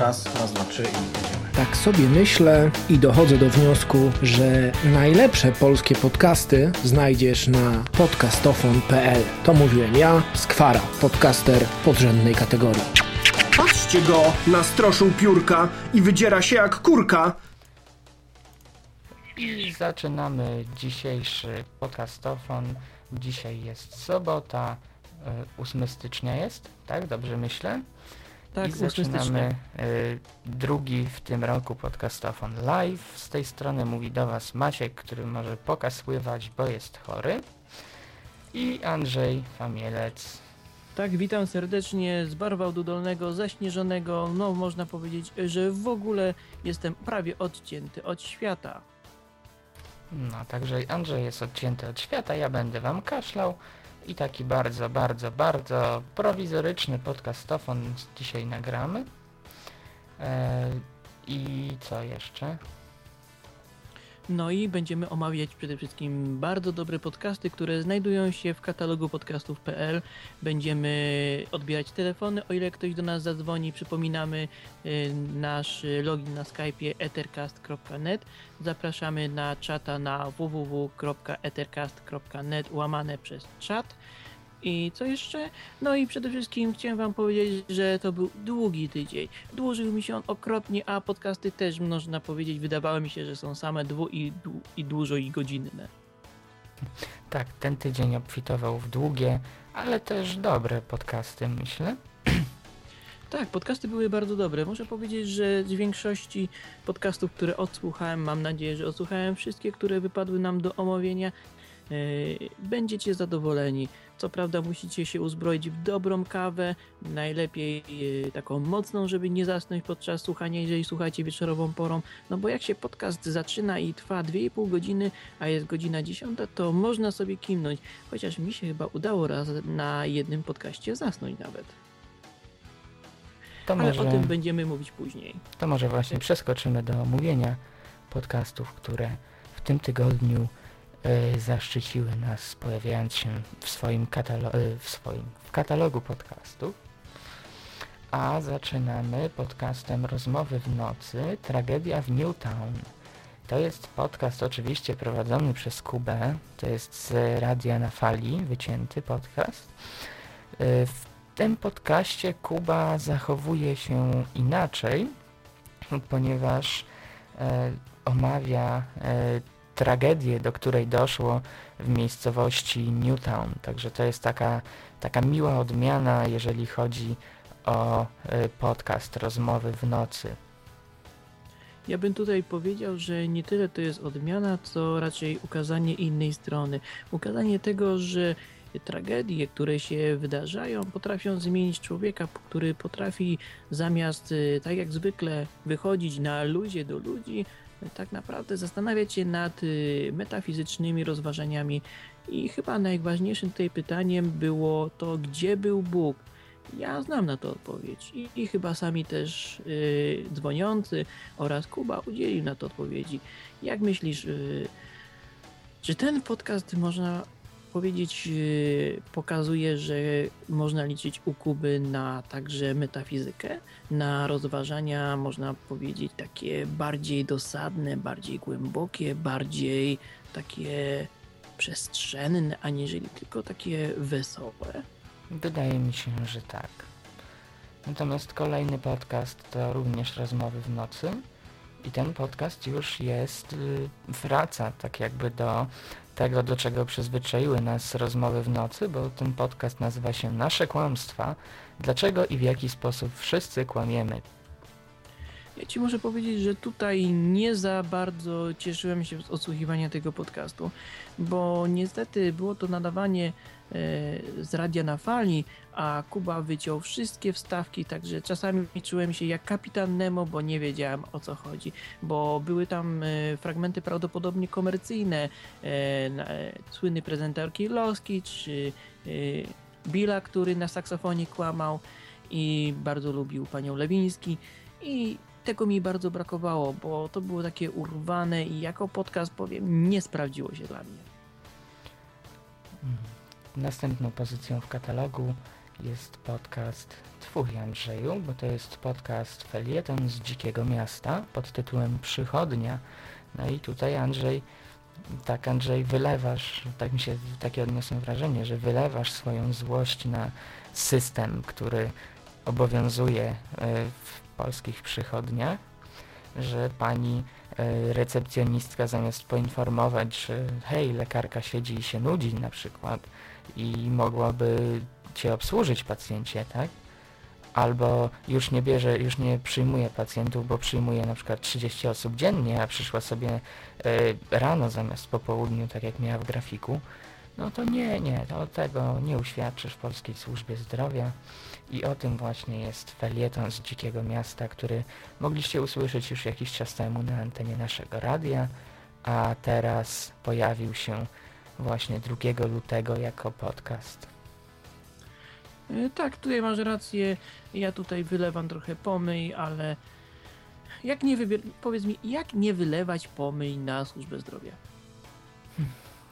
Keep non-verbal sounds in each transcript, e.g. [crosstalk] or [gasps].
Raz, raz, dwa, trzy i jedziemy. Tak sobie myślę i dochodzę do wniosku, że najlepsze polskie podcasty znajdziesz na podcastofon.pl. To mówiłem ja, Skwara, podcaster podrzędnej kategorii. Patrzcie go, nastroszył piórka i wydziera się jak kurka. I zaczynamy dzisiejszy podcastofon. Dzisiaj jest sobota, y, 8 stycznia jest, tak? Dobrze myślę? Tak, I 8 zaczynamy y, drugi w tym roku podcastofon live. Z tej strony mówi do Was Maciek, który może pokasływać, bo jest chory. I Andrzej Famielec. Tak, witam serdecznie z Barwałdu Dolnego, zaśnieżonego. No, można powiedzieć, że w ogóle jestem prawie odcięty od świata. No, także Andrzej jest odcięty od świata, ja będę Wam kaszlał. I taki bardzo, bardzo, bardzo prowizoryczny podcastofon dzisiaj nagramy. E, I co jeszcze? No i będziemy omawiać przede wszystkim bardzo dobre podcasty, które znajdują się w katalogu podcastów.pl. Będziemy odbierać telefony, o ile ktoś do nas zadzwoni. Przypominamy y, nasz login na Skype'ie ethercast.net. Zapraszamy na czata na www.ethercast.net łamane przez czat. I co jeszcze? No i przede wszystkim chciałem wam powiedzieć, że to był długi tydzień. Dłużył mi się on okropnie, a podcasty też można powiedzieć, wydawało mi się, że są same dwu i, dłu- i dużo i godzinne. Tak, ten tydzień obfitował w długie, ale też dobre podcasty, myślę. [clears throat] Tak, podcasty były bardzo dobre. Muszę powiedzieć, że z większości podcastów, które odsłuchałem, mam nadzieję, że odsłuchałem wszystkie, które wypadły nam do omówienia, yy, będziecie zadowoleni. Co prawda musicie się uzbroić w dobrą kawę, najlepiej yy, taką mocną, żeby nie zasnąć podczas słuchania, jeżeli słuchacie wieczorową porą. No bo jak się podcast zaczyna i trwa 2,5 godziny, a jest godzina 10, to można sobie kimnąć. Chociaż mi się chyba udało raz na jednym podcaście zasnąć nawet. To Ale może, o tym będziemy mówić później. to może właśnie przeskoczymy do omówienia podcastów, które w tym tygodniu e, zaszczyciły nas, pojawiając się w swoim, katalo- e, w swoim w katalogu podcastów. A zaczynamy podcastem Rozmowy w nocy, Tragedia w Newtown. To jest podcast oczywiście prowadzony przez Kubę, to jest z Radia na Fali, wycięty podcast. E, W tym podcaście Kuba zachowuje się inaczej, ponieważ e, omawia e, tragedię, do której doszło w miejscowości Newtown. Także to jest taka, taka miła odmiana, jeżeli chodzi o e, podcast Rozmowy w nocy. Ja bym tutaj powiedział, że nie tyle to jest odmiana, co raczej ukazanie innej strony. Ukazanie tego, że tragedie, które się wydarzają, potrafią zmienić człowieka, który potrafi zamiast y, tak jak zwykle wychodzić na luzie do ludzi, tak naprawdę zastanawiać się nad y, metafizycznymi rozważaniami. I chyba najważniejszym tutaj pytaniem było to, gdzie był Bóg. Ja znam na to odpowiedź i, i chyba sami też y, dzwoniący oraz Kuba udzielił na to odpowiedzi. Jak myślisz, y, czy ten podcast można powiedzieć y, pokazuje, że można liczyć u Kuby na także metafizykę, na rozważania, można powiedzieć, takie bardziej dosadne, bardziej głębokie, bardziej takie przestrzenne, aniżeli tylko takie wesołe? Wydaje mi się, że tak. Natomiast kolejny podcast to również rozmowy w nocy. I ten podcast już jest, y, wraca tak jakby do tego, do czego przyzwyczaiły nas rozmowy w nocy, bo ten podcast nazywa się Nasze Kłamstwa. Dlaczego i w jaki sposób wszyscy kłamiemy? Ja ci muszę powiedzieć, że tutaj nie za bardzo cieszyłem się z odsłuchiwania tego podcastu, bo niestety było to nadawanie z radia na fali, a Kuba wyciął wszystkie wstawki, także czasami czułem się jak kapitan Nemo, bo nie wiedziałem o co chodzi, bo były tam e, fragmenty prawdopodobnie komercyjne, e, e, słynny prezenter Kirlowski, czy e, Billa, który na saksofonie kłamał i bardzo lubił panią Lewiński. I tego mi bardzo brakowało, bo to było takie urwane i jako podcast powiem, nie sprawdziło się dla mnie. Następną pozycją w katalogu jest podcast Twój Andrzeju, bo to jest podcast Felieton z Dzikiego Miasta pod tytułem Przychodnia. No i tutaj Andrzej, tak Andrzej wylewasz, tak mi się, takie odniosłem wrażenie, że wylewasz swoją złość na system, który obowiązuje e, w polskich przychodniach, że pani e, recepcjonistka zamiast poinformować, że hej, lekarka siedzi i się nudzi na przykład i mogłaby cię obsłużyć pacjencie, tak? Albo już nie bierze, już nie przyjmuje pacjentów, bo przyjmuje na przykład 30 osób dziennie, a przyszła sobie e, rano zamiast po południu, tak jak miała w grafiku, no to nie, nie, to tego nie uświadczysz w Polskiej Służbie Zdrowia. I o tym właśnie jest felieton z Dzikiego Miasta, który mogliście usłyszeć już jakiś czas temu na antenie naszego radia, a teraz pojawił się właśnie 2 lutego jako podcast. E, Tak, tutaj masz rację. Ja tutaj wylewam trochę pomyj, ale jak nie wybier... powiedz mi, jak nie wylewać pomyj na służbę zdrowia?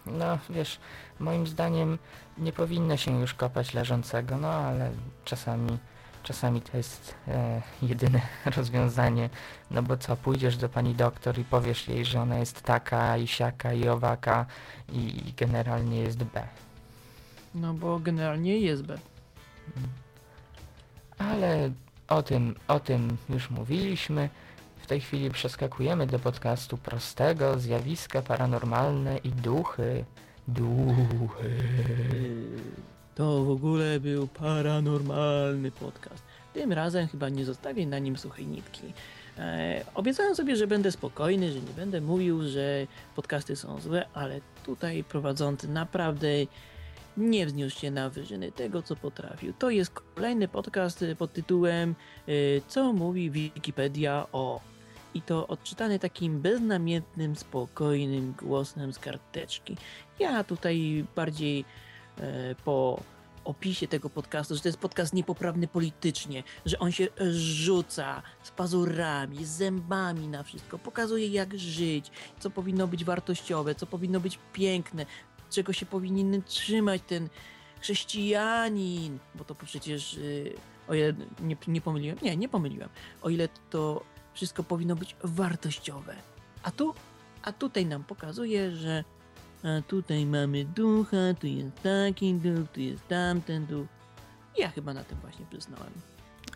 No wiesz, moim zdaniem nie powinno się już kopać leżącego, no ale czasami, czasami to jest e, jedyne [laughs] rozwiązanie, no bo co, pójdziesz do pani doktor i powiesz jej, że ona jest taka i siaka i owaka i generalnie jest B. No bo generalnie jest B. Ale o tym, o tym już mówiliśmy. W tej chwili przeskakujemy do podcastu prostego, zjawiska paranormalne i duchy. Duchy. To w ogóle był paranormalny podcast. Tym razem chyba nie zostawię na nim suchej nitki. E, obiecałem sobie, że będę spokojny, że nie będę mówił, że podcasty są złe, ale tutaj prowadzący naprawdę nie wzniósł się na wyżyny tego, co potrafił. To jest kolejny podcast pod tytułem e, Co mówi Wikipedia o... I to odczytany takim beznamiętnym, spokojnym głosem z karteczki. Ja tutaj bardziej po opisie tego podcastu, że to jest podcast niepoprawny politycznie, że on się rzuca z pazurami, z zębami na wszystko, pokazuje jak żyć, co powinno być wartościowe, co powinno być piękne, czego się powinien trzymać ten chrześcijanin, bo to przecież, y, o ile nie, nie pomyliłem, nie, nie pomyliłem, o ile to wszystko powinno być wartościowe. A tu, a tutaj nam pokazuje, że a tutaj mamy ducha, tu jest taki duch, tu jest tamten duch. Ja chyba na tym właśnie przyznałem.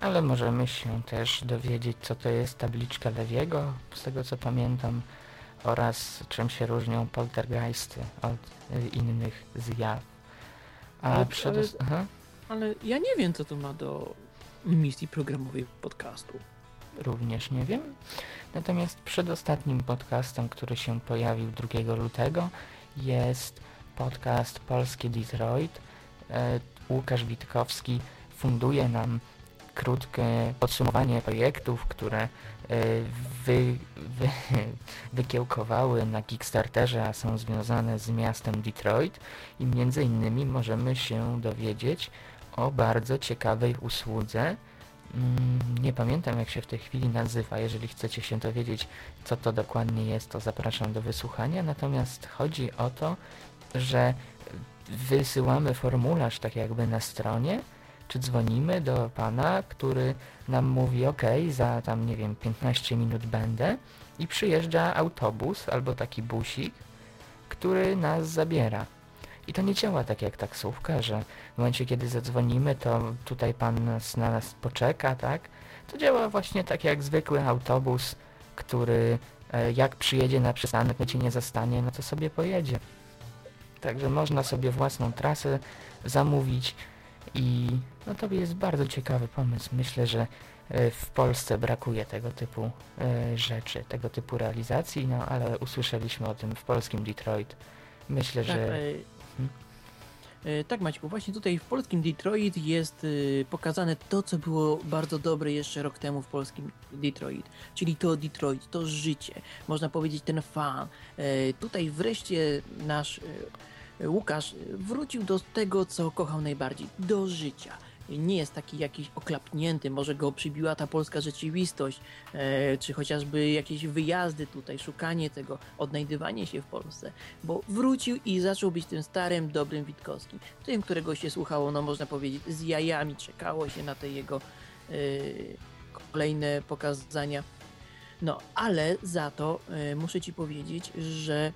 Ale możemy się też dowiedzieć, co to jest tabliczka Lewiego, z tego co pamiętam, oraz czym się różnią poltergeisty od y, innych zjaw. A Ale- Aha, Ale ja nie wiem, co to ma do misji programowej podcastu. również nie wiem. Natomiast przedostatnim podcastem, który się pojawił 2 lutego jest podcast Polskie Detroit. E, Łukasz Witkowski funduje nam krótkie podsumowanie projektów, które e, wy, wy, [laughs] wykiełkowały na Kickstarterze, a są związane z miastem Detroit i między innymi możemy się dowiedzieć o bardzo ciekawej usłudze. Mm, Nie pamiętam jak się w tej chwili nazywa. Jeżeli chcecie się dowiedzieć, co to dokładnie jest, to zapraszam do wysłuchania. Natomiast chodzi o to, że wysyłamy formularz tak jakby na stronie, czy dzwonimy do pana, który nam mówi ok, za tam nie wiem 15 minut będę i przyjeżdża autobus albo taki busik, który nas zabiera. I to nie działa tak jak taksówka, że w momencie kiedy zadzwonimy, to tutaj pan nas, na nas poczeka, tak? To działa właśnie tak jak zwykły autobus, który e, jak przyjedzie na przystanek, cię nie zastanie, no to sobie pojedzie. Także można sobie własną trasę zamówić i no to jest bardzo ciekawy pomysł. Myślę, że e, w Polsce brakuje tego typu e, rzeczy, tego typu realizacji, no ale usłyszeliśmy o tym w polskim Detroit. Myślę, Tak, że... e, tak Maćku, właśnie tutaj w polskim Detroit jest e, pokazane to, co było bardzo dobre jeszcze rok temu w polskim Detroit, czyli to Detroit, to życie, można powiedzieć ten fan. E, Tutaj wreszcie nasz Łukasz wrócił do tego, co kochał najbardziej, do życia. Nie jest taki jakiś oklapnięty, może go przybiła ta polska rzeczywistość, e, czy chociażby jakieś wyjazdy tutaj, szukanie tego, odnajdywanie się w Polsce, bo wrócił i zaczął być tym starym, dobrym Witkowskim, tym, którego się słuchało, no można powiedzieć, z jajami, czekało się na te jego e, kolejne pokazania. No, ale za to e, muszę ci powiedzieć, że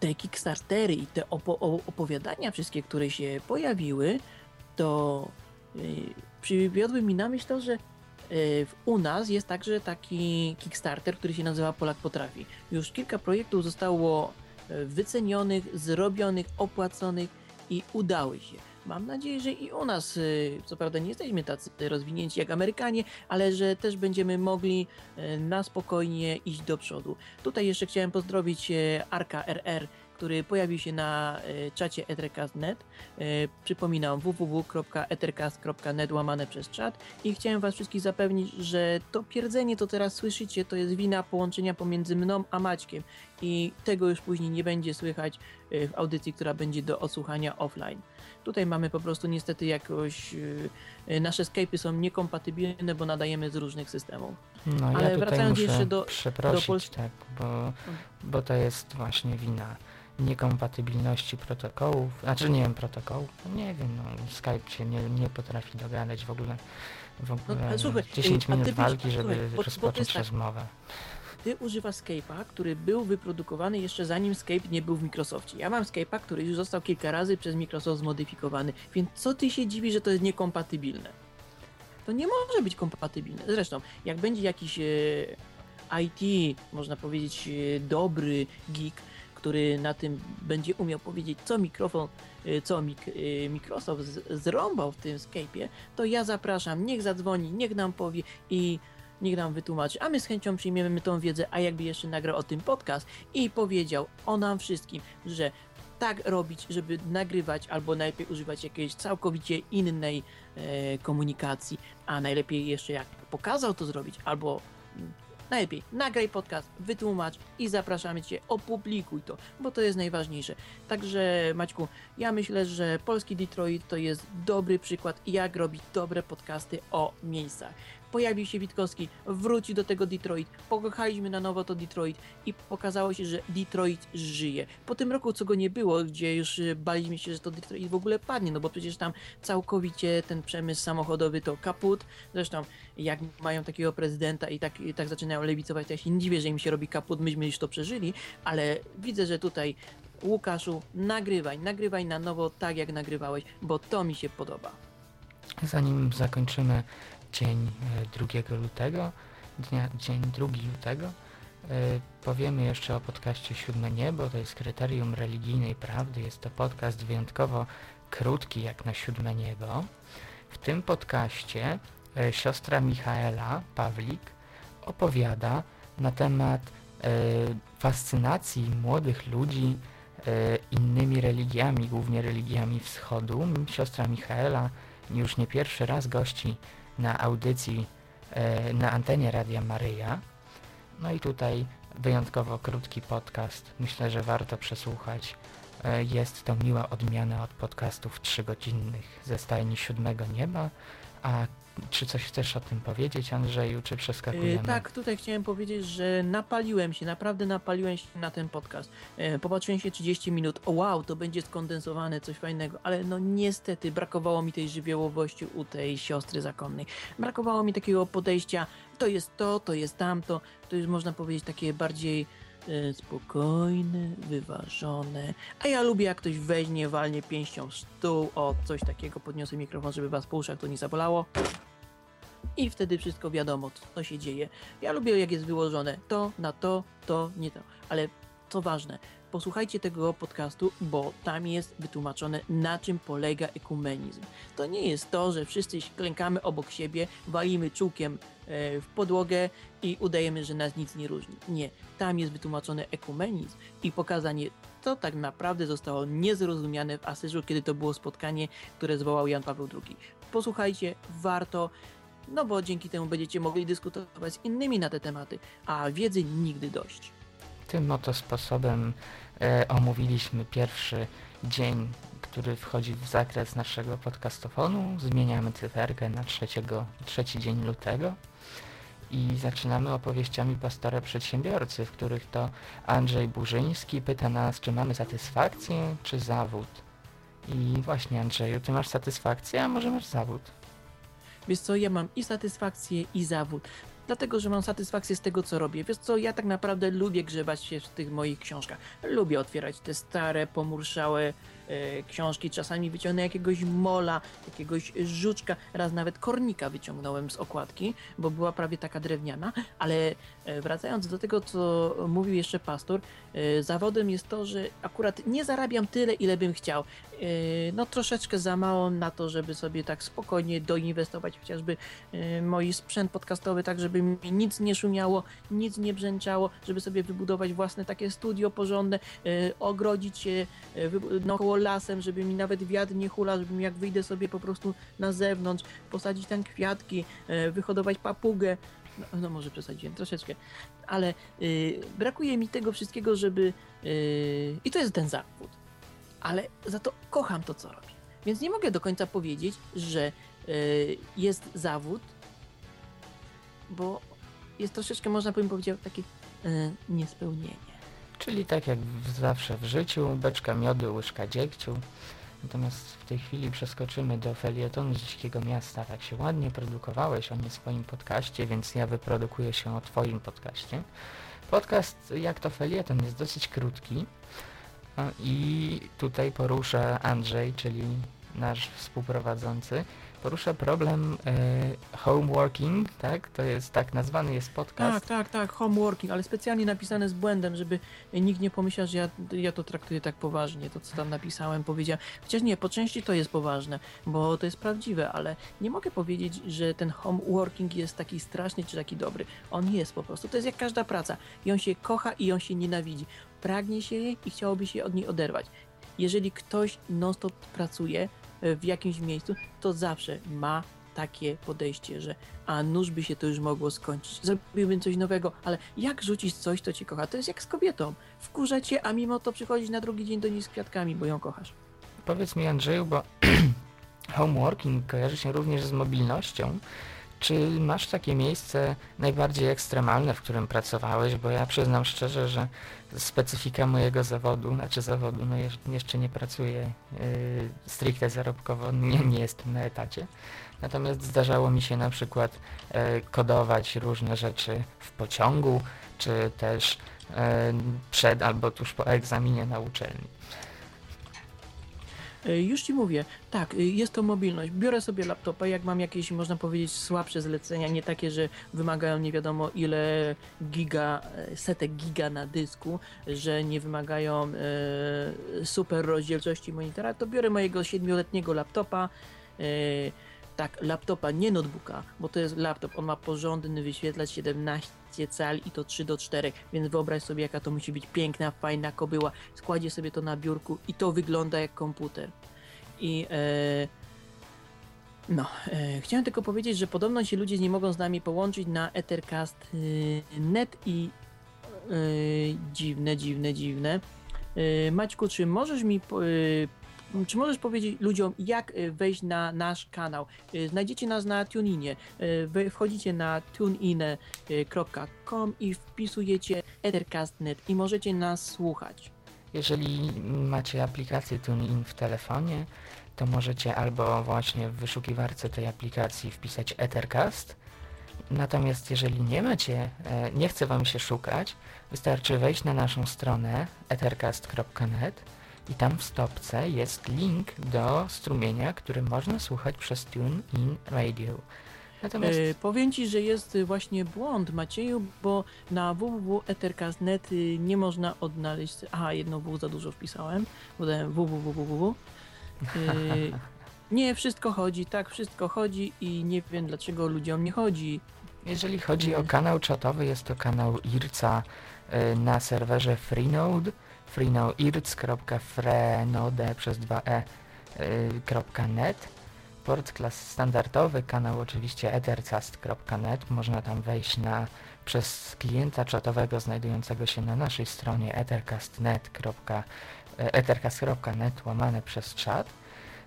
te Kickstartery i te opo opowiadania wszystkie, które się pojawiły, to yy, przywiodły mi na myśl to, że yy, u nas jest także taki Kickstarter, który się nazywa Polak Potrafi. Już kilka projektów zostało wycenionych, zrobionych, opłaconych i udały się. Mam nadzieję, że i u nas, co prawda nie jesteśmy tacy rozwinięci jak Amerykanie, ale że też będziemy mogli na spokojnie iść do przodu. Tutaj jeszcze chciałem pozdrowić Arka RR, który pojawił się na czacie ethercast.net. Przypominam www.ethercast.net łamane przez czat i chciałem Was wszystkich zapewnić, że to pierdzenie, to teraz słyszycie, to jest wina połączenia pomiędzy mną a Maćkiem i tego już później nie będzie słychać w audycji, która będzie do odsłuchania offline. Tutaj mamy po prostu niestety jakoś nasze Skype'y są niekompatybilne, bo nadajemy z różnych systemów. No, Ale ja wracając jeszcze do, do Polski. Tak, bo, bo to jest właśnie wina niekompatybilności protokołów, znaczy nie wiem protokołów, no nie wiem, no Skype się nie, nie potrafi dogadać w ogóle, w ogóle no, słuchaj, 10 minut walki, żeby słuchaj, bo, rozpocząć bo tak, rozmowę. Ty używasz Skype'a, który był wyprodukowany jeszcze zanim Skype nie był w Microsoftie. Ja mam Skype'a, który już został kilka razy przez Microsoft zmodyfikowany, więc co ty się dziwi, że to jest niekompatybilne? To nie może być kompatybilne. Zresztą, jak będzie jakiś e, IT, można powiedzieć, e, dobry geek, który na tym będzie umiał powiedzieć, co mikrofon, y, co y, Microsoft zrąbał w tym Skype'ie, to ja zapraszam, niech zadzwoni, niech nam powie i niech nam wytłumaczy, a my z chęcią przyjmiemy tą wiedzę, a jakby jeszcze nagrał o tym podcast i powiedział o nam wszystkim, że tak robić, żeby nagrywać albo najlepiej używać jakiejś całkowicie innej e, komunikacji, a najlepiej jeszcze jak pokazał to zrobić albo Najlepiej nagraj podcast, wytłumacz i zapraszamy Cię, opublikuj to, bo to jest najważniejsze. Także Maćku, ja myślę, że polski Detroit to jest dobry przykład, jak robić dobre podcasty o miejscach pojawił się Witkowski, wrócił do tego Detroit, pokochaliśmy na nowo to Detroit i pokazało się, że Detroit żyje. Po tym roku, co go nie było, gdzie już y, baliśmy się, że to Detroit w ogóle padnie, no bo przecież tam całkowicie ten przemysł samochodowy to kaput. Zresztą jak mają takiego prezydenta i tak, i tak zaczynają lewicować, to ja się nie dziwię, że im się robi kaput, myśmy już to przeżyli, ale widzę, że tutaj Łukaszu, nagrywaj, nagrywaj na nowo tak jak nagrywałeś, bo to mi się podoba. Zanim zakończymy dzień 2 e, lutego, dnia, dzień 2 lutego. E, powiemy jeszcze o podcaście Siódme Niebo, to jest kryterium religijnej prawdy. Jest to podcast wyjątkowo krótki jak na Siódme Niebo. W tym podcaście e, siostra Michaela Pawlik opowiada na temat fascynacji młodych ludzi innymi religiami, głównie religiami wschodu. Siostra Michaela już nie pierwszy raz gości na audycji e, na antenie Radia Maryja. No i tutaj wyjątkowo krótki podcast. Myślę, że warto przesłuchać. E, jest to miła odmiana od podcastów trzygodzinnych ze stajni Siódmego Nieba, a czy coś chcesz o tym powiedzieć, Andrzeju, czy przeskakujemy? Yy, tak, tutaj chciałem powiedzieć, że napaliłem się, naprawdę napaliłem się na ten podcast. Yy, popatrzyłem się 30 minut, o wow, to będzie skondensowane, coś fajnego, ale no niestety brakowało mi tej żywiołowości u tej siostry zakonnej. Brakowało mi takiego podejścia, to jest to, to jest tamto, to już można powiedzieć takie bardziej spokojne, wyważone. A ja lubię jak ktoś weźmie, walnie pięścią w stół, o coś takiego, podniosę mikrofon, żeby was po uszach to nie zabolało i wtedy wszystko wiadomo, co się dzieje. Ja lubię, jak jest wyłożone to na to, to, nie to, ale co ważne, posłuchajcie tego podcastu, bo tam jest wytłumaczone, na czym polega ekumenizm. To nie jest to, że wszyscy klękamy obok siebie, walimy czułkiem e, w podłogę i udajemy, że nas nic nie różni. Nie, tam jest wytłumaczony ekumenizm i pokazanie, co tak naprawdę zostało niezrozumiane w Asyżu, kiedy to było spotkanie, które zwołał Jan Paweł II. Posłuchajcie, warto no bo dzięki temu będziecie mogli dyskutować z innymi na te tematy, a wiedzy nigdy dość. tym oto sposobem e, omówiliśmy pierwszy dzień, który wchodzi w zakres naszego podcastofonu. Zmieniamy cyferkę na trzeciego, trzeci dzień lutego i zaczynamy opowieściami pastora przedsiębiorcy, w których to Andrzej Burzyński pyta nas, czy mamy satysfakcję, czy zawód. I właśnie Andrzeju, ty masz satysfakcję, a może masz zawód? Wiesz co, ja mam i satysfakcję, i zawód. Dlatego, że mam satysfakcję z tego, co robię. Wiesz co, ja tak naprawdę lubię grzebać się w tych moich książkach. Lubię otwierać te stare, pomurszałe książki. Czasami wyciągnę jakiegoś mola, jakiegoś żuczka, raz nawet kornika wyciągnąłem z okładki, bo była prawie taka drewniana. Ale e, wracając do tego, co mówił jeszcze pastor, e, zawodem jest to, że akurat nie zarabiam tyle, ile bym chciał. E, no troszeczkę za mało na to, żeby sobie tak spokojnie doinwestować chociażby e, mój sprzęt podcastowy, tak żeby mi nic nie szumiało, nic nie brzęczało, żeby sobie wybudować własne takie studio porządne, e, ogrodzić się e, naokoło lasem, żeby mi nawet wiatr nie hula, żebym jak wyjdę sobie po prostu na zewnątrz, posadzić tam kwiatki, e, wyhodować papugę. No, no może przesadziłem troszeczkę, ale y, brakuje mi tego wszystkiego, żeby... y, I to jest ten zawód. Ale za to kocham to, co robię. Więc nie mogę do końca powiedzieć, że y, jest zawód, bo jest troszeczkę, można by powiedzieć, takie y, niespełnienie. Czyli tak jak zawsze w życiu, beczka miodu, łyżka dziegciu. Natomiast w tej chwili przeskoczymy do felietonu z Dzikiego Miasta. Tak się ładnie produkowałeś o nie swoim podcaście, więc ja wyprodukuję się o twoim podcaście. Podcast, jak to felieton, jest dosyć krótki a, i tutaj porusza Andrzej, czyli nasz współprowadzący, porusza problem e, homeworking, tak? To jest tak nazwany jest podcast. Tak, tak, tak, homeworking, ale specjalnie napisane z błędem, żeby nikt nie pomyślał, że ja, ja to traktuję tak poważnie, to co tam napisałem, powiedziałem. Chociaż nie, po części to jest poważne, bo to jest prawdziwe, ale nie mogę powiedzieć, że ten homeworking jest taki straszny czy taki dobry. On jest po prostu, to jest jak każda praca i on się kocha i on się nienawidzi. Pragnie się jej i chciałoby się od niej oderwać. Jeżeli ktoś non-stop pracuje w jakimś miejscu, to zawsze ma takie podejście, że a nuż by się to już mogło skończyć. Zrobiłbym coś nowego, ale jak rzucić coś, co cię kocha? To jest jak z kobietą. Wkurza cię, a mimo to przychodzisz na drugi dzień do niej z kwiatkami, bo ją kochasz. Powiedz mi Andrzeju, bo [clears throat] homeworking kojarzy się również z mobilnością. Czy masz takie miejsce najbardziej ekstremalne, w którym pracowałeś? Bo ja przyznam szczerze, że specyfika mojego zawodu, znaczy zawodu, no jeszcze nie pracuję yy, stricte zarobkowo, nie, nie jestem na etacie. Natomiast zdarzało mi się na przykład e, kodować różne rzeczy w pociągu, czy też e, przed albo tuż po egzaminie na uczelni. E, Już ci mówię, tak, y, jest to mobilność. Biorę sobie laptopa, jak mam jakieś, można powiedzieć, słabsze zlecenia, nie takie, że wymagają nie wiadomo ile giga, e, setek giga na dysku, że nie wymagają e, super rozdzielczości monitora, to biorę mojego siedmioletniego laptopa. E, tak, laptopa, nie notebooka, bo to jest laptop, on ma porządny wyświetlacz 17 cali i to 3 do 4, więc wyobraź sobie jaka to musi być piękna, fajna kobyła. Składzie sobie to na biurku i to wygląda jak komputer. I e, no, e, chciałem tylko powiedzieć, że podobno się ludzie nie mogą z nami połączyć na Ethercast y, net i e, dziwne, dziwne, dziwne. E, Maćku, czy możesz mi y, czy możesz powiedzieć ludziom, jak y, wejść na nasz kanał? Y, Znajdziecie nas na TuneInie. Y, wchodzicie na tunein.com i wpisujecie Ethercast.net i możecie nas słuchać. Jeżeli macie aplikację TuneIn w telefonie, to możecie albo właśnie w wyszukiwarce tej aplikacji wpisać Ethercast. Natomiast jeżeli nie macie, e, nie chce Wam się szukać, wystarczy wejść na naszą stronę ethercast.net i tam w stopce jest link do strumienia, który można słuchać przez TuneIn Radio. Natomiast E, powiem Ci, że jest właśnie błąd, Macieju, bo na www.ethercast.net y, nie można odnaleźć... Aha, jedno W za dużo wpisałem, bo dałem www. Y, [laughs] nie, wszystko chodzi, tak, wszystko chodzi i nie wiem dlaczego ludziom nie chodzi. Jeżeli chodzi o kanał czatowy, jest to kanał IRCA y, na serwerze Freenode, freenode.irc.freenode przez 2e y, port klas standardowy, kanał oczywiście ethercast.net. Można tam wejść na przez klienta czatowego znajdującego się na naszej stronie ethercast.net ethercast.net łamane przez czat.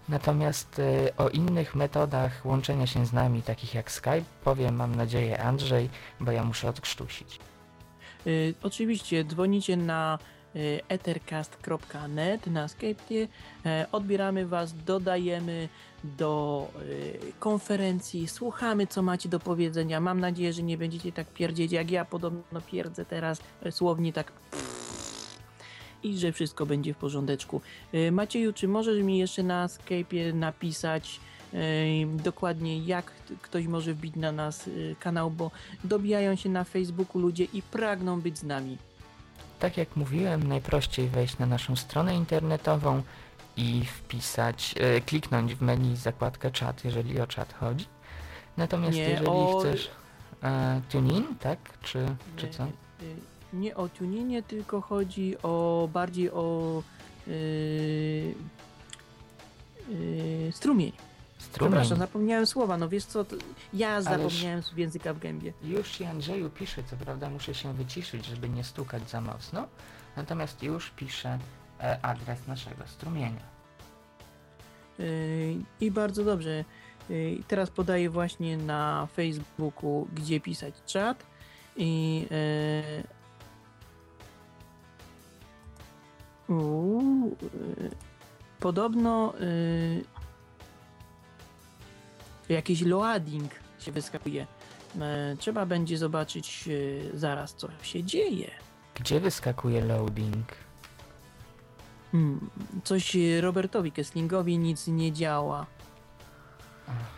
Natomiast y, o innych metodach łączenia się z nami, takich jak Skype, powiem mam nadzieję Andrzej, bo ja muszę odkrztusić. Y, oczywiście dzwonicie na y, ethercast.net na Skype'ie, e, odbieramy Was, dodajemy do y, konferencji, słuchamy co macie do powiedzenia. Mam nadzieję, że nie będziecie tak pierdzieć jak ja podobno pierdzę teraz e, słownie tak i że wszystko będzie w porządeczku. E, Macieju, czy możesz mi jeszcze na Skype'ie napisać e, dokładnie jak ktoś może wbić na nas e, kanał, bo dobijają się na Facebooku ludzie i pragną być z nami. Tak jak mówiłem, najprościej wejść na naszą stronę internetową i wpisać, e, kliknąć w menu zakładkę czat, jeżeli o czat chodzi. Natomiast Nie, jeżeli o- chcesz e, TuneIn, tak? Czy, czy co? E, e, Nie o tuninie, tylko chodzi o bardziej o yy, yy, strumień. Strumień. Przepraszam, zapomniałem słowa. No wiesz co, ja zapomniałem z języka w gębie. Już ci Andrzeju piszę, co prawda muszę się wyciszyć, żeby nie stukać za mocno. Natomiast już piszę e, adres naszego strumienia. Yy, I bardzo dobrze. Yy, Teraz podaję właśnie na Facebooku, gdzie pisać czat. I yy, yy, podobno jakiś loading się wyskakuje. Yy, Trzeba będzie zobaczyć yy, zaraz, co się dzieje. Gdzie wyskakuje loading? Hmm, coś Robertowi Kesslingowi nic nie działa.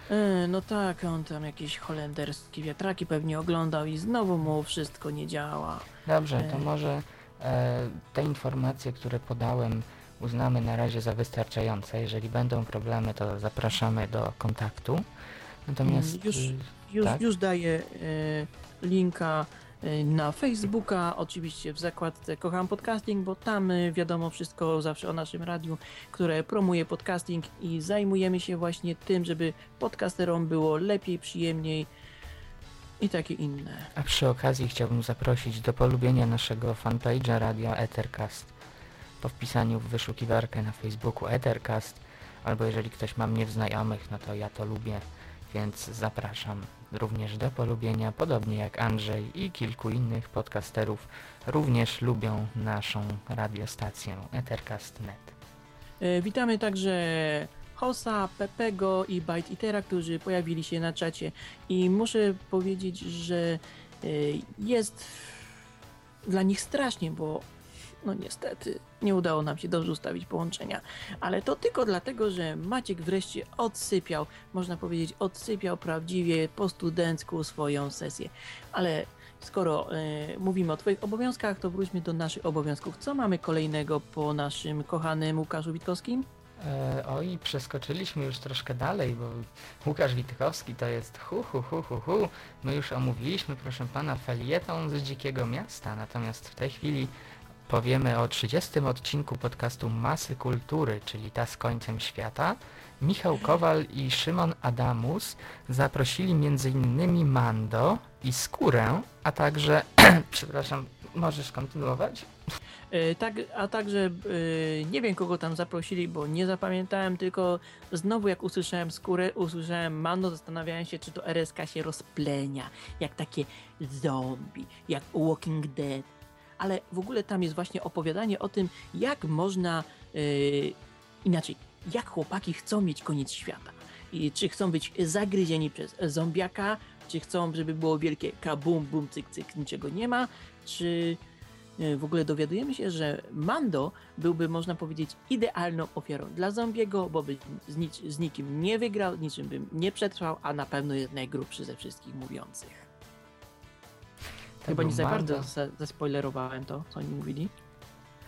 E, no tak, on tam jakieś holenderskie wiatraki pewnie oglądał i znowu mu wszystko nie działa. Dobrze, to E. może e, te informacje, które podałem, uznamy na razie za wystarczające. Jeżeli będą problemy, to zapraszamy do kontaktu. Natomiast Mm, już- y, Już, Tak? już daję e, linka e, na Facebooka, oczywiście w zakładce Kocham Podcasting, bo tam wiadomo wszystko zawsze o naszym radiu, które promuje podcasting i zajmujemy się właśnie tym, żeby podcasterom było lepiej, przyjemniej i takie inne. A przy okazji chciałbym zaprosić do polubienia naszego fanpage'a Radio Ethercast po wpisaniu w wyszukiwarkę na Facebooku Ethercast, albo jeżeli ktoś ma mnie w znajomych, no to ja to lubię, więc zapraszam również do polubienia, podobnie jak Andrzej i kilku innych podcasterów również lubią naszą radiostację Ethercast.net. E, Witamy także Hosa, Pepego i Bite Eatera, którzy pojawili się na czacie i muszę powiedzieć, że e, jest dla nich strasznie, bo no niestety nie udało nam się dobrze ustawić połączenia, ale to tylko dlatego, że Maciek wreszcie odsypiał, można powiedzieć odsypiał prawdziwie po studencku swoją sesję, ale skoro e, mówimy o Twoich obowiązkach, to wróćmy do naszych obowiązków. Co mamy kolejnego po naszym kochanym Łukaszu Witkowskim? E, oj, przeskoczyliśmy już troszkę dalej, bo Łukasz Witkowski to jest hu hu hu hu hu. My już omówiliśmy, proszę pana, felieton z Dzikiego Miasta, natomiast w tej chwili powiemy o 30 odcinku podcastu Masy Kultury, czyli ta z końcem świata. Michał Kowal i Szymon Adamus zaprosili m.in. Mando i Skórę, a także, [clears throat] przepraszam, możesz kontynuować? E, tak, a także e, nie wiem kogo tam zaprosili, bo nie zapamiętałem, tylko znowu jak usłyszałem skórę, usłyszałem Mando, zastanawiałem się, czy to RSK się rozplenia, jak takie zombie, jak Walking Dead. Ale w ogóle tam jest właśnie opowiadanie o tym, jak można e, inaczej, jak chłopaki chcą mieć koniec świata. I czy chcą być zagryzieni przez zombiaka, czy chcą, żeby było wielkie kabum, bum, cyk, cyk, niczego nie ma, czy E, w ogóle dowiadujemy się, że Mando byłby, można powiedzieć, idealną ofiarą dla zombiego, bo by z, nic, z nikim nie wygrał, niczym by nie przetrwał, a na pewno jest najgrubszy ze wszystkich mówiących. Chyba nie za bardzo za- zaspoilerowałem to, co oni mówili.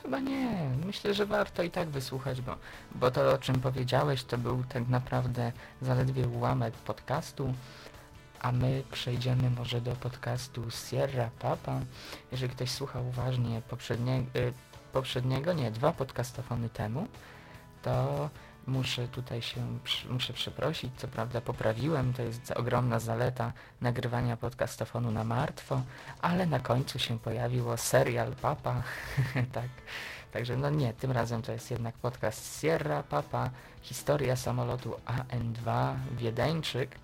Chyba nie. Myślę, że warto i tak wysłuchać, bo, bo to o czym powiedziałeś to był tak naprawdę zaledwie ułamek podcastu, a my przejdziemy może do podcastu Sierra Papa. Jeżeli ktoś słuchał uważnie poprzednie, y, poprzedniego, nie, dwa podcastofony temu, to muszę tutaj się, muszę przeprosić, co prawda poprawiłem, to jest ogromna zaleta nagrywania podcastofonu na martwo, ale na końcu się pojawiło serial Papa, [laughs] tak, także no nie, tym razem to jest jednak podcast Sierra Papa, historia samolotu AN-2 Wiedeńczyk,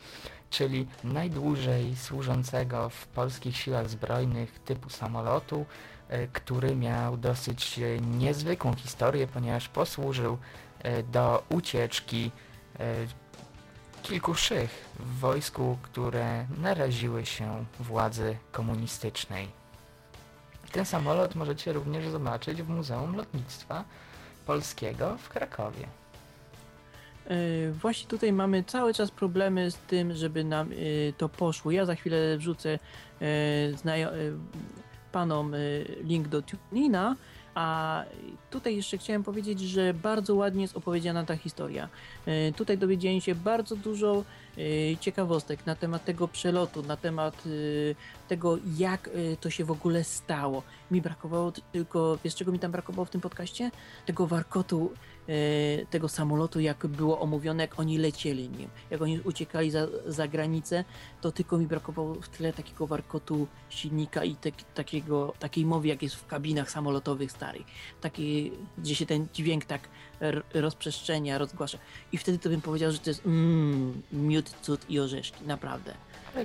czyli najdłużej służącego w polskich siłach zbrojnych typu samolotu, e, który miał dosyć e, niezwykłą historię, ponieważ posłużył do ucieczki kilku szych w wojsku, które naraziły się władzy komunistycznej. Ten samolot możecie również zobaczyć w Muzeum Lotnictwa Polskiego w Krakowie. E, właśnie tutaj mamy cały czas problemy z tym, żeby nam e, to poszło. Ja za chwilę wrzucę e, panom link do Tunina, a tutaj jeszcze chciałem powiedzieć, że bardzo ładnie jest opowiedziana ta historia. Tutaj dowiedziałem się bardzo dużo ciekawostek na temat tego przelotu, na temat tego, jak to się w ogóle stało. Mi brakowało tylko, wiesz czego mi tam brakowało w tym podcaście? Tego warkotu E, tego samolotu, jak było omówione, jak oni lecieli nim, jak oni uciekali za, za granicę, to tylko mi brakowało w tle takiego warkotu silnika i te, takiego, takiej mowy, jak jest w kabinach samolotowych starych. Taki, gdzie się ten dźwięk tak rozprzestrzenia, rozgłasza. I wtedy to bym powiedział, że to jest mmm, miód, cud i orzeszki, naprawdę.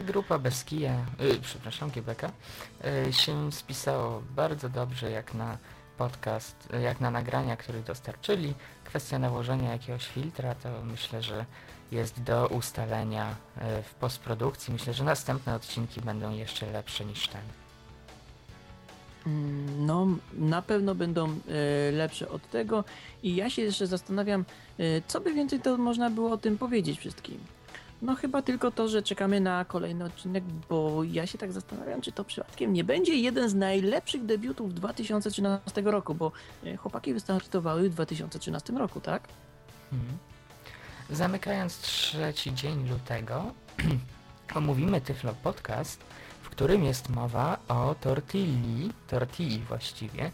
Grupa Beskija, yy, przepraszam, GBK, yy, się spisało bardzo dobrze jak na podcast, jak na nagrania, które dostarczyli. Kwestia nałożenia jakiegoś filtra to myślę, że jest do ustalenia e, w postprodukcji. Myślę, że następne odcinki będą jeszcze lepsze niż ten. Mm, no, na pewno będą e, lepsze od tego i ja się jeszcze zastanawiam, e, co by więcej to można było o tym powiedzieć wszystkim. No chyba tylko to, że czekamy na kolejny odcinek, bo ja się tak zastanawiam, czy to przypadkiem nie będzie jeden z najlepszych debiutów 2013 roku, bo e, chłopaki wystartowały w 2013 roku, tak? Hmm. Zamykając trzeci dzień lutego, [clears throat] omówimy Tyflo Podcast, w którym jest mowa o tortilli, tortilli właściwie.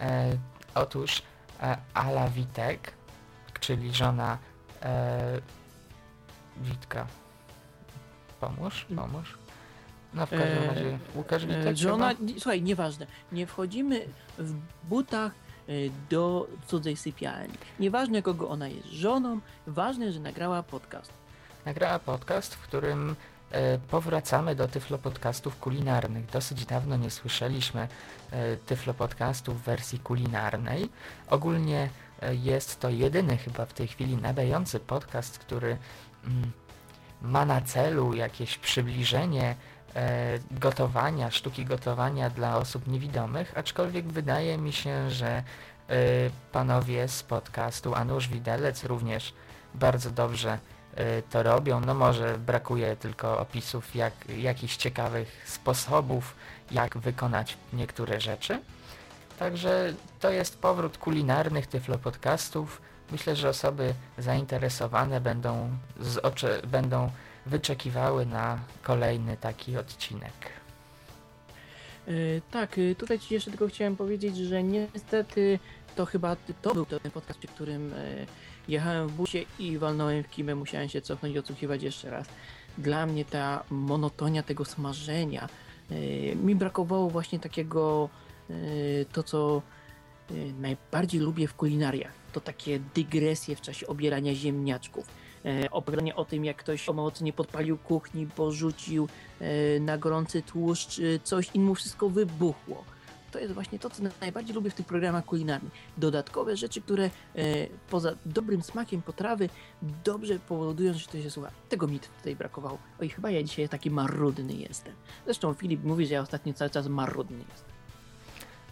E, otóż e, Ala Witek, czyli żona e, Witka. Pomóż, pomóż. No w każdym eee, razie Łukasz Witek e, Żona, słuchaj, nieważne. Nie wchodzimy w butach e, do cudzej sypialni. Nieważne kogo ona jest żoną, ważne, że nagrała podcast. Nagrała podcast, w którym e, powracamy do tyflo podcastów kulinarnych. Dosyć dawno nie słyszeliśmy e, tyflo podcastów w wersji kulinarnej. Ogólnie e, jest to jedyny chyba w tej chwili nadający podcast, który Mm, ma na celu jakieś przybliżenie e, gotowania, sztuki gotowania dla osób niewidomych, aczkolwiek wydaje mi się, że e, panowie z podcastu Anusz Widelec również bardzo dobrze e, to robią. No może brakuje tylko opisów jak, jakichś ciekawych sposobów, jak wykonać niektóre rzeczy. Także to jest powrót kulinarnych tyflo podcastów. Myślę, że osoby zainteresowane będą, oczy, będą wyczekiwały na kolejny taki odcinek. Yy, tak, yy, tutaj Ci jeszcze tylko chciałem powiedzieć, że niestety to chyba to był ten podcast, przy którym yy, jechałem w busie i walnąłem w kimę, musiałem się cofnąć i odsłuchiwać jeszcze raz. Dla mnie ta monotonia tego smażenia, mi brakowało właśnie takiego, to co najbardziej lubię w kulinariach to takie dygresje w czasie obierania ziemniaczków. E, opowiadanie o tym, jak ktoś omocnie podpalił kuchni, porzucił e, na gorący tłuszcz e, coś i mu wszystko wybuchło. To jest właśnie to, co najbardziej lubię w tych programach kulinarnych. Dodatkowe rzeczy, które e, poza dobrym smakiem potrawy dobrze powodują, że to się słucha. Tego mi tutaj brakowało. Oj, chyba ja dzisiaj taki marudny jestem. Zresztą Filip mówi, że ja ostatnio cały czas marudny jestem.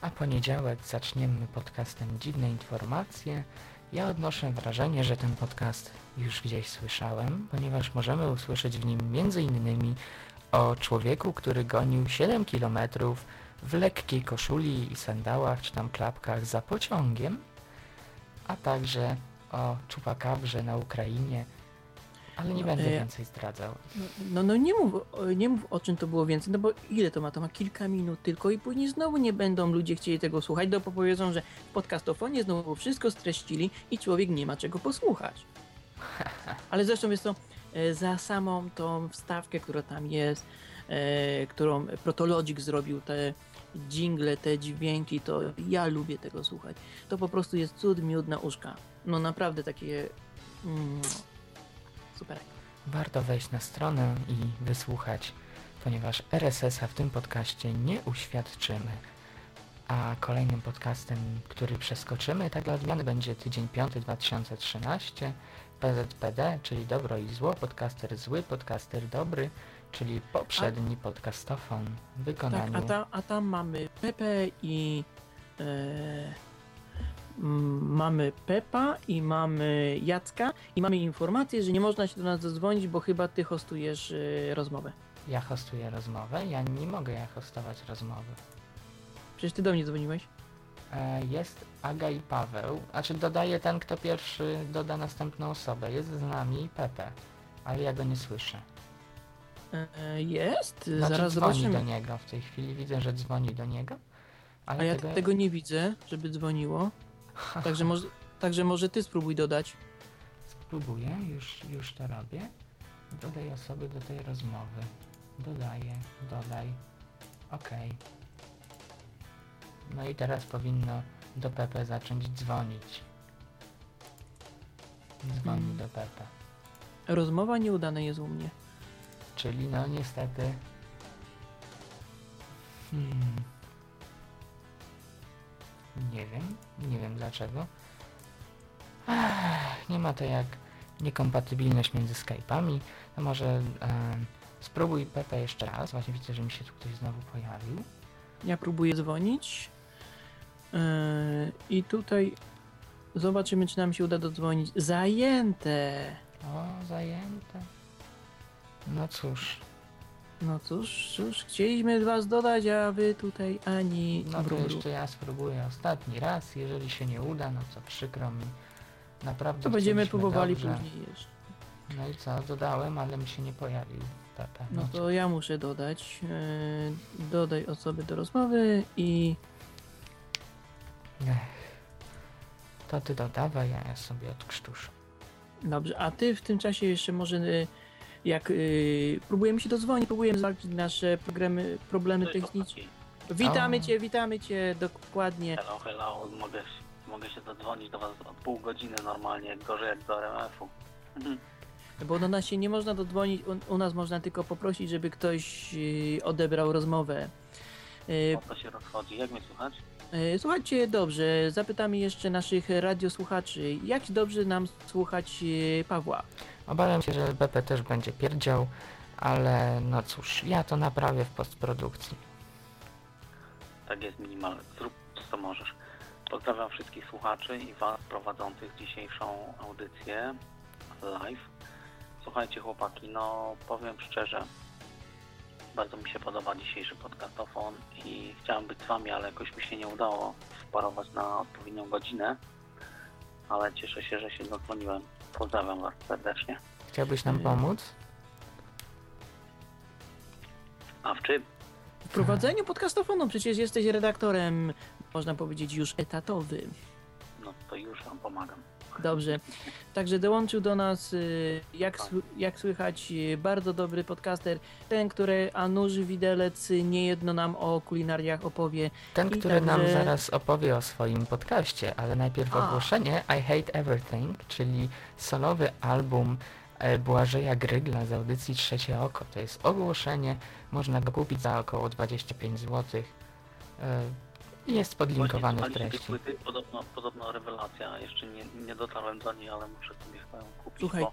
A poniedziałek zaczniemy podcastem Dziwne Informacje. Ja odnoszę wrażenie, że ten podcast już gdzieś słyszałem, ponieważ możemy usłyszeć w nim m.in. o człowieku, który gonił 7 km w lekkiej koszuli i sandałach czy tam klapkach za pociągiem, a także o czupakabrze na Ukrainie. Ale nie będę e, więcej zdradzał. No, no nie, mów, o- nie mów o czym to było więcej, no bo ile to ma? To ma kilka minut tylko i później znowu nie będą ludzie chcieli tego słuchać, bo powiedzą, że w podcastofonie znowu wszystko streścili i człowiek nie ma czego posłuchać. [laughs] Ale zresztą jest to e, za samą tą wstawkę, która tam jest, e, którą Protologic zrobił, te jingle, te dźwięki, to ja lubię tego słuchać. To po prostu jest cud, miód na uszka. No naprawdę takie... Mm, super. Warto wejść na stronę i wysłuchać, ponieważ RSS-a w tym podcaście nie uświadczymy. A kolejnym podcastem, który przeskoczymy, tak dla odmiany będzie tydzień 5 2013, PZPD, czyli Dobro i Zło, podcaster zły, podcaster dobry, czyli poprzedni podcastofon w wykonaniu... Tak, a, ta, a tam mamy Pepe i. Mm, mamy Pepa i mamy Jacka i mamy informację, że nie można się do nas zadzwonić, bo chyba ty hostujesz e, rozmowę. Ja hostuję rozmowę, ja nie mogę ja hostować rozmowy. Przecież ty do mnie dzwoniłeś. E, Jest Aga i Paweł, znaczy dodaje ten, kto pierwszy doda następną osobę. Jest z nami Pepe, ale ja go nie słyszę. E, jest? Znaczy Zaraz dzwoni zobaczymy. do niego w tej chwili, widzę, że dzwoni do niego. Ale A ja tego... tego... nie widzę, żeby dzwoniło. Także może, także może ty spróbuj dodać. Spróbuję, już, już to robię. Dodaj osoby do tej rozmowy. Dodaję, dodaj. Okej. No i teraz powinno do Pepe zacząć dzwonić. Dzwoni Mm. do Pepe. Rozmowa nieudana jest u mnie. Czyli no niestety... Hmm. Nie wiem, nie wiem dlaczego. Ech, nie ma to jak niekompatybilność między Skype'ami. No może em, spróbuj Pepe jeszcze raz. Właśnie widzę, że mi się tu ktoś znowu pojawił. Ja próbuję dzwonić. Yy, I tutaj zobaczymy, czy nam się uda dodzwonić. Zajęte! O, zajęte. No cóż, No cóż, cóż, chcieliśmy was dodać, a wy tutaj ani no to jeszcze ja spróbuję ostatni raz. Jeżeli się nie uda, no to przykro mi. Naprawdę To będziemy chcieliśmy próbowali dobrze. później jeszcze. No i co, dodałem, ale mi się nie pojawił Pepe. No to ja muszę dodać. Yy, dodaj osoby do rozmowy i Ech. To ty dodawaj, a ja sobie odkrztuszę. dobrze, a ty w tym czasie jeszcze może yy, jak yy, próbujemy się dodzwonić, próbujemy zwalczyć nasze programy, problemy techniczne. Witamy cię, witamy cię dokładnie. Hello, hello, mogę, mogę się zadzwonić do was od pół godziny normalnie, gorzej jak do RMF-u. Bo do nas się nie można dodzwonić, u, u nas można tylko poprosić, żeby ktoś yy, odebrał rozmowę. Yy, O to się rozchodzi. Jak mnie słychać? yy, Słuchajcie, dobrze, zapytamy jeszcze naszych radiosłuchaczy, jak dobrze nam słuchać Pawła? Obawiam się, że Pepe też będzie pierdział, ale no cóż, ja to naprawię w postprodukcji. Tak jest minimalny. Zrób co możesz. Pozdrawiam wszystkich słuchaczy i was prowadzących dzisiejszą audycję live. Słuchajcie chłopaki, no powiem szczerze, bardzo mi się podoba dzisiejszy podcastofon i chciałem być z wami, ale jakoś mi się nie udało wparować na odpowiednią godzinę, ale cieszę się, że się dodzwoniłem. Pozdrawiam was serdecznie. Chciałbyś nam pomóc? A w czym? W prowadzeniu podcastofonu przecież jesteś redaktorem, można powiedzieć, już etatowym. No to już wam pomagam. Dobrze. Także dołączył do nas, y, jak, sły- jak słychać, y, bardzo dobry podcaster. Ten, który a nuży widelec niejedno nam o kulinariach opowie. Ten, I który nam także- zaraz opowie o swoim podcaście, ale najpierw A. ogłoszenie I Hate Everything, czyli solowy album e, Błażeja Grygla z audycji Trzecie Oko. To jest ogłoszenie, można go kupić za około 25 zł. Jest podlinkowany w Właśnie treści. płyty, podobno, podobno rewelacja, jeszcze nie, nie dotarłem do niej, ale muszę sobie chyba ją kupić, Słuchaj, bo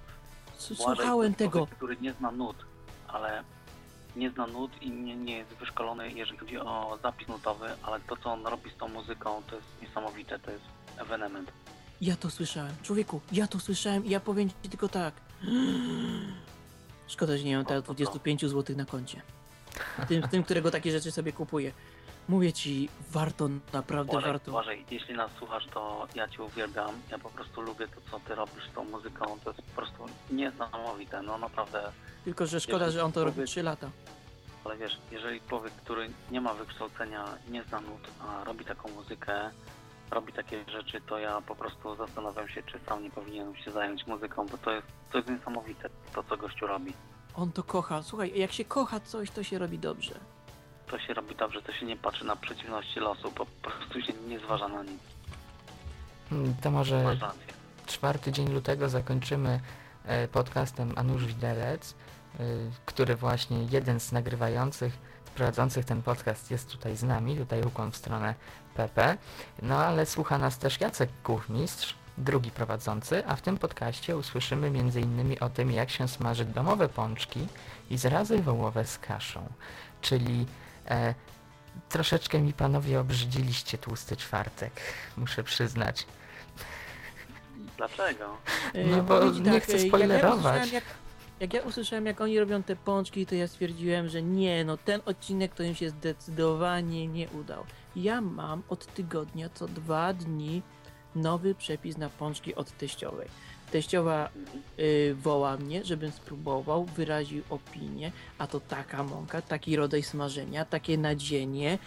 S- Błażej to Słuchałem jest tego. człowiek, który nie zna nut, ale nie zna nut i nie, nie jest wyszkolony, jeżeli chodzi o zapis nutowy, ale to, co on robi z tą muzyką, to jest niesamowite, to jest ewenement. Ja to słyszałem. Człowieku, ja to słyszałem i ja powiem ci tylko tak. [gasps] Szkoda, że nie mam teraz 25 zł na koncie. Tym, tym, którego takie rzeczy sobie kupuje. Mówię ci, warto, naprawdę Uważaj, warto. uważaj, jeśli nas słuchasz, to ja cię uwielbiam. Ja po prostu lubię to, co ty robisz z tą muzyką. To jest po prostu niesamowite. No naprawdę, Tylko, że szkoda, że on to robi 3 lata. ale wiesz, jeżeli człowiek, który nie ma wykształcenia, nie zna nut, a robi taką muzykę, robi takie rzeczy, to ja po prostu zastanawiam się, czy sam nie powinienem się zająć muzyką, bo to jest, to jest niesamowite, to co gościu robi. On to kocha. Słuchaj, jak się kocha coś, to się robi dobrze. To się robi dobrze, to się nie patrzy na przeciwności losu, po prostu się nie zważa na nic. Mm, To może czwarty dzień lutego zakończymy e, podcastem Anusz Widelec, e, który właśnie jeden z nagrywających, prowadzących ten podcast jest tutaj z nami, tutaj ukłon w stronę PP. No ale słucha nas też Jacek Kuchmistrz, drugi prowadzący, a w tym podcaście usłyszymy m.in. o tym, jak się smaży domowe pączki i zrazy wołowe z kaszą. Czyli e, troszeczkę mi panowie obrzydziliście tłusty czwartek, muszę przyznać. Dlaczego? E, No bo powiem ci nie chcę e, spoilerować. Jak ja, usłyszałem, jak, jak ja usłyszałem, jak oni robią te pączki, to ja stwierdziłem, że nie, no ten odcinek to im się zdecydowanie nie udał. Ja mam od tygodnia co dwa dni nowy przepis na pączki od teściowej. Teściowa y, woła mnie, żebym spróbował, wyraził opinię, a to taka mąka, taki rodzaj smażenia, takie nadzienie.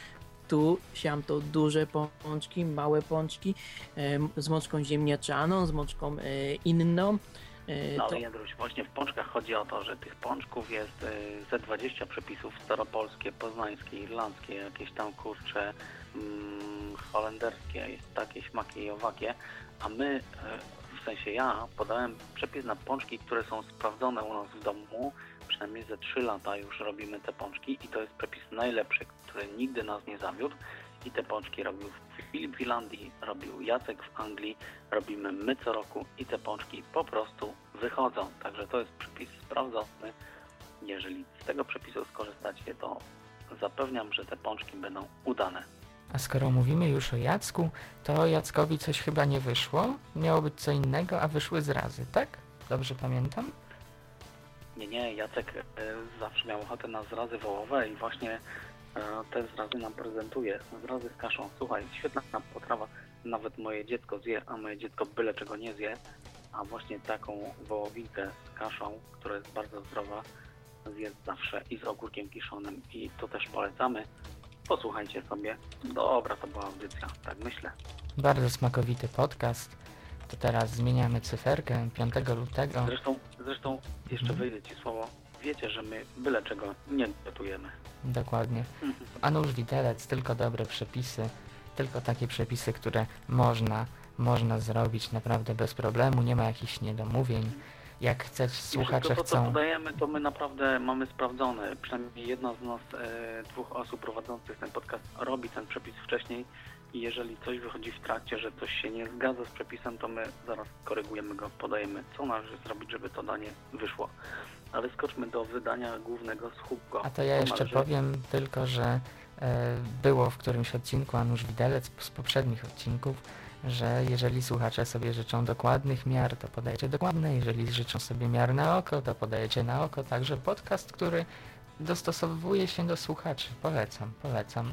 Tu siam to duże pączki, małe pączki em, z mączką ziemniaczaną, z mączką e, inną. E, No to, Jędruś, właśnie w pączkach chodzi o to, że tych pączków jest y, ze 20 przepisów staropolskie, poznańskie, irlandzkie, jakieś tam kurcze mm, holenderskie, jest takie śmakie i owakie, a my, y, sensie ja, podałem przepis na pączki, które są sprawdzone u nas w domu, przynajmniej ze 3 lata już robimy te pączki i to jest przepis najlepszy, który nigdy nas nie zawiódł i te pączki robił Filip w Irlandii, robił Jacek w Anglii, robimy my co roku i te pączki po prostu wychodzą. Także to jest przepis sprawdzony. Jeżeli z tego przepisu skorzystacie, to zapewniam, że te pączki będą udane. A skoro mówimy już o Jacku, to Jackowi coś chyba nie wyszło. Miało być co innego, a wyszły zrazy, tak? Dobrze pamiętam? Nie, nie, Jacek e, zawsze miał ochotę na zrazy wołowe i właśnie e, te zrazy nam prezentuje. Zrazy z kaszą. Słuchaj, świetna potrawa. Nawet moje dziecko zje, a moje dziecko byle czego nie zje. A właśnie taką wołowinkę z kaszą, która jest bardzo zdrowa, zje zawsze i z ogórkiem kiszonym. I to też polecamy. Posłuchajcie sobie. Dobra, to była audycja, tak myślę. Bardzo smakowity podcast. To teraz zmieniamy cyferkę 5 lutego. Zresztą, zresztą jeszcze Mhm. wyjdę Ci słowo. Wiecie, że my byle czego nie gotujemy. Dokładnie. Anusz Widelec, tylko dobre przepisy, tylko takie przepisy, które można, można zrobić naprawdę bez problemu, nie ma jakichś niedomówień. Jak chcesz, słuchacze wszystko to, co chcą... podajemy, to my naprawdę mamy sprawdzone. Przynajmniej jedna z nas, e, dwóch osób prowadzących ten podcast robi ten przepis wcześniej i jeżeli coś wychodzi w trakcie, że coś się nie zgadza z przepisem, to my zaraz korygujemy go, podajemy, co należy zrobić, żeby to danie wyszło. Ale skoczmy do wydania głównego z Hugo. A to ja jeszcze należy- powiem tylko, że e, było w którymś odcinku Anusz Widelec z poprzednich odcinków, że jeżeli słuchacze sobie życzą dokładnych miar, to podajecie dokładne, jeżeli życzą sobie miar na oko, to podajecie na oko. Także podcast, który dostosowuje się do słuchaczy. Polecam, polecam.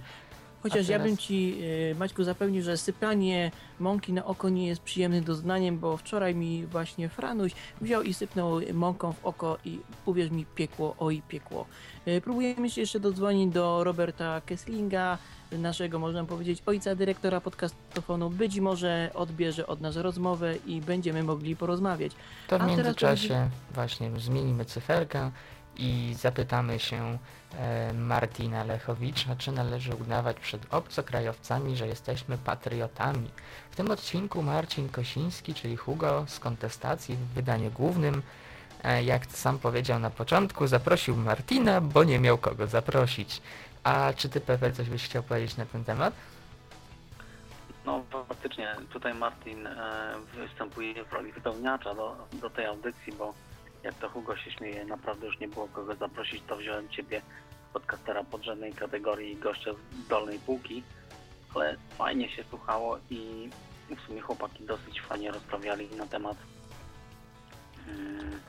chociaż a ja teraz- bym ci, e, Maćku, zapewnił, że sypanie mąki na oko nie jest przyjemnym doznaniem, bo wczoraj mi właśnie Franuś wziął i sypnął mąką w oko i uwierz mi, piekło, oj piekło. E, Próbujemy się jeszcze dodzwonić do Roberta Kesslinga, naszego, można powiedzieć, ojca dyrektora podcastofonu. Być może odbierze od nas rozmowę i będziemy mogli porozmawiać. To w A teraz międzyczasie właśnie zmienimy cyferkę i zapytamy się e, Martina Lechowicza, czy należy udawać przed obcokrajowcami, że jesteśmy patriotami. W tym odcinku Marcin Kosiński, czyli Hugo z kontestacji w wydaniu głównym, e, jak sam powiedział na początku, zaprosił Martina, bo nie miał kogo zaprosić. A czy ty, Pepe, coś byś chciał powiedzieć na ten temat? No faktycznie, tutaj Martin e, występuje w roli wypełniacza do, do tej audycji, bo jak to Hugo się śmieje, naprawdę już nie było kogo zaprosić, to wziąłem Ciebie, podcastera podrzędnej kategorii i gościa z dolnej półki, ale fajnie się słuchało i w sumie chłopaki dosyć fajnie rozprawiali na temat mm,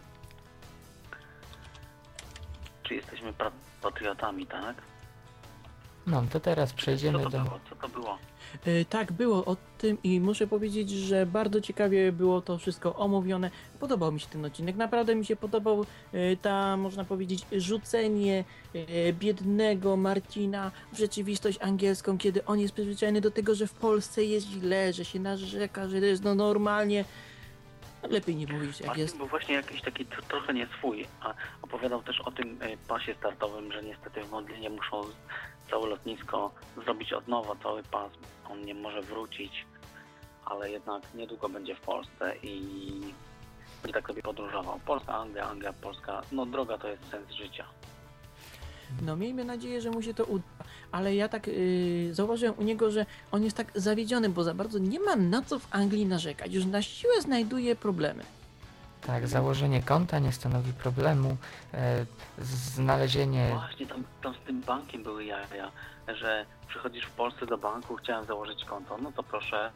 czy jesteśmy patriotami, tak? No, to teraz Co przejdziemy to do... było? Co to było? E, Tak, było o tym i muszę powiedzieć, że bardzo ciekawie było to wszystko omówione. Podobał mi się ten odcinek. Naprawdę mi się podobał e, ta, można powiedzieć, rzucenie e, biednego Marcina w rzeczywistość angielską, kiedy on jest przyzwyczajony do tego, że w Polsce jest źle, że się narzeka, że to jest no normalnie. Lepiej nie mówić jak jest. był właśnie jakiś taki tr- trochę nie swój, a opowiadał też o tym e, pasie startowym, że niestety w Modlinie muszą całe lotnisko zrobić od nowa, cały pas. On nie może wrócić, ale jednak niedługo będzie w Polsce i będzie tak sobie podróżował. Polska, Anglia, Anglia, Polska. No droga to jest sens życia. No miejmy nadzieję, że mu się to uda. Ale ja tak yy, zauważyłem u niego, że on jest tak zawiedziony, bo za bardzo nie ma na co w Anglii narzekać. Już na siłę znajduje problemy. Tak, założenie konta nie stanowi problemu. E, znalezienie... Właśnie tam, tam z tym bankiem były jaja, że przychodzisz w Polsce do banku, chciałem założyć konto, no to proszę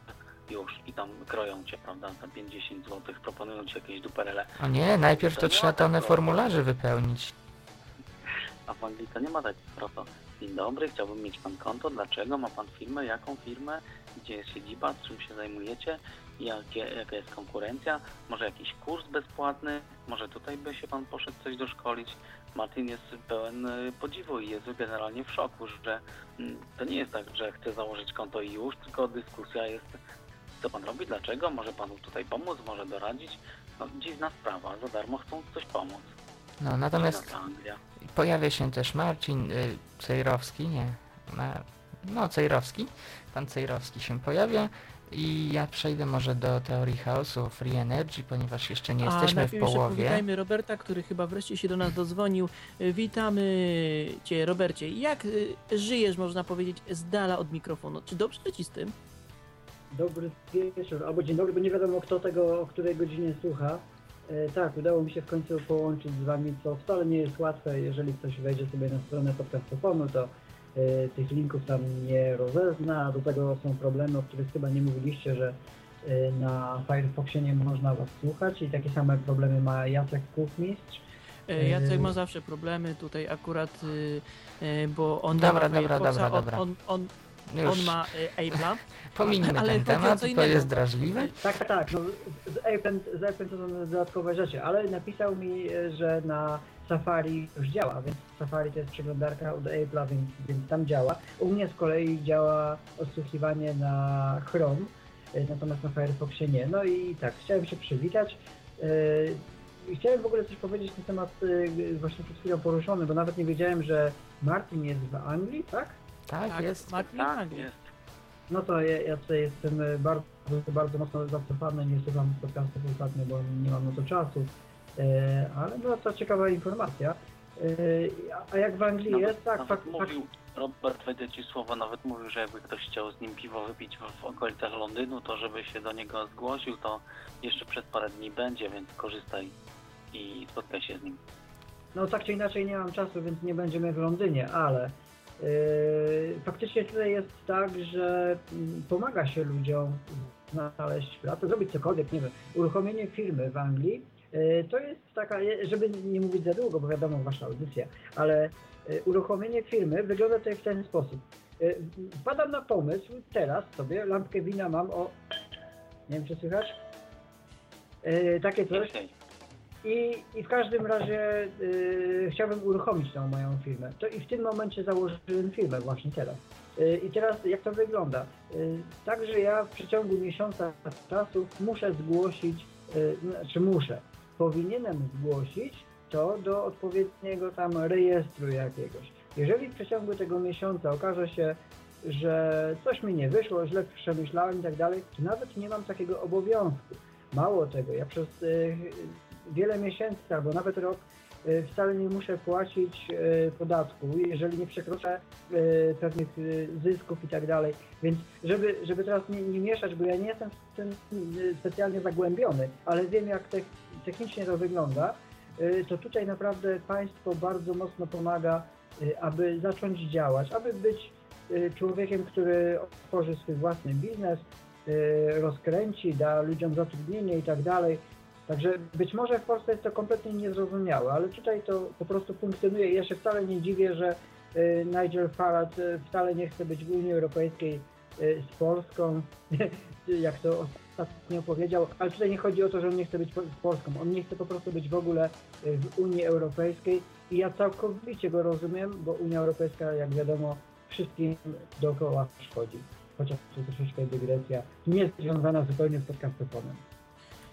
już i tam kroją cię, prawda, tam 50 zł, proponują ci jakieś duperele. O nie, najpierw To to nie trzeba tak tonę prosto. formularzy wypełnić. A w Anglii to nie ma tak prosto. Dzień dobry, chciałbym mieć pan konto. Dlaczego? Ma pan firmę? Jaką firmę? Gdzie jest siedziba? Czym się zajmujecie? Jakie, jaka jest konkurencja? Może jakiś kurs bezpłatny? Może tutaj by się pan poszedł coś doszkolić? Martin jest pełen y, podziwu i jest generalnie w szoku, że mm, to nie jest tak, że chce założyć konto i już, tylko dyskusja jest, co pan robi, dlaczego? Może panu tutaj pomóc, może doradzić? No, dziwna sprawa, za darmo chcą coś pomóc. No, natomiast. Pojawia się też Marcin y, Cejrowski, nie, no Cejrowski, pan Cejrowski się pojawia i ja przejdę może do teorii chaosu Free Energy, ponieważ jeszcze nie A jesteśmy w najpierw jeszcze połowie. powitajmy Roberta, który chyba wreszcie się do nas dozwonił. Y, Witamy Cię, Robercie. Jak y, żyjesz, można powiedzieć, z dala od mikrofonu? Czy dobrze ci z tym? Dobry wieczór, albo dzień dobry, bo nie wiadomo kto tego o której godzinie słucha. E, tak, udało mi się w końcu połączyć z Wami, co wcale nie jest łatwe. Jeżeli ktoś wejdzie sobie na stronę podcastofonu, to e, tych linków tam nie rozezna. Do tego są problemy, o których chyba nie mówiliście, że e, na Firefoxie nie można Was słuchać i takie same problemy ma Jacek Kuchmistrz. Jacek ma zawsze problemy tutaj akurat, y, y, bo on Dobra, dobra, dobra, on, dobra. On, on, Już on ma y, [laughs] pominijmy ale ten chodzi o temat, co to innego. jest drażliwe. Tak, tak, tak. No, z Apple, z Apple to są dodatkowe rzeczy, ale napisał mi, e, że na Safari już działa, więc Safari to jest przeglądarka od Apple'a, więc, więc tam działa. U mnie z kolei działa odsłuchiwanie na Chrome, e, natomiast na Firefoxie nie. No i tak, chciałem się przywitać. e, i Chciałem w ogóle coś powiedzieć na temat e, właśnie przed chwilą poruszony, bo nawet nie wiedziałem, że Martin jest w Anglii, tak? Tak, Tak, jest. Martin Tak, Anglii. jest. No to ja, ja tutaj jestem e, bardzo, bardzo mocno zacofany, nie słucham podcastów ostatnio, bo nie mam na to czasu. E, ale no to ciekawa informacja. E, a- jak w Anglii Nawet, jest, tak, fakt, mówił, Robert, wejdę ci słowo, nawet mówił, że jakby ktoś chciał z nim piwo wypić w, w okolicach Londynu, to żeby się do niego zgłosił, to jeszcze przez parę dni będzie, więc korzystaj i spotkaj się z nim. no tak czy inaczej nie mam czasu, więc nie będziemy w Londynie, ale faktycznie tutaj jest tak, że mm, pomaga się ludziom znaleźć pracę, zrobić cokolwiek, nie wiem, uruchomienie firmy w Anglii, e, to jest taka, żeby nie mówić za długo, bo wiadomo, wasza audycja, ale e, uruchomienie firmy wygląda tutaj w ten sposób. Wpadam na pomysł, teraz sobie lampkę wina mam o, nie wiem czy słychać, takie coś. I, I w każdym razie y, chciałbym uruchomić tą moją firmę. To i w tym momencie założyłem firmę właśnie teraz. Y, I teraz jak to wygląda? Y, Także ja w przeciągu miesiąca czasu muszę zgłosić, y, znaczy muszę, powinienem zgłosić to do odpowiedniego tam rejestru jakiegoś. Jeżeli w przeciągu tego miesiąca okaże się, że coś mi nie wyszło, źle przemyślałem i tak dalej, to nawet nie mam takiego obowiązku. Mało tego, ja przez y, wiele miesięcy albo nawet rok y, wcale nie muszę płacić y, podatku, jeżeli nie przekroczę y, pewnych zysków i tak dalej. Więc żeby, żeby teraz nie, nie mieszać, bo ja nie jestem w tym specjalnie zagłębiony, ale wiem jak te, technicznie to wygląda, to tutaj naprawdę państwo bardzo mocno pomaga, aby zacząć działać, aby być człowiekiem, który otworzy swój własny biznes, rozkręci, da ludziom zatrudnienie i tak dalej Także być może w Polsce jest to kompletnie niezrozumiałe, ale tutaj to po prostu funkcjonuje ja się wcale nie dziwię, że y, Nigel Farage y, wcale nie chce być w Unii Europejskiej y, z Polską, [laughs] jak to ostatnio powiedział, ale tutaj nie chodzi o to, że on nie chce być z Polską, on nie chce po prostu być w ogóle w Unii Europejskiej i ja całkowicie go rozumiem, bo Unia Europejska, jak wiadomo, wszystkim dookoła szkodzi. Chociaż to troszeczkę dygresja, nie związana zupełnie z podcastofonem.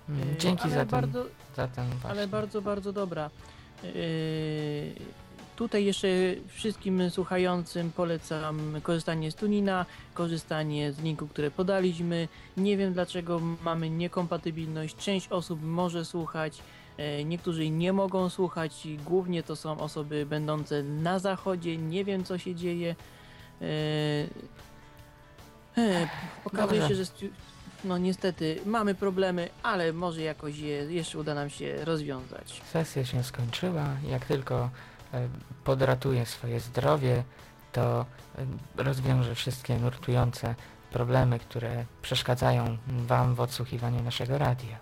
Mm, Yy, Dzięki ale za ten, bardzo, za ten właśnie. ale bardzo, bardzo dobra. Yy, Tutaj jeszcze wszystkim słuchającym polecam korzystanie z Tunina, korzystanie z linku, które podaliśmy. Nie wiem dlaczego mamy niekompatybilność. Część osób może słuchać, e, niektórzy nie mogą słuchać głównie to są osoby będące na zachodzie. Nie wiem co się dzieje. Okazuje się, że no niestety mamy problemy, ale może jakoś je jeszcze uda nam się rozwiązać. Sesja się skończyła. Jak tylko e, podratuje swoje zdrowie, to e, rozwiąże wszystkie nurtujące problemy, które przeszkadzają Wam w odsłuchiwaniu naszego radia.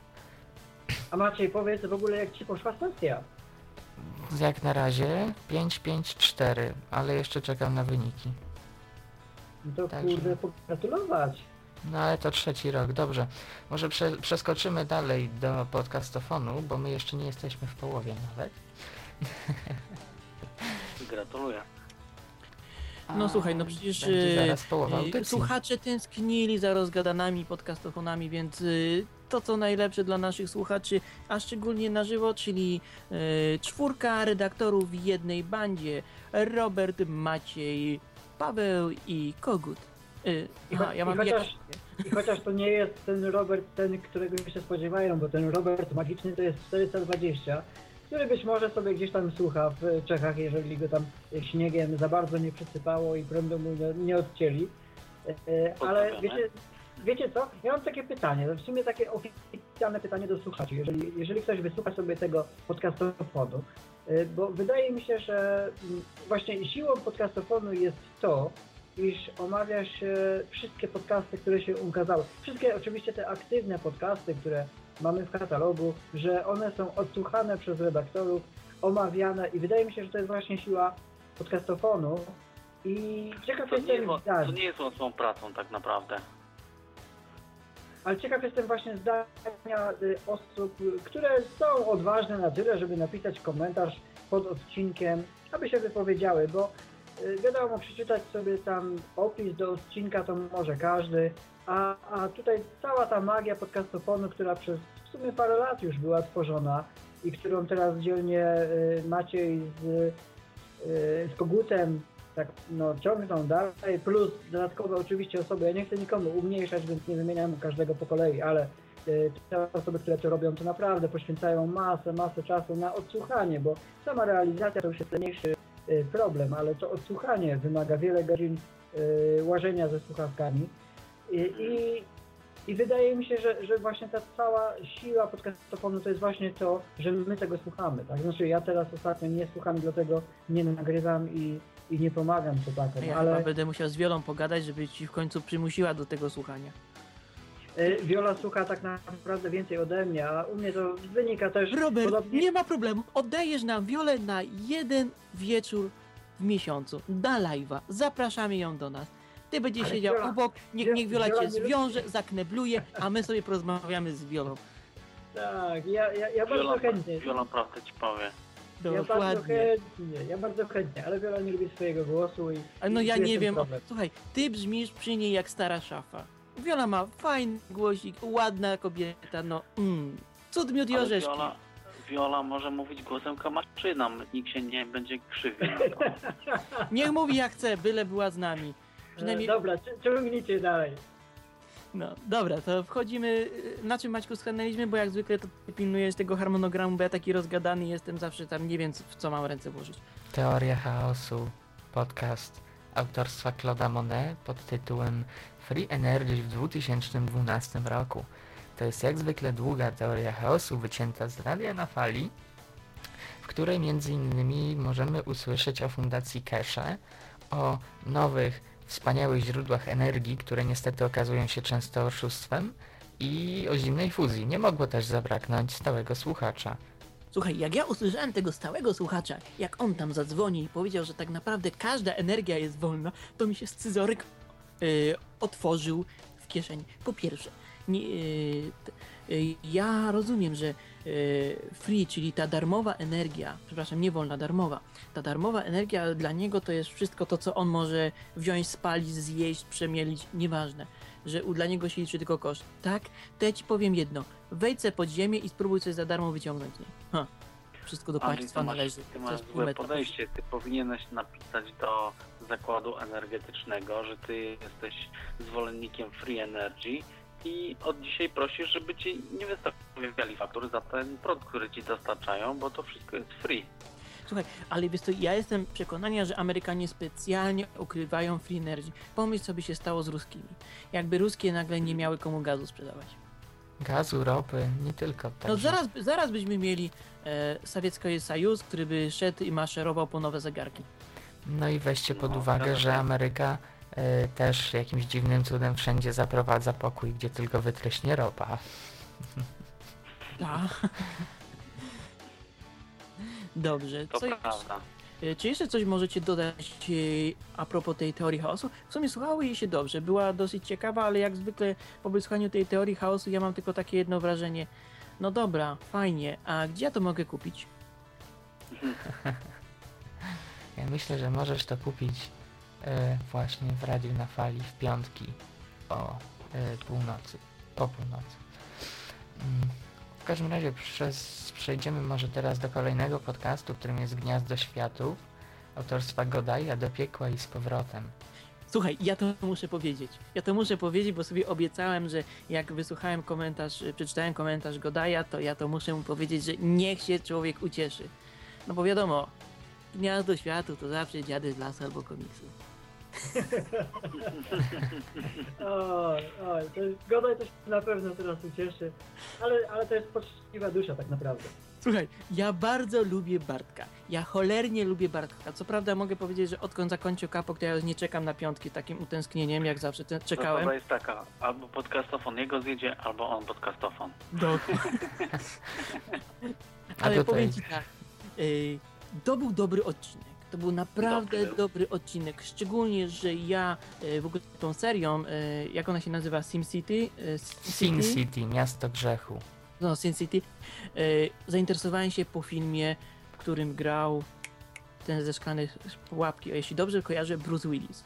A Maciej, powiedz w ogóle jak Ci poszła sesja? Jak na razie 5-5-4, ale jeszcze czekam na wyniki. No to Także- kurde, pogratulować. No ale to trzeci rok, dobrze. Może prze, przeskoczymy dalej do podcastofonu, bo my jeszcze nie jesteśmy w połowie nawet. [laughs] Gratuluję. No A, słuchaj, no przecież e, zaraz połowa audycji. słuchacze tęsknili za rozgadanami podcastofonami, więc e, to co najlepsze dla naszych słuchaczy, a szczególnie na żywo, czyli czwórka redaktorów w jednej bandzie. Robert, Maciej, Paweł i Kogut. E, I, cho- ja i, mam chociaż, I chociaż to nie jest ten Robert, ten, którego się spodziewają, bo ten Robert magiczny to jest 420, który być może sobie gdzieś tam słucha w Czechach, jeżeli go tam śniegiem za bardzo nie przysypało i prądu mu nie, nie odcięli. E, e, Ale wiecie, wiecie co? Ja mam takie pytanie, w sumie takie oficjalne pytanie do słuchaczy. Jeżeli, jeżeli ktoś wysłucha sobie tego podcastofonu, e, bo wydaje mi się, że właśnie siłą podcastofonu jest to, iż omawia się wszystkie podcasty, które się ukazały. Wszystkie oczywiście te aktywne podcasty, które mamy w katalogu, że one są odsłuchane przez redaktorów, omawiane i wydaje mi się, że to jest właśnie siła podcastofonu. I ciekaw To nie, jestem jest, zdań, to nie jest łatwą pracą tak naprawdę. ale ciekaw jestem właśnie zdania y, osób, które są odważne na tyle, żeby napisać komentarz pod odcinkiem, aby się wypowiedziały, bo wiadomo, przeczytać sobie tam opis do odcinka to może każdy, a, a tutaj cała ta magia podcastofonu, która przez w sumie parę lat już była tworzona i którą teraz dzielnie y, Maciej z, y, z Kogutem tak no, ciągną dalej, plus dodatkowe oczywiście osoby, ja nie chcę nikomu umniejszać, więc nie wymieniam każdego po kolei, ale y, te osoby, które to robią, to naprawdę poświęcają masę, masę czasu na odsłuchanie, bo sama realizacja to już jest mniejszy y, problem, ale to odsłuchanie wymaga wiele godzin y, łażenia ze słuchawkami i, i, i wydaje mi się, że, że właśnie ta cała siła podcastofonu to jest właśnie to, że my tego słuchamy, tak? Znaczy ja teraz ostatnio nie słucham, dlatego nie nagrywam i, i nie pomagam chłopakom, Ja ale... będę musiał z Wiolą pogadać, żeby ci w końcu przymusiła do tego słuchania. Y, Wiola słucha tak naprawdę więcej ode mnie, a u mnie to wynika też Robert, podobnie... nie ma problemu. Oddajesz nam Wiolę na jeden wieczór w miesiącu. Da live'a. Zapraszamy ją do nas. Ty będziesz Ale siedział Wiola- obok, niech, niech Wiola Wiola cię lubi- zwiąże, zaknebluje, a my sobie porozmawiamy z Wiolą. Tak, ja, ja, ja bardzo Wiola, chętnie. Wiola prawdę ci powie. Ja bardzo Dokładnie. chętnie, ja bardzo chętnie, ale Wiola nie lubi swojego głosu i... No i ja nie wiem. O, problem. słuchaj, ty brzmisz przy niej jak stara szafa. Wiola ma fajny głosik, ładna kobieta, no mm. Cud miód i orzeszki. Wiola, Wiola może mówić głosem kamarzyna, nikt się nie będzie krzywił. [laughs] Niech mówi jak chce, byle była z nami. Przynajmniej E, Dobra, ciągnijcie dalej. No, dobra, to wchodzimy. y, Na czym Maćku stanęliśmy, bo jak zwykle to ty pilnujesz tego harmonogramu, bo ja taki rozgadany jestem, zawsze tam nie wiem w co mam ręce włożyć. Teoria chaosu, podcast autorstwa Claude'a Monet pod tytułem Free Energy w 2012 roku. To jest jak zwykle długa teoria chaosu wycięta z radia na fali, w której między innymi możemy usłyszeć o fundacji Keshe, o nowych, wspaniałych źródłach energii, które niestety okazują się często oszustwem i o zimnej fuzji. Nie mogło też zabraknąć stałego słuchacza. Słuchaj, jak ja usłyszałem tego stałego słuchacza, jak on tam zadzwonił i powiedział, że tak naprawdę każda energia jest wolna, to mi się scyzoryk yy, otworzył w kieszeni. Po pierwsze, nie, yy, yy, ja rozumiem, że yy, free, czyli ta darmowa energia, przepraszam, nie wolna, darmowa, ta darmowa energia dla niego to jest wszystko to, co on może wziąć, spalić, zjeść, przemielić, nieważne, że u- dla niego się liczy tylko koszt. Tak, to ja ci powiem jedno, wejdź se pod ziemię i spróbuj coś za darmo wyciągnąć. Nie? Ha. Wszystko do państwa masz, należy. ty masz złe podejście. Ty powinieneś napisać do zakładu energetycznego, że ty jesteś zwolennikiem free energy i od dzisiaj prosisz, żeby ci nie wystawiali faktur za ten produkt, który ci dostarczają, bo to wszystko jest free. Słuchaj, ale wiesz co, ja jestem przekonania, że Amerykanie specjalnie ukrywają free energy. Pomyśl, co by się stało z ruskimi. Jakby ruskie nagle nie miały komu gazu sprzedawać. Gazu, ropy, nie tylko. No także- zaraz, zaraz byśmy mieli e, sowiecki Sojus, który by szedł i maszerował po nowe zegarki. No i weźcie pod No, uwagę, że. Ameryka e, też jakimś dziwnym cudem wszędzie zaprowadza pokój, gdzie tylko wytryśnie ropa. Tak. [laughs] Dobrze, To co jeszcze? prawda. E, Czy jeszcze coś możecie dodać e, a propos tej teorii chaosu? W sumie słuchało jej się dobrze, była dosyć ciekawa, ale jak zwykle po wysłuchaniu tej teorii chaosu ja mam tylko takie jedno wrażenie. No dobra, fajnie, a gdzie ja to mogę kupić? [laughs] Ja myślę, że możesz to kupić e, właśnie w Radiu na Fali w piątki o e, północy, po północy. Mm, W każdym razie przez, przejdziemy może teraz do kolejnego podcastu, którym jest Gniazdo Światów autorstwa Godaja do piekła i z powrotem. Słuchaj, ja to muszę powiedzieć. Ja to muszę powiedzieć, bo sobie obiecałem, że jak wysłuchałem komentarz, y, przeczytałem komentarz Godaja, to ja to muszę mu powiedzieć, że niech się człowiek ucieszy. No bo wiadomo, Gniazdo Światu to zawsze dziady z lasu albo komiksy. [laughs] Oj, oj, to jest, Godaj się na pewno teraz ucieszy, ale, ale to jest poczciwa dusza tak naprawdę. Słuchaj, ja bardzo lubię Bartka. Ja cholernie lubię Bartka. Co prawda mogę powiedzieć, że odkąd zakończył kapok, to ja już nie czekam na piątki takim utęsknieniem, jak zawsze te- czekałem. Zasada jest taka, albo podcastofon jego zjedzie, albo on podcastofon. Dokładnie. [laughs] Ale powiem ci tak, y, to był dobry odcinek. To był naprawdę Dobry dobry, odcinek. Szczególnie, że ja y, w ogóle tą serią, y, jak ona się nazywa, Sim City? Y, Sin City, miasto grzechu. No, Sin City. Zainteresowałem się po filmie, w którym grał ten ze szklanej pułapki, o jeśli dobrze kojarzę, Bruce Willis.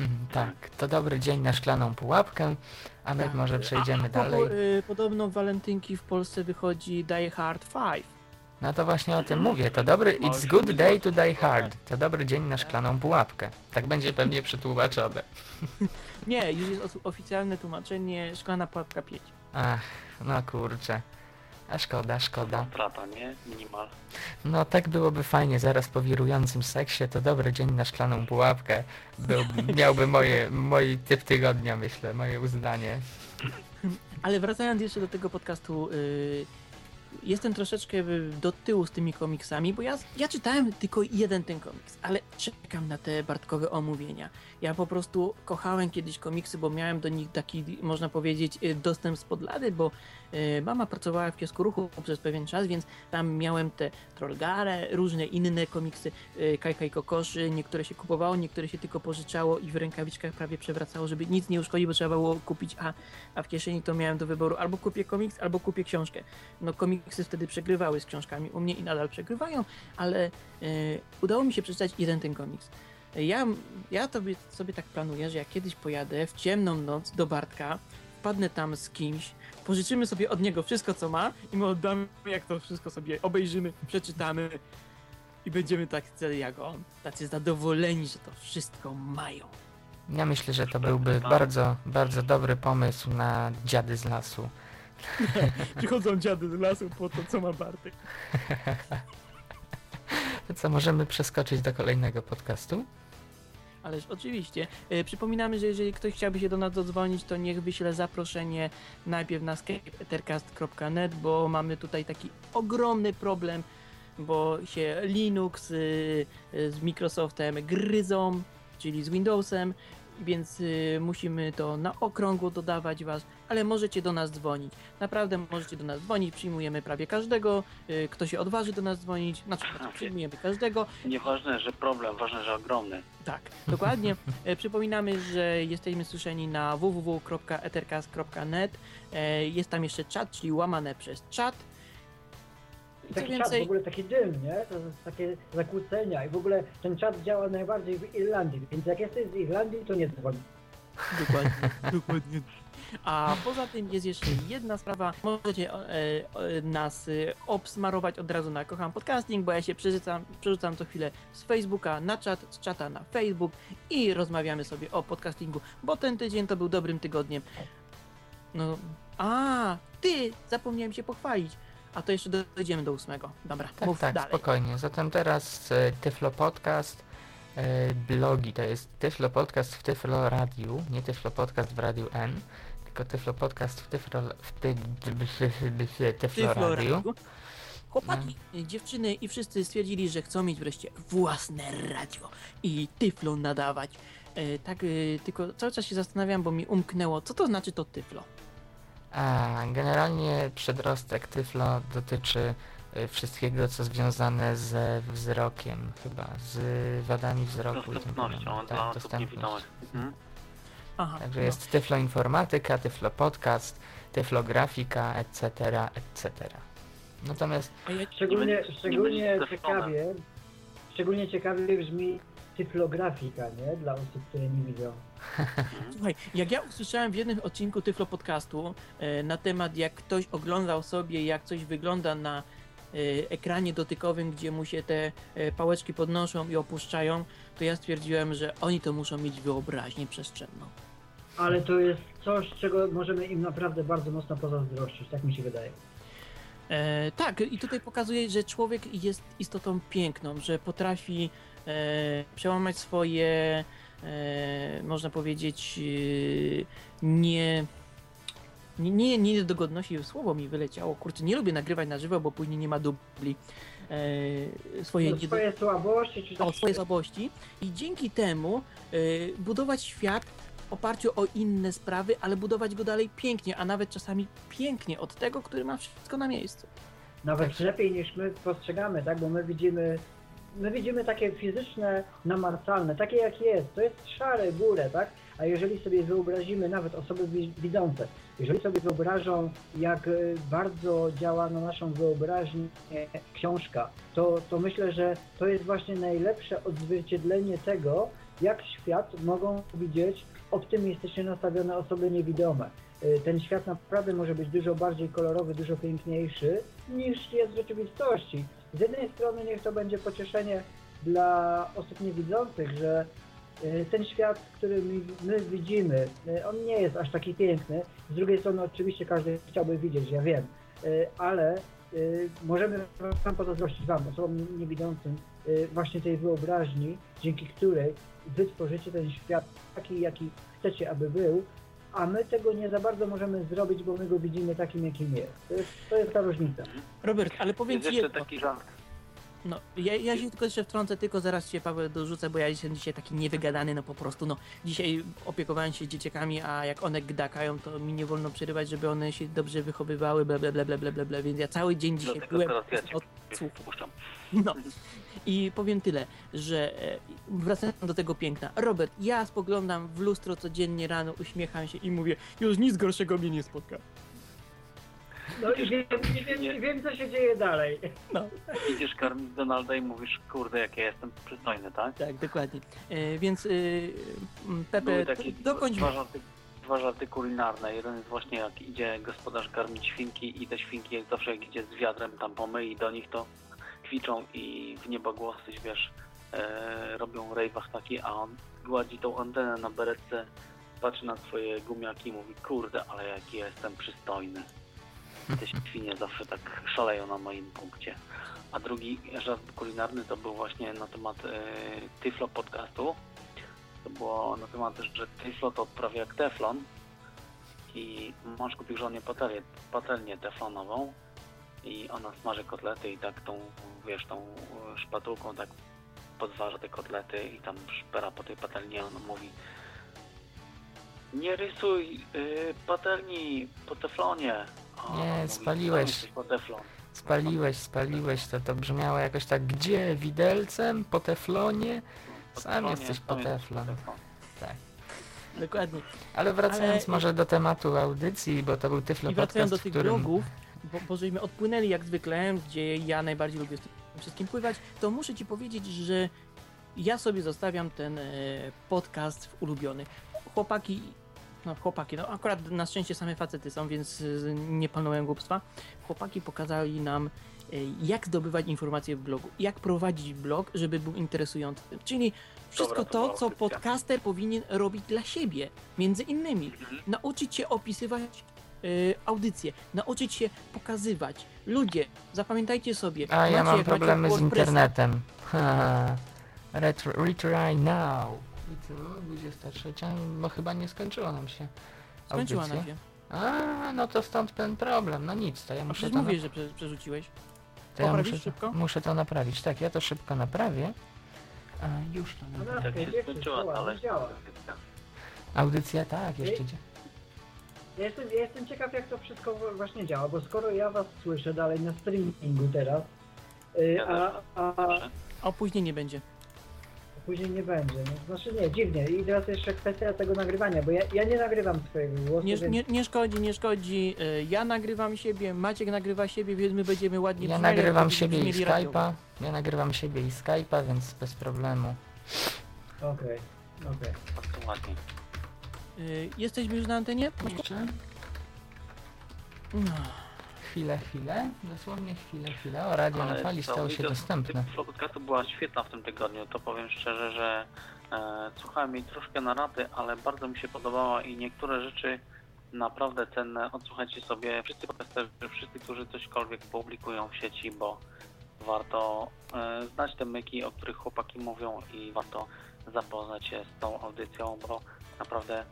Mhm, tak, to dobry dzień na szklaną pułapkę, a my Tak. może przejdziemy A, a, dalej. po- y, podobno w walentynki w Polsce wychodzi Die Hard 5. No to właśnie o tym mówię, to dobry It's good day to die hard. To dobry dzień na szklaną pułapkę. Tak będzie pewnie przetłumaczone. [laughs] Nie, już jest os- oficjalne tłumaczenie Szklana Pułapka 5. Ach, no kurczę. A szkoda, szkoda. strata, nie? Minimal. No tak byłoby fajnie, zaraz po wirującym seksie to dobry dzień na szklaną pułapkę. Był, [laughs] miałby moje, mój typ tygodnia, myślę, moje uznanie. [laughs] Ale wracając jeszcze do tego podcastu, y, jestem troszeczkę do tyłu z tymi komiksami, bo ja, ja czytałem tylko jeden ten komiks, ale czekam na te Bartkowe omówienia. Ja po prostu kochałem kiedyś komiksy, bo miałem do nich taki, można powiedzieć, y, dostęp spod lady, bo mama pracowała w kiosku ruchu przez pewien czas, więc tam miałem te Trollgare, różne inne komiksy, y, Kajka i Kokoszy, niektóre się kupowało, niektóre się tylko pożyczało i w rękawiczkach prawie przewracało, żeby nic nie uszkodzić, bo trzeba było kupić, a a w kieszeni to miałem do wyboru albo kupię komiks, albo kupię książkę. No komiksy wtedy przegrywały z książkami, u mnie i nadal przegrywają, ale e, udało mi się przeczytać jeden ten komiks. E, Ja, ja tobie, sobie tak planuję, że jak kiedyś pojadę w ciemną noc do Bartka, wpadnę tam z kimś, pożyczymy sobie od niego wszystko, co ma i my oddamy, jak to wszystko sobie obejrzymy, przeczytamy i będziemy tacy jak on, tacy zadowoleni, że to wszystko mają. Ja myślę, że to byłby bardzo, bardzo dobry pomysł na dziady z lasu. [laughs] Przychodzą dziady z lasu po to, co ma Bartek. [laughs] To co, możemy przeskoczyć do kolejnego podcastu? Ależ oczywiście. E, przypominamy, że jeżeli ktoś chciałby się do nas dodzwonić, to niech wyśle zaproszenie najpierw na skype.ethercast.net, bo mamy tutaj taki ogromny problem, bo się Linux y, y, z Microsoftem gryzą, czyli z Windowsem więc y, musimy to na okrągło dodawać was, ale możecie do nas dzwonić. Naprawdę możecie do nas dzwonić, przyjmujemy prawie każdego, y, kto się odważy do nas dzwonić, znaczy przyjmujemy każdego. Nieważne, że problem, ważne, że ogromny. Tak, dokładnie. E, Przypominamy, że jesteśmy słyszeni na www.ethercast.net. E, Jest tam jeszcze czat, czyli łamane przez czat. I Taki czat, w więcej, ogóle taki dym, nie? To jest takie zakłócenia i w ogóle ten czat działa najbardziej w Irlandii, więc jak jesteś z Irlandii, to nie dzwoń. Dokładnie, [laughs] dokładnie. A poza tym jest jeszcze jedna sprawa. Możecie e, e, nas e, obsmarować od razu na Kocham Podcasting, bo ja się przerzucam, przerzucam co chwilę z Facebooka na czat, z czata na Facebook i rozmawiamy sobie o podcastingu, bo ten tydzień to był dobrym tygodniem. No, a ty! Zapomniałem się pochwalić. A to jeszcze dojdziemy do ósmego. Dobra, Tak, mów tak, dalej. spokojnie. Zatem teraz e, Tyflo Podcast, e, blogi, to jest Tyflo Podcast w Tyflo Radiu, nie Tyflo Podcast w Radiu N, tylko Tyflo Podcast w Tyflo, w ty, Tyflo Tyflo Radiu. Radio. Chłopaki, dziewczyny i wszyscy stwierdzili, że chcą mieć wreszcie własne radio i tyflo nadawać. E, tak, e, tylko cały czas się zastanawiam, bo mi umknęło, co to znaczy to tyflo. A, generalnie przedrostek Tyflo dotyczy e, wszystkiego, co związane ze wzrokiem, chyba, z wadami wzroku. i tym Dostępnością podobnym. dla Tak, osób dostępność. niewidomych. Mhm. Aha, Także no. jest Tyflo Informatyka, Tyflo Podcast, Tyflo Grafika, etc., etc. Natomiast Szczególnie, szczególnie ciekawie, szczególnie ciekawie brzmi tyflografika, nie? Dla osób, które nie widzą. [laughs] słuchaj, jak ja usłyszałem w jednym odcinku Tyflo Podcastu e, na temat, jak ktoś oglądał sobie, jak coś wygląda na e, ekranie dotykowym, gdzie mu się te e, pałeczki podnoszą i opuszczają, to ja stwierdziłem, że oni to muszą mieć wyobraźnię przestrzenną. Ale to jest coś, czego możemy im naprawdę bardzo mocno pozazdrościć, tak mi się wydaje. E, tak, i tutaj pokazuje, że człowiek jest istotą piękną, że potrafi e, przełamać swoje, e, można powiedzieć, e, nie, nie, nie, nie niedogodności, słowo mi wyleciało, kurczę, nie lubię nagrywać na żywo, bo później nie ma dubli. E, swoje No, swoje słabości, czy o swoje słabości i dzięki temu y, budować świat oparciu o inne sprawy, ale budować go dalej pięknie, a nawet czasami pięknie od tego, który ma wszystko na miejscu. nawet lepiej niż my postrzegamy, tak? Bo my widzimy, my widzimy takie fizyczne, namacalne, takie jak jest. To jest szare górę, tak? A jeżeli sobie wyobrazimy nawet osoby wi- widzące, jeżeli sobie wyobrażą, jak y, bardzo działa na naszą wyobraźnię książka, to, to myślę, że to jest właśnie najlepsze odzwierciedlenie tego, jak świat mogą widzieć optymistycznie nastawione osoby niewidome. Y, Ten świat naprawdę może być dużo bardziej kolorowy, dużo piękniejszy niż jest w rzeczywistości. Z jednej strony niech to będzie pocieszenie dla osób niewidzących, że y, ten świat, który my, my widzimy, y, on nie jest aż taki piękny. Z drugiej strony oczywiście każdy chciałby widzieć, ja wiem, ale możemy wam pozazdrościć wam, osobom niewidzącym, właśnie tej wyobraźni, dzięki której wy tworzycie ten świat taki, jaki chcecie, aby był, a my tego nie za bardzo możemy zrobić, bo my go widzimy takim, jakim jest. To jest, to jest ta różnica. Robert, ale powiem Jest ci jeszcze jedno. taki żart. No, ja, ja się tylko jeszcze wtrącę, tylko zaraz się Paweł dorzucę, bo ja jestem dzisiaj taki niewygadany, no po prostu, no dzisiaj opiekowałem się dzieciakami, a jak one gdakają, to mi nie wolno przerywać, żeby one się dobrze wychowywały, bla bla bla bla bla bla, bla więc ja cały dzień dzisiaj Dlatego byłem teraz ja od słuchu. No. I powiem tyle, że e, wracając do tego piękna. Robert, ja spoglądam w lustro codziennie rano, uśmiecham się i mówię, już nic gorszego mnie nie spotka. No i wiem, i wiem, i wiem co się dzieje dalej. No, Idziesz karmić Donalda i mówisz, kurde, jak ja jestem przystojny, tak? tak, dokładnie. E, więc m, Pepe, dokończ dwa żarty, dwa żarty kulinarne. Jeden jest właśnie jak idzie gospodarz karmić świnki i te świnki jak zawsze jak idzie z wiadrem tam pomyj do nich to kwiczą i w niebogłosy, wiesz, e, robią rejwach taki, a on gładzi tą antenę na beretce, patrzy na swoje gumiaki i mówi, kurde, ale jaki ja jestem przystojny. Te [laughs] świnie zawsze tak szaleją na moim punkcie. A drugi żart kulinarny to był właśnie na temat e, Tyflo podcastu. To było na temat, że Tyflo to prawie jak teflon i mąż kupił żonie patelnię, patelnię teflonową i ona smaży kotlety i tak tą, wiesz, tą e, szpatułką tak podważa te kotlety i tam szpera po tej patelni, a ona mówi Nie rysuj y, patelni po teflonie. O, Nie, mówi, spaliłeś. Po teflon. Spaliłeś, spaliłeś, to to brzmiało jakoś tak, gdzie? Widelcem? Po teflonie? Po Sam teflonie, jesteś po teflon. teflon. Dokładnie. Ale wracając Ale- może do tematu audycji, bo to był Tyflo I wracając Podcast, do tych którym... blogów, bo, żeśmy odpłynęli jak zwykle, gdzie ja najbardziej lubię z tym wszystkim pływać, to muszę ci powiedzieć, że ja sobie zostawiam ten e, podcast w ulubiony. Chłopaki, no chłopaki, no akurat na szczęście same facety są, więc e, nie palnąłem głupstwa. Chłopaki pokazali nam, e, jak zdobywać informacje w blogu, jak prowadzić blog, żeby był interesujący. Czyli wszystko to to, była co podcaster powinien robić dla siebie, między innymi. Mhm. Nauczyć się opisywać y, audycje, nauczyć się pokazywać. Ludzie, zapamiętajcie sobie. A ja macie- mam macie problemy z WordPressa. internetem. [laughs] Ha. Retry now. I co? 23? Bo chyba nie skończyło nam się Skończyła audycja. nam się. A, no to stąd ten problem. No nic, to ja A muszę przecież to, mówię, że prze, przerzuciłeś. to ja poprawisz muszę, szybko? muszę to naprawić. Tak, ja to szybko naprawię. A, już to No naprawię. Tak się skończyła działa. audycja. Audycja, tak, jeszcze Ej. Ja jestem, ja jestem ciekaw jak to wszystko właśnie działa, bo skoro ja was słyszę dalej na streamingu teraz, y, Ja a, a, a. Opóźnienie będzie. później nie będzie. No, znaczy nie, dziwnie. I teraz jeszcze kwestia tego nagrywania, bo ja, ja nie nagrywam swojego głosu, Nie, więc nie, nie szkodzi, nie szkodzi. Y, Ja nagrywam siebie, Maciek nagrywa siebie, więc my będziemy ładnie Ja brzmieli, nagrywam siebie i. Skype'a. Ja nagrywam siebie i Skype'a, więc bez problemu. Okej, okej. Bardzo Y, Jesteśmy już na antenie? Jeszcze? No. Chwilę, chwilę, dosłownie chwilę, chwilę. O, radio na fali co, stało się dostępne. Typ podcastu była świetna w tym tygodniu, to powiem szczerze, że e, słuchałem jej troszkę na raty, ale bardzo mi się podobała i niektóre rzeczy naprawdę cenne. Odsłuchajcie sobie wszyscy podcasterzy, wszyscy, którzy cośkolwiek publikują w sieci, bo warto e, znać te myki, o których chłopaki mówią i warto zapoznać się z tą audycją, bo naprawdę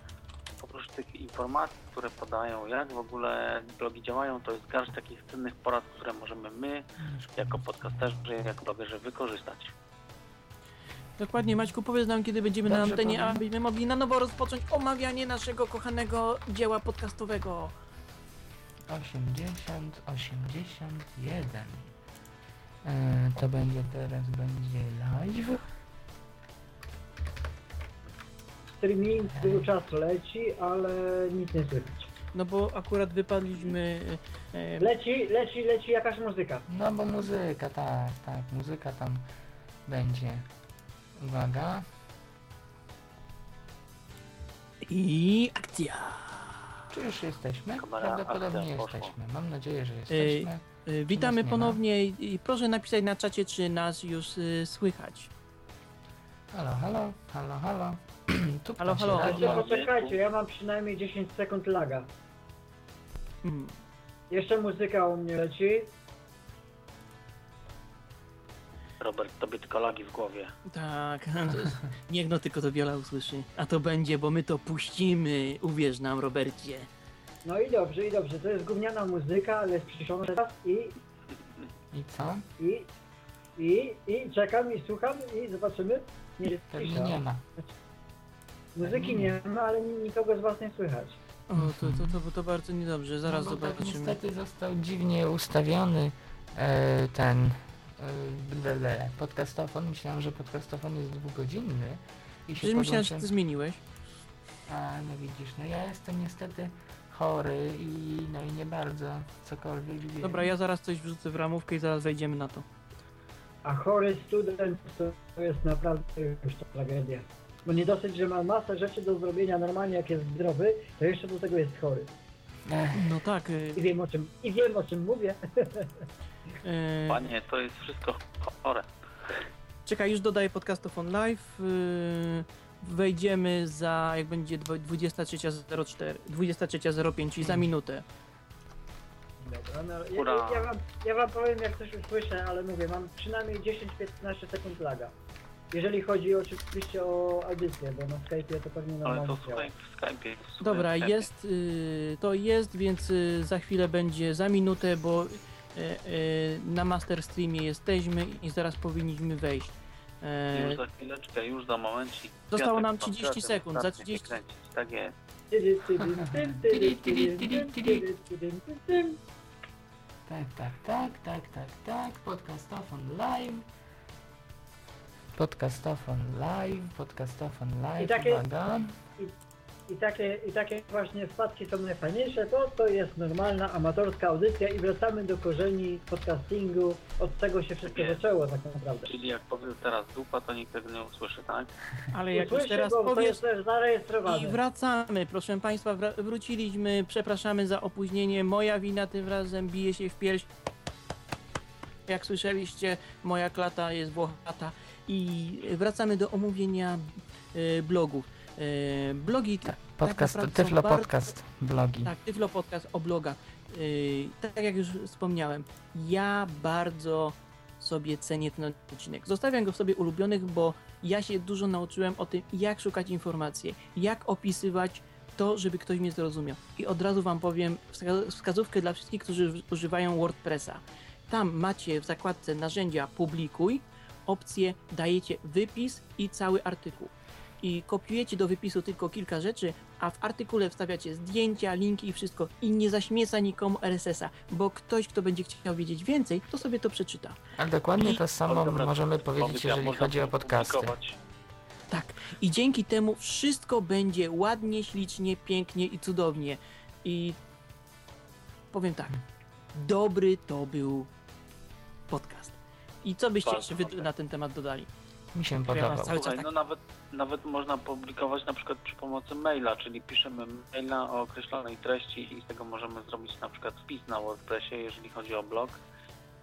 oprócz tych informacji, które podają, jak w ogóle blogi działają, to jest garść takich cennych porad, które możemy my jako podcasterzy, jako blogerzy wykorzystać. Dokładnie, Maćku, powiedz nam, kiedy będziemy na Dobrze, antenie, powiem. abyśmy mogli na nowo rozpocząć omawianie naszego kochanego dzieła podcastowego. 80, 81. E, to będzie teraz, będzie live. Streaming cały czas leci, ale nic nie słychać. No bo akurat wypadliśmy... e, e, Leci, leci, leci jakaś muzyka. No bo muzyka, tak, tak, muzyka tam będzie. Uwaga. I akcja! Czy już jesteśmy? Kamera, Prawdopodobnie akcja, poszło. jesteśmy. Mam nadzieję, że jesteśmy. E, Witamy Nas nie ma. ponownie i i proszę napisać na czacie, czy nas już e, słychać. Halo, halo, halo, halo. Tu Halo, halo. Jeszcze poczekajcie, ja mam przynajmniej 10 sekund laga. Hmm. Jeszcze muzyka u mnie leci. Robert, tobie tylko lagi w głowie. Tak, to [laughs] niech no tylko to Wiola usłyszy. A to będzie, bo my to puścimy, uwierz nam, Robercie. No i dobrze, i dobrze. To jest gówniana muzyka, ale jest przyciszona teraz i, I co? i, i, i czekam i słucham i zobaczymy. Nie jest Pewnie cisza. nie ma. Muzyki nie ma, ale nikogo z was nie słychać. O, to, to, to, to bardzo niedobrze, zaraz no, bo tak zobaczymy. niestety został dziwnie ustawiony e, ten e, podcastofon. Myślałem, że podcastofon jest dwugodzinny. I się Przecież myślałem, że podłączyłem- ty zmieniłeś. A, no widzisz, no ja jestem niestety chory i no i nie bardzo cokolwiek wiem. Dobra, ja zaraz coś wrzucę w ramówkę i zaraz wejdziemy na to. A chory student to jest naprawdę już to tragedia. Bo nie dosyć, że ma masę rzeczy do zrobienia normalnie jak jest zdrowy, to jeszcze do tego jest chory. No tak, y, I wiem o czym, i wiem o czym mówię. [laughs] y, Panie, to jest wszystko chore. czekaj, już dodaję podcastofon live. y, Wejdziemy za, jak będzie dwa- 23.04, 23.05, czyli za minutę. Dobra, no, ja, ja, wam, ja wam powiem jak coś usłyszę, ale mówię, mam przynajmniej 10-15 sekund laga. Jeżeli chodzi oczywiście o audycję, bo na Skype'ie to pewnie Ale normalnie to słuchaj w Skype'ie. słuchaj Dobra, w Skype'ie. jest, y, to jest, więc y, za chwilę będzie, za minutę, bo y, y, na Master Streamie jesteśmy i zaraz powinniśmy wejść. E, Już za chwileczkę, już za momencik. Zostało nam z 30 koncertem, sekund, za ostatnie 30 się kręcić. Tak jest. Tak, tak, tak, tak, tak, tak. Podcastofon live. Podcastofon live, podcastofon live. I takie- Uwaga. I takie, I takie właśnie wpadki są najfajniejsze, bo to jest normalna, amatorska audycja i wracamy do korzeni podcastingu. Od tego się wszystko jest. zaczęło tak naprawdę. Czyli jak powiem teraz dupa, to nikt tego nie usłyszy, tak? Ale jak już Usłyszy, teraz bo to powiesz jest też zarejestrowane. i wracamy, proszę Państwa, wra- wróciliśmy, przepraszamy za opóźnienie, moja wina tym razem bije się w pierś. Jak słyszeliście, moja klata jest włochata i wracamy do omówienia e, blogów. E, blogi, tak, Podcast, naprawdę są Tyflo bardzo- Podcast, blogi. tak, Tyflo Podcast o blogach. Yy, tak jak już wspomniałem, ja bardzo sobie cenię ten odcinek. Zostawiam go w sobie ulubionych, bo ja się dużo nauczyłem o tym, jak szukać informacji, jak opisywać to, żeby ktoś mnie zrozumiał. I od razu Wam powiem wska- wskazówkę dla wszystkich, którzy używają WordPressa. Tam macie w zakładce narzędzia publikuj, opcję dajecie wypis i cały artykuł. I kopiujecie do wypisu tylko kilka rzeczy, a w artykule wstawiacie zdjęcia, linki i wszystko i nie zaśmieca nikomu RSS-a, bo ktoś, kto będzie chciał wiedzieć więcej, to sobie to przeczyta. Ale dokładnie I- to samo Dobra, możemy to powiedzieć, powiedział, jeżeli chodzi o podcasty. Tak. I dzięki temu wszystko będzie ładnie, ślicznie, pięknie i cudownie. I powiem tak, dobry to był podcast. I co byście Bardzo jeszcze na ten temat dodali? Mi się podobał. cały czas Słuchaj, tak no nawet, nawet można publikować na przykład przy pomocy maila, czyli piszemy maila o określonej treści i z tego możemy zrobić na przykład wpis na WordPressie, jeżeli chodzi o blog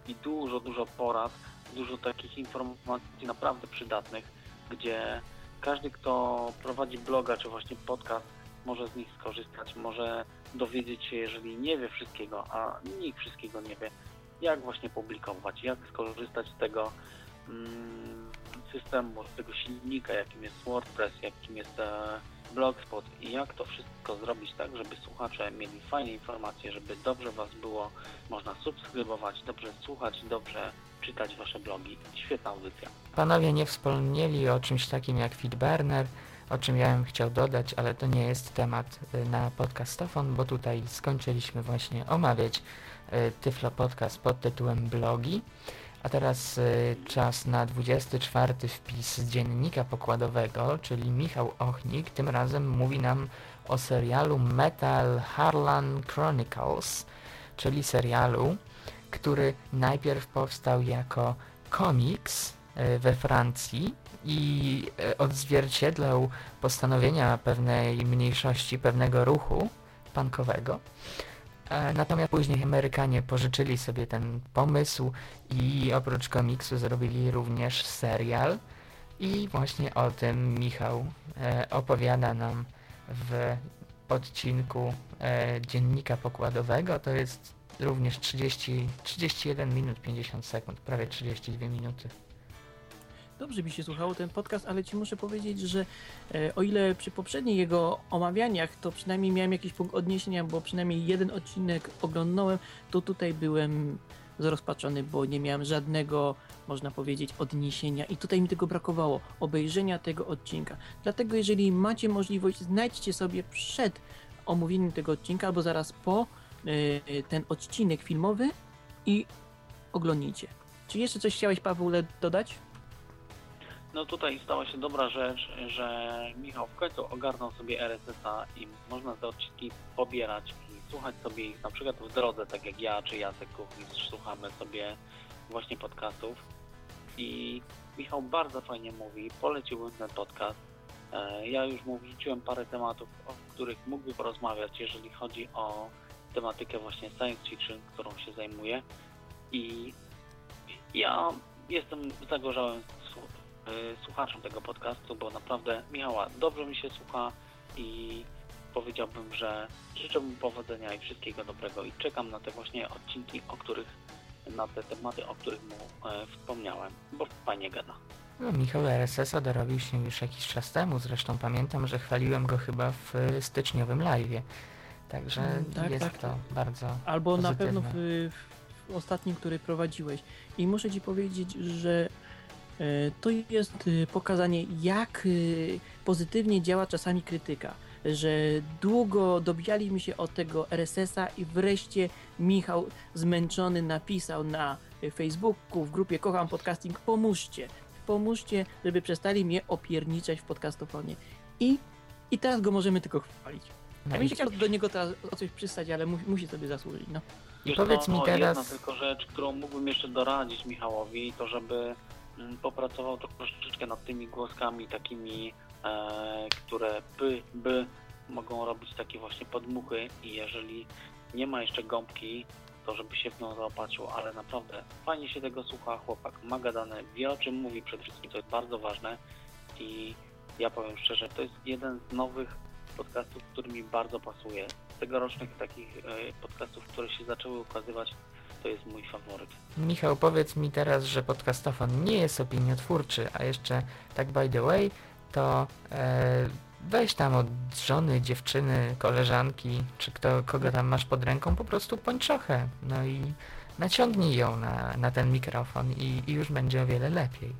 i dużo, dużo porad, dużo takich informacji naprawdę przydatnych, gdzie każdy, kto prowadzi bloga czy właśnie podcast, może z nich skorzystać, może dowiedzieć się, jeżeli nie wie wszystkiego, a nikt wszystkiego nie wie, jak właśnie publikować, jak skorzystać z tego mm, systemu, z tego silnika, jakim jest WordPress, jakim jest e, Blogspot i jak to wszystko zrobić tak, żeby słuchacze mieli fajne informacje, żeby dobrze Was było można subskrybować, dobrze słuchać, dobrze czytać Wasze blogi. Świetna audycja. Panowie nie wspomnieli o czymś takim jak Feedburner, o czym ja bym chciał dodać, ale to nie jest temat y, na podcastofon, bo tutaj skończyliśmy właśnie omawiać Tyflo Podcast pod tytułem blogi. A teraz y, czas na 24 wpis dziennika pokładowego, czyli Michał Ochnik. Tym razem mówi nam o serialu Metal Harlan Chronicles, czyli serialu, który najpierw powstał jako komiks e, we Francji i e, odzwierciedlał postanowienia pewnej mniejszości, pewnego ruchu punkowego. E, Natomiast później Amerykanie pożyczyli sobie ten pomysł i oprócz komiksu zrobili również serial. I właśnie o tym Michał e, opowiada nam w odcinku e, dziennika pokładowego. To jest również 30, 31 minut 50 sekund, prawie 32 minuty. Dobrze mi się słuchało ten podcast, ale ci muszę powiedzieć, że e, o ile przy poprzednich jego omawianiach to przynajmniej miałem jakiś punkt odniesienia, bo przynajmniej jeden odcinek oglądałem, to tutaj byłem zrozpaczony, bo nie miałem żadnego, można powiedzieć, odniesienia i tutaj mi tego brakowało, obejrzenia tego odcinka. Dlatego jeżeli macie możliwość, znajdźcie sobie przed omówieniem tego odcinka albo zaraz po e, ten odcinek filmowy i oglądnijcie. Czy jeszcze coś chciałeś, Paweł, dodać? No tutaj stała się dobra rzecz, że Michał w końcu ogarnął sobie RSS-a i można te odcinki pobierać i słuchać sobie ich na przykład w drodze, tak jak ja czy Jacek Kuchnicz słuchamy sobie właśnie podcastów i Michał bardzo fajnie mówi, poleciłbym ten podcast. E, Ja już mu wrzuciłem parę tematów, o których mógłby porozmawiać, jeżeli chodzi o tematykę właśnie science fiction, którą się zajmuje i ja jestem zagorzałym y, słuchaczem tego podcastu, bo naprawdę Michała dobrze mi się słucha i powiedziałbym, że życzę mu powodzenia i wszystkiego dobrego i czekam na te właśnie odcinki, o których na te tematy, o których mu e, wspomniałem, bo fajnie gada. No, Michał RSS-a dorobił się już jakiś czas temu, zresztą pamiętam, że chwaliłem go chyba w styczniowym live'ie. Także Mm, tak, jest tak. to bardzo Albo na pozytywne. pewno w, w ostatnim, który prowadziłeś. I muszę Ci powiedzieć, że to jest e, pokazanie, jak e, pozytywnie działa czasami krytyka. że długo dobijaliśmy się od tego RSS-a i wreszcie Michał zmęczony napisał na Facebooku w grupie Kocham Podcasting pomóżcie, pomóżcie, żeby przestali mnie opierniczać w podcastofonie. I, i teraz go możemy tylko chwalić. No Ja bym się chciał do niego teraz o coś przystać, ale mu, musi sobie zasłużyć, no. i powiedz co, mi no, teraz... Jedna tylko rzecz, którą mógłbym jeszcze doradzić Michałowi, to żeby popracował troszeczkę nad tymi głoskami takimi, e, które by, by mogą robić takie właśnie podmuchy i jeżeli nie ma jeszcze gąbki, to żeby się w nią zaopatrzył, ale naprawdę fajnie się tego słucha, chłopak ma gadane, wie o czym mówi przede wszystkim, to jest bardzo ważne i ja powiem szczerze, to jest jeden z nowych podcastów, który mi bardzo pasuje. Z tegorocznych takich e, podcastów, które się zaczęły ukazywać, to jest mój faworyt. Michał, powiedz mi teraz, że podcastofon nie jest opiniotwórczy, a jeszcze tak by the way, to e, weź tam od żony, dziewczyny, koleżanki, czy kto, kogo tam masz pod ręką, po prostu pończochę, no i naciągnij ją na, na ten mikrofon i, i już będzie o wiele lepiej.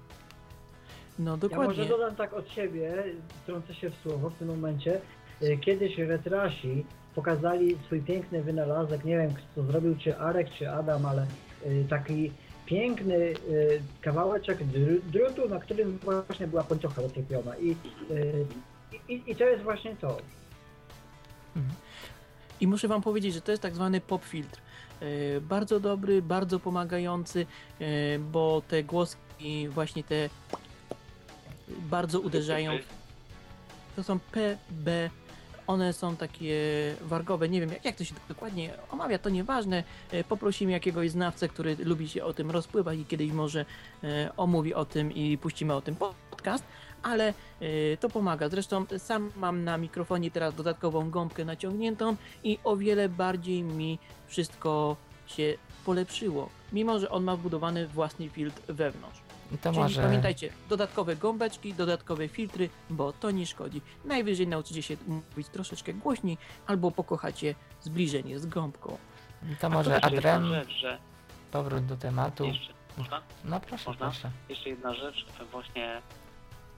No Ja dokładnie. może dodam tak od siebie, wtrącę się w słowo w tym momencie. Y, Kiedyś retrasi pokazali swój piękny wynalazek, nie wiem kto zrobił, czy Arek, czy Adam, ale y, taki piękny y, kawałeczek dr- drutu, na którym właśnie była pończocha doczepiona. I, y, i, I to jest właśnie to. I muszę wam powiedzieć, że to jest tak zwany pop filtr. Bardzo dobry, bardzo pomagający, bo te głoski właśnie te bardzo uderzają. To są P, B, one są takie wargowe, nie wiem jak, jak to się dokładnie omawia, to nieważne. E, Poprosimy jakiegoś znawcę, który lubi się o tym rozpływać i kiedyś może e, omówi o tym i puścimy o tym podcast, ale e, to pomaga. Zresztą sam mam na mikrofonie teraz dodatkową gąbkę naciągniętą i o wiele bardziej mi wszystko się polepszyło, mimo że on ma wbudowany własny filtr wewnątrz. I to Czyli może... pamiętajcie, dodatkowe gąbeczki, dodatkowe filtry, bo to nie szkodzi. Najwyżej nauczycie się mówić troszeczkę głośniej, albo pokochacie zbliżenie z gąbką. To A może Adrem, rzecz, że powrót do tematu. jeszcze, można? No proszę, Można? proszę. Jeszcze jedna rzecz, właśnie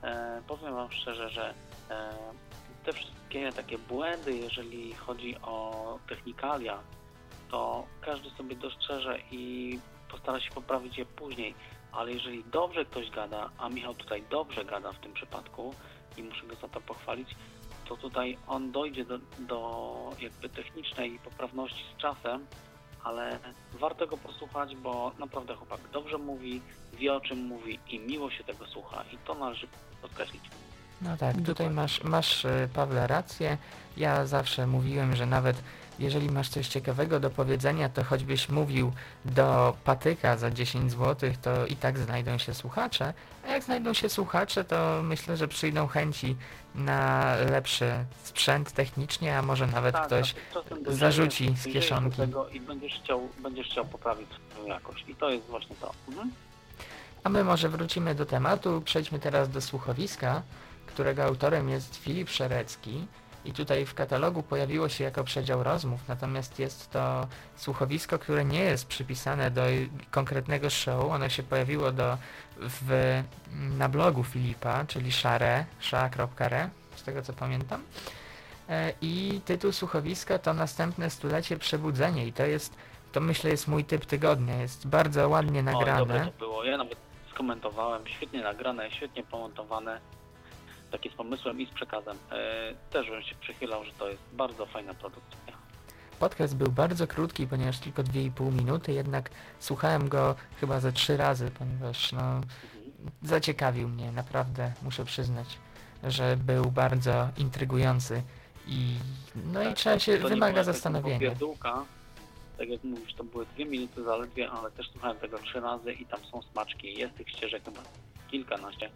e, powiem Wam szczerze, że e, te wszystkie takie błędy, jeżeli chodzi o technikalia, to każdy sobie dostrzeże i postara się poprawić je później, ale jeżeli dobrze ktoś gada, a Michał tutaj dobrze gada w tym przypadku i muszę go za to pochwalić, to tutaj on dojdzie do, do jakby technicznej poprawności z czasem, ale warto go posłuchać, bo naprawdę chłopak dobrze mówi, wie o czym mówi i miło się tego słucha i to należy podkreślić. No tak, tutaj masz, masz e, Pawle rację. Ja zawsze mówiłem, że nawet jeżeli masz coś ciekawego do powiedzenia, to choćbyś mówił do patyka za 10 zł, to i tak znajdą się słuchacze. A jak znajdą się słuchacze, to myślę, że przyjdą chęci na lepszy sprzęt technicznie, a może nawet Tak, ktoś zarzuci z kieszonki. I będziesz chciał, będziesz chciał poprawić swoją jakość i to jest właśnie to. Mhm. A my może wrócimy do tematu. Przejdźmy teraz do słuchowiska, którego autorem jest Filip Szerecki. I tutaj w katalogu pojawiło się jako przedział rozmów, natomiast jest to słuchowisko, które nie jest przypisane do konkretnego show. Ono się pojawiło do, w, na blogu Filipa, czyli szare, sza.re, z tego co pamiętam. E, I tytuł słuchowiska to Następne stulecie przebudzenie i to jest, to myślę jest mój typ tygodnia. Jest bardzo ładnie O, nagrane. dobre to było. Ja nawet skomentowałem, świetnie nagrane, świetnie pomontowane, takie z pomysłem i z przekazem. E, też bym się przychylał, że to jest bardzo fajna produkcja. Podcast był bardzo krótki, ponieważ tylko 2,5 minuty, jednak słuchałem go chyba ze trzy razy, ponieważ no, Mhm. zaciekawił mnie, naprawdę muszę przyznać, że był bardzo intrygujący i no i Tak, trzeba się, To nie była wymaga zastanowienia. popierdółka. Tak jak mówisz, to były dwie minuty zaledwie, ale też słuchałem tego trzy razy i tam są smaczki. Jest tych ścieżek chyba kilkanaście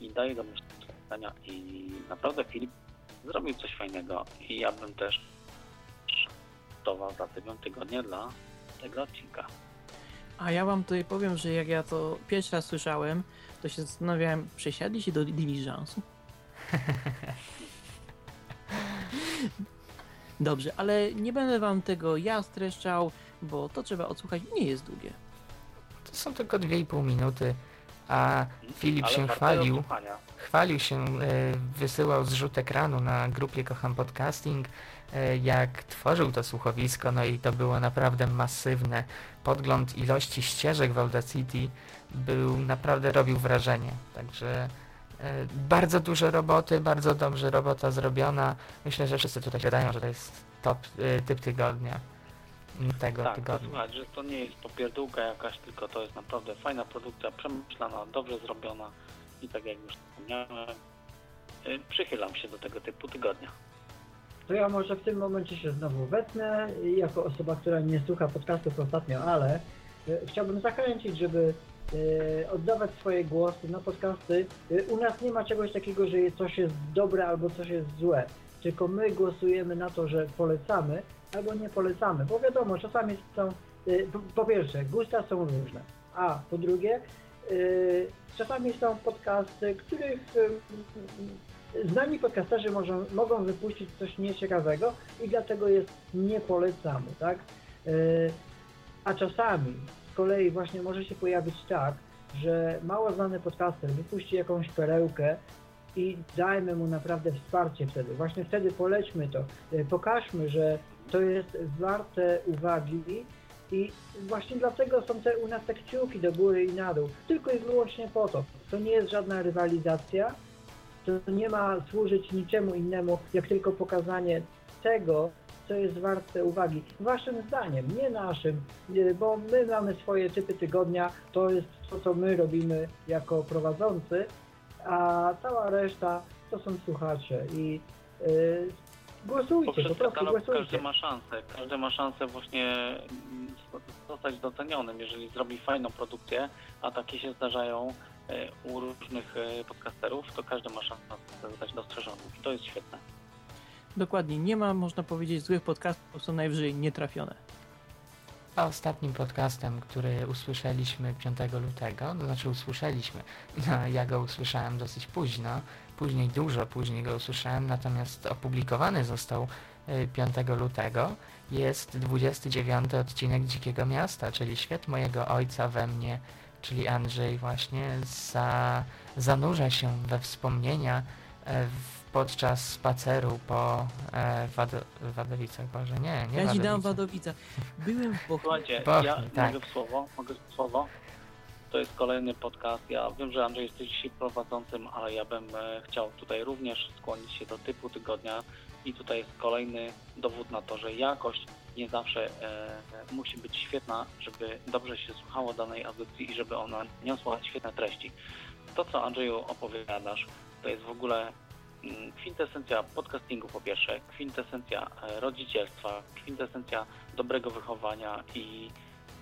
i daje do myślenia i naprawdę Filip zrobił coś fajnego i ja bym też tował za tygodnie tygodnie dla tego odcinka. A ja wam tutaj powiem, że jak ja to pierwszy raz słyszałem, to się zastanawiałem, przesiadli się do diligensu? [laughs] Dobrze, ale nie będę wam tego ja streszczał, bo to trzeba odsłuchać, nie jest długie. To są tylko 2,5 minuty, A Filip Ale się chwalił, odsłuchania. Chwalił się, e, wysyłał zrzut ekranu na grupie Kocham Podcasting, e, jak tworzył to słuchowisko, no i to było naprawdę masywne. Podgląd ilości ścieżek w Audacity był, naprawdę robił wrażenie. Także e, bardzo dużo roboty, bardzo dobrze robota zrobiona. Myślę, że wszyscy tutaj wydają, że to jest top typ tygodnia tego Tak, to tygodnia. słuchać, że to nie jest popierdółka jakaś, tylko to jest naprawdę fajna produkcja, przemyślana, dobrze zrobiona i tak jak już wspomniałem, y, przychylam się do tego typu tygodnia. To ja może w tym momencie się znowu wetnę, jako osoba, która nie słucha podcastów ostatnio, ale e, chciałbym zachęcić, żeby e, oddawać swoje głosy na podcasty. U nas nie ma czegoś takiego, że coś jest dobre albo coś jest złe, tylko my głosujemy na to, że polecamy albo nie polecamy, bo wiadomo, czasami są, po, pierwsze, gusta są różne, a po drugie, czasami są podcasty, których e, znani podcasterzy może, mogą wypuścić coś nieciekawego i dlatego jest nie polecamy, tak? A czasami z kolei właśnie może się pojawić tak, że mało znany podcaster wypuści jakąś perełkę i dajmy mu naprawdę wsparcie wtedy. Właśnie wtedy polećmy to, pokażmy, że to jest warte uwagi i właśnie dlatego są te u nas te kciuki do góry i na dół. Tylko i wyłącznie po to. To nie jest żadna rywalizacja, to nie ma służyć niczemu innemu, jak tylko pokazanie tego, co jest warte uwagi. Waszym zdaniem, nie naszym, bo my mamy swoje typy tygodnia, to jest to, co my robimy jako prowadzący, a cała reszta to są słuchacze i yy, głosujcie, po prostu katalog każdy głosujcie. ma szansę, każdy ma szansę właśnie mm, zostać docenionym, jeżeli zrobi fajną produkcję, a takie się zdarzają e, u różnych e, podcasterów, to każdy ma szansę zostać dostrzeżonym i to jest świetne. Dokładnie, nie ma, można powiedzieć, złych podcastów, są najwyżej nietrafione. A ostatnim podcastem, który usłyszeliśmy 5 lutego, to znaczy usłyszeliśmy, [laughs] no, ja go usłyszałem dosyć późno, później dużo później go usłyszałem, natomiast opublikowany został y, 5 lutego, jest 29 odcinek Dzikiego Miasta, czyli świat mojego ojca we mnie, czyli Andrzej właśnie za, zanurza się we wspomnienia e, w, podczas spaceru po e, Wado, Wadowicach, Boże, nie, nie Ja ci dam. Wadowica. Byłem w Bochni. Słuchajcie, Bochni, ja tak. mogę w słowo, mogę w słowo. To jest kolejny podcast. Ja wiem, że Andrzej jesteś dzisiaj prowadzącym, ale ja bym e, chciał tutaj również skłonić się do typu tygodnia i tutaj jest kolejny dowód na to, że jakość nie zawsze e, musi być świetna, żeby dobrze się słuchało danej audycji i żeby ona niosła świetne treści. To, co Andrzeju opowiadasz, to jest w ogóle mm, kwintesencja podcastingu po pierwsze, kwintesencja e, rodzicielstwa, kwintesencja dobrego wychowania i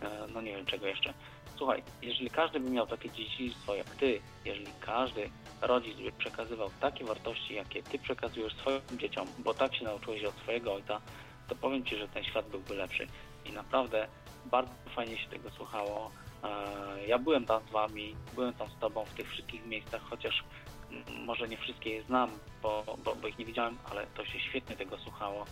e, no nie wiem czego jeszcze. Słuchaj, jeżeli każdy by miał takie dziedzictwo jak ty, jeżeli każdy rodzic by przekazywał takie wartości, jakie ty przekazujesz swoim dzieciom, bo tak się nauczyłeś od swojego ojca, to powiem ci, że ten świat byłby lepszy. I naprawdę bardzo fajnie się tego słuchało. E, Ja byłem tam z wami, byłem tam z tobą w tych wszystkich miejscach, chociaż może nie wszystkie je znam, bo, bo, bo ich nie widziałem, ale to się świetnie tego słuchało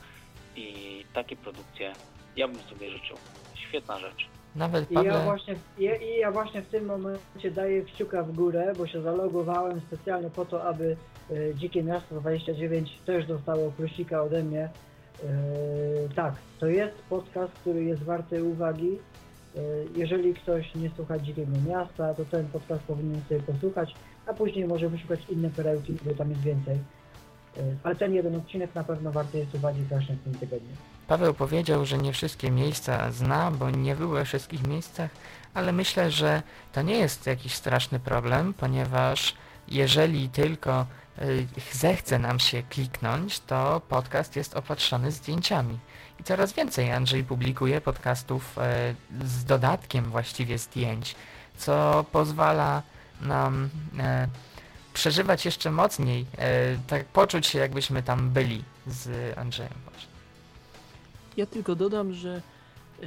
i takie produkcje ja bym sobie życzył. Świetna rzecz. Nawet I ja, właśnie, i, I ja właśnie w tym momencie daję kciuka w górę, bo się zalogowałem specjalnie po to, aby e, Dzikie Miasto 29 też dostało plusika ode mnie. E, tak, to jest podcast, który jest warty uwagi. E, jeżeli ktoś nie słucha Dzikiego Miasta, to ten podcast powinien sobie posłuchać, a później może wyszukać inne perełki, bo tam jest więcej. Ale ten jeden odcinek na pewno warty jest uwagi właśnie w tym tygodniu. Paweł powiedział, że nie wszystkie miejsca zna, bo nie był we wszystkich miejscach, ale myślę, że to nie jest jakiś straszny problem, ponieważ jeżeli tylko y, zechce nam się kliknąć, to podcast jest opatrzony zdjęciami. I coraz więcej Andrzej publikuje podcastów e, z dodatkiem właściwie zdjęć, co pozwala nam e, przeżywać jeszcze mocniej, e, tak poczuć się jakbyśmy tam byli z Andrzejem właśnie. Ja tylko dodam, że e,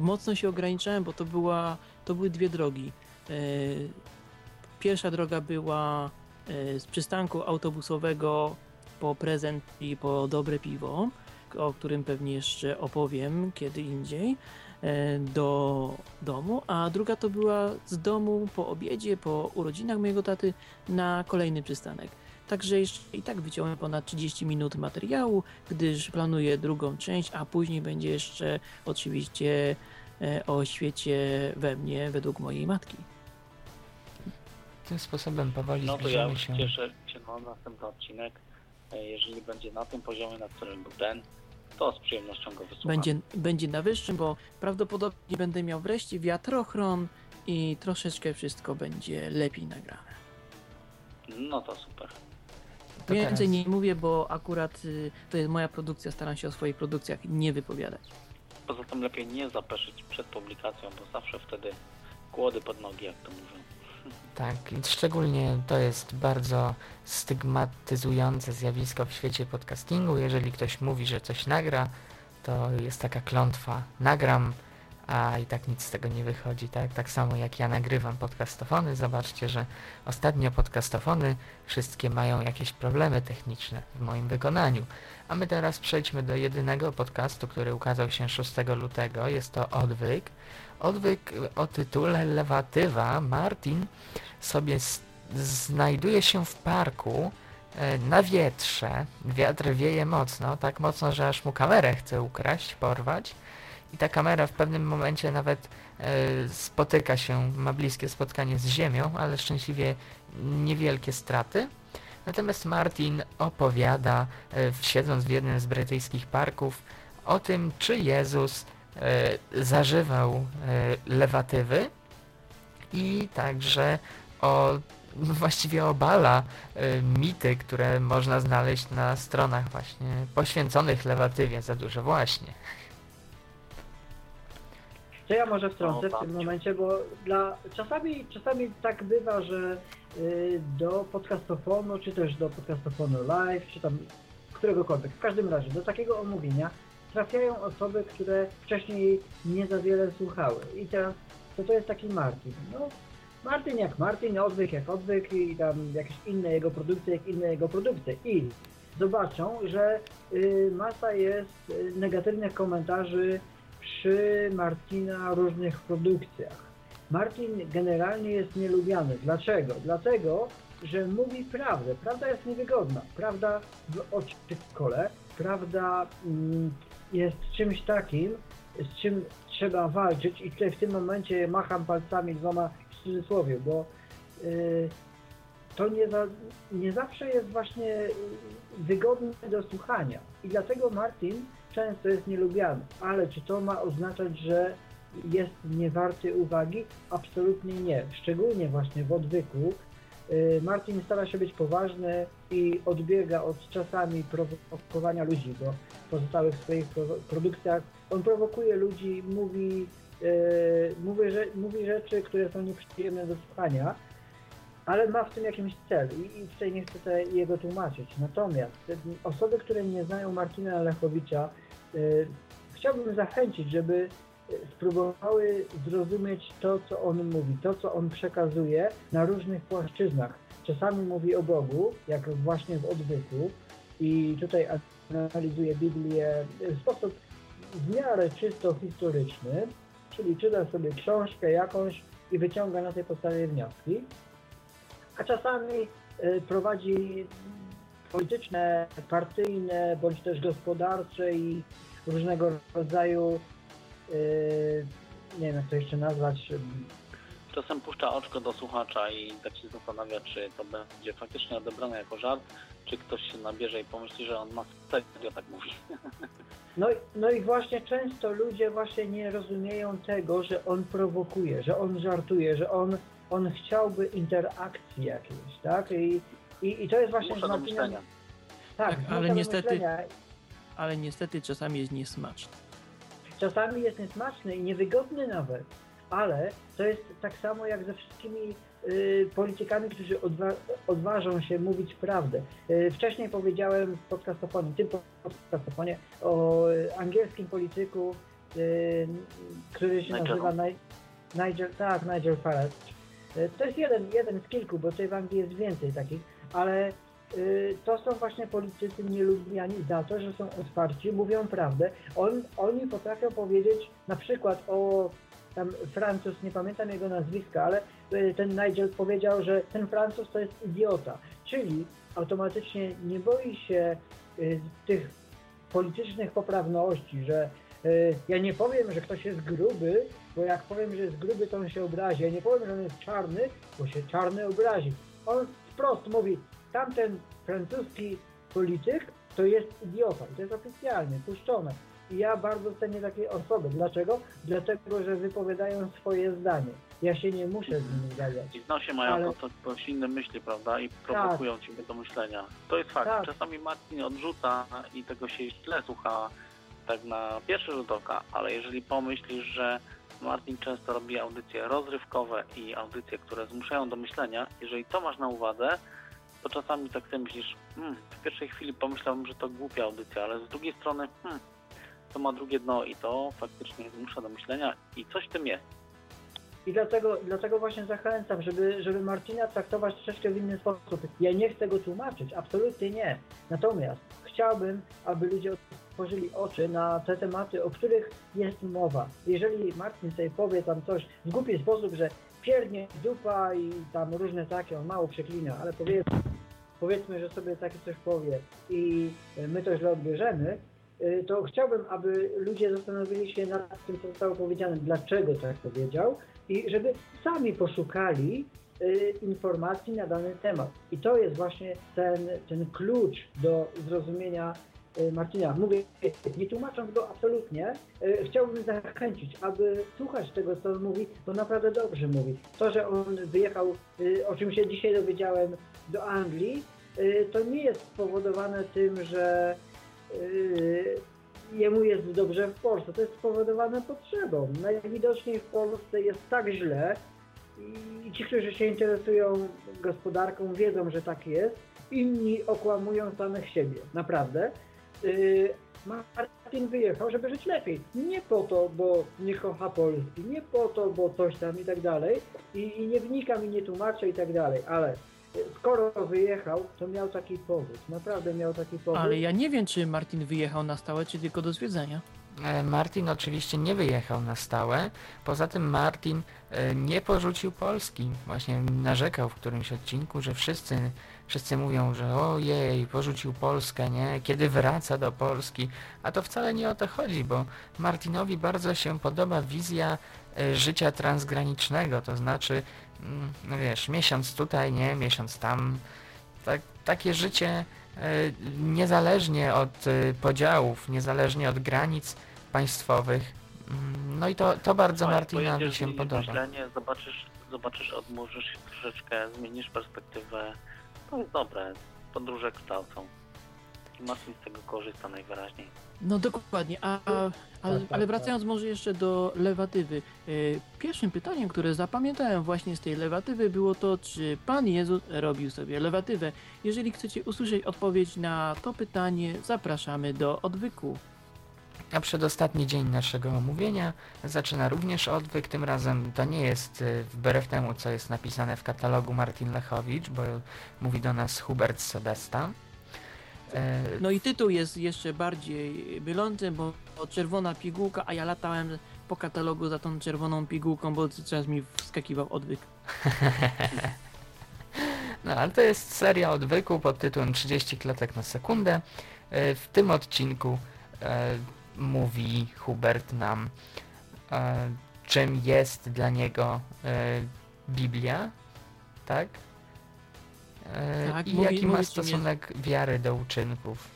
mocno się ograniczałem, bo to, była, to były dwie drogi. E, pierwsza droga była e, z przystanku autobusowego po prezent i po dobre piwo, o którym pewnie jeszcze opowiem kiedy indziej. do domu, a druga to była z domu po obiedzie, po urodzinach mojego taty na kolejny przystanek. Także jeszcze i tak wyciąłem ponad 30 minut materiału, gdyż planuję drugą część, a później będzie jeszcze oczywiście e, o świecie we mnie według mojej matki. Tym sposobem powoli No to ja już się. cieszę się na następny odcinek. E, Jeżeli będzie na tym poziomie, na którym był ten, to z przyjemnością go wysłucham. Będzie, będzie na wyższym, bo prawdopodobnie będę miał wreszcie wiatrochron i troszeczkę wszystko będzie lepiej nagrane. No to super. To Więcej nie mówię, bo akurat y, to jest moja produkcja, staram się o swoich produkcjach nie wypowiadać. Poza tym lepiej nie zapeszyć przed publikacją, bo zawsze wtedy kłody pod nogi, jak to mówią. Tak, i szczególnie to jest bardzo stygmatyzujące zjawisko w świecie podcastingu. Jeżeli ktoś mówi, że coś nagra, to jest taka klątwa. Nagram, a i tak nic z tego nie wychodzi, tak? Tak samo jak ja nagrywam podcastofony. Zobaczcie, że ostatnio podcastofony wszystkie mają jakieś problemy techniczne w moim wykonaniu. A my teraz przejdźmy do jedynego podcastu, który ukazał się 6 lutego. Jest to Odwyk. Odwyk o tytule Lewatywa. Martin sobie znajduje się w parku e, na wietrze. Wiatr wieje mocno, tak mocno, że aż mu kamerę chce ukraść, porwać. I ta kamera w pewnym momencie nawet e, spotyka się, ma bliskie spotkanie z ziemią, ale szczęśliwie niewielkie straty. Natomiast Martin opowiada, e, siedząc w jednym z brytyjskich parków, o tym, czy Jezus e, zażywał lewatywy i także o właściwie obala mity, które można znaleźć na stronach właśnie poświęconych lewatywie za dużo właśnie. To ja może wtrącę w tym momencie, bo dla, czasami, czasami tak bywa, że y, do podcastofonu, czy też do podcastofonu live, czy tam któregokolwiek, w każdym razie do takiego omówienia trafiają osoby, które wcześniej nie za wiele słuchały. I teraz, to to jest taki Martin. No, Martin jak Martin, odwyk jak odwyk i tam jakieś inne jego produkcje jak inne jego produkcje. I zobaczą, że y, masa jest y, negatywnych komentarzy przy Martina różnych produkcjach. Martin generalnie jest nielubiany. Dlaczego? Dlatego, że mówi prawdę. Prawda jest niewygodna. Prawda w oczy kole. Prawda mm, jest czymś takim, z czym trzeba walczyć i tutaj w tym momencie macham palcami dwoma w cudzysłowie, bo y, to nie, za, nie zawsze jest właśnie y, wygodne do słuchania. I dlatego Martin często jest nielubiany. Ale czy to ma oznaczać, że jest niewarty uwagi? Absolutnie nie. Szczególnie właśnie w odwyku. y, Martin stara się być poważny i odbiega od czasami prowokowania ludzi, bo w pozostałych swoich pro- produkcjach on prowokuje ludzi, mówi, y, mówi, mówi rzeczy, które są nieprzyjemne do słuchania, ale ma w tym jakiś cel i, i tutaj nie chcę jego tłumaczyć. Natomiast osoby, które nie znają Martina Lechowicza, chciałbym zachęcić, żeby y, spróbowały zrozumieć to, co on mówi, to, co on przekazuje na różnych płaszczyznach. Czasami mówi o Bogu, jak właśnie w odwyku i tutaj analizuje Biblię w sposób w miarę czysto historyczny, czyli czyta sobie książkę jakąś i wyciąga na tej podstawie wnioski, a czasami y, prowadzi polityczne, partyjne, bądź też gospodarcze i różnego rodzaju, y, nie wiem jak to jeszcze nazwać, Czasem puszcza oczko do słuchacza i tak się zastanawia, czy to będzie faktycznie odebrane jako żart, czy ktoś się nabierze i pomyśli, że on ma serio tak mówi. [laughs] No, i- no i właśnie często ludzie właśnie nie rozumieją tego, że on prowokuje, że on żartuje, że on, on chciałby interakcji jakiejś, tak? I, i, i to jest właśnie Muszę do myślenia. Tak, Tak, ale niestety- myślenia. Ale niestety czasami jest niesmaczny. Czasami jest niesmaczny i niewygodny nawet, ale to jest tak samo jak ze wszystkimi y, politykami, którzy odwa- odważą się mówić prawdę. Y, wcześniej powiedziałem w podcastofonie, tym podcastofonie o y, angielskim polityku, y, który się Nigel'u. nazywa Ni- Nigel, tak, Nigel Farage. Y, to jest jeden, jeden z kilku, bo tutaj w Anglii jest więcej takich, ale y, to są właśnie politycy nielubiani za to, że są otwarci, mówią prawdę. On, oni potrafią powiedzieć na przykład o tam Francuz, nie pamiętam jego nazwiska, ale y, ten Nigel powiedział, że ten Francuz to jest idiota. Czyli automatycznie nie boi się y, tych politycznych poprawności, że ja nie powiem, że ktoś jest gruby, bo jak powiem, że jest gruby, to on się obrazi. Ja nie powiem, że on jest czarny, bo się czarny obrazi. On wprost mówi, tamten francuski polityk to jest idiota. I to jest oficjalnie, puszczone. I ja bardzo cenię takie osoby. Dlaczego? Dlatego, że wypowiadają swoje zdanie. Ja się nie muszę z nimi zgadzać. I w nosie mają Ale- to coś inne myśli, prawda? I prowokują ciebie do myślenia. To jest fakt. Tak. Czasami Martin odrzuca i tego się źle słucha tak na pierwszy rzut oka, ale jeżeli pomyślisz, że Martin często robi audycje rozrywkowe i audycje, które zmuszają do myślenia, jeżeli to masz na uwadze, to czasami tak sobie myślisz, hmm, w pierwszej chwili pomyślałbym, że to głupia audycja, ale z drugiej strony, hmm, to ma drugie dno i to faktycznie zmusza do myślenia i coś w tym jest. I dlatego, dlatego właśnie zachęcam, żeby, żeby Marcina traktować troszeczkę w inny sposób. Ja nie chcę go tłumaczyć, absolutnie nie. Natomiast chciałbym, aby ludzie otworzyli oczy na te tematy, o których jest mowa. Jeżeli Marcin sobie powie tam coś w głupi sposób, że pierdnie dupa i tam różne takie, on mało przeklina, ale powiedzmy, powiedzmy, że sobie takie coś powie i my to źle odbierzemy, y, to chciałbym, aby ludzie zastanowili się nad tym, co zostało powiedziane, dlaczego tak powiedział i żeby sami poszukali y, informacji na dany temat. I to jest właśnie ten, ten klucz do zrozumienia Marcina. Mówię, nie tłumacząc go absolutnie, y, chciałbym zachęcić, aby słuchać tego, co on mówi, bo naprawdę dobrze mówi. To, że on wyjechał, y, o czym się dzisiaj dowiedziałem, do Anglii, y, to nie jest spowodowane tym, że y, jemu jest dobrze w Polsce. To jest spowodowane potrzebą. Najwidoczniej w Polsce jest tak źle i ci, którzy się interesują gospodarką, wiedzą, że tak jest. Inni okłamują samych siebie. Naprawdę. Yy, Martin wyjechał, żeby żyć lepiej. Nie po to, bo nie kocha Polski, nie po to, bo coś tam i tak dalej. I, i nie wnikam i nie tłumaczę i tak dalej, ale y, skoro wyjechał, to miał taki powód. Naprawdę miał taki powód. Ale ja nie wiem, czy Martin wyjechał na stałe, czy tylko do zwiedzania. E, Martin oczywiście nie wyjechał na stałe. Poza tym Martin e, nie porzucił Polski. Właśnie narzekał w którymś odcinku, że wszyscy, wszyscy mówią, że ojej, porzucił Polskę, nie? Kiedy wraca do Polski. A to wcale nie o to chodzi, bo Martinowi bardzo się podoba wizja e, życia transgranicznego. To znaczy, mm, no wiesz, miesiąc tutaj, nie? Miesiąc tam. Tak, takie życie e, niezależnie od e, podziałów, niezależnie od granic państwowych. Mm, No i to, to bardzo Martinowi się podoba. Myślenie, zobaczysz, zobaczysz, odmurzysz się troszeczkę, zmienisz perspektywę. To jest dobre. Podróże kształcą. I Martin z tego korzysta najwyraźniej. No dokładnie, a, a, ale, tak, ale wracając może jeszcze do lewatywy. E, Pierwszym pytaniem, które zapamiętałem właśnie z tej lewatywy było to, czy Pan Jezus robił sobie lewatywę. Jeżeli chcecie usłyszeć odpowiedź na to pytanie, zapraszamy do odwyku. A przedostatni dzień naszego omówienia zaczyna również odwyk. Tym razem to nie jest y, wbrew temu, co jest napisane w katalogu Martin Lechowicz, bo mówi do nas Hubert Sebesta. E, No i tytuł jest jeszcze bardziej mylący, bo czerwona pigułka, a ja latałem po katalogu za tą czerwoną pigułką, bo czas mi wskakiwał odwyk. [laughs] No ale to jest seria odwyku pod tytułem 30 klatek na sekundę. E, W tym odcinku e, mówi Hubert nam, e, czym jest dla niego e, Biblia, tak? E, Tak, I mówi- jaki ma czym jest- stosunek wiary do uczynków.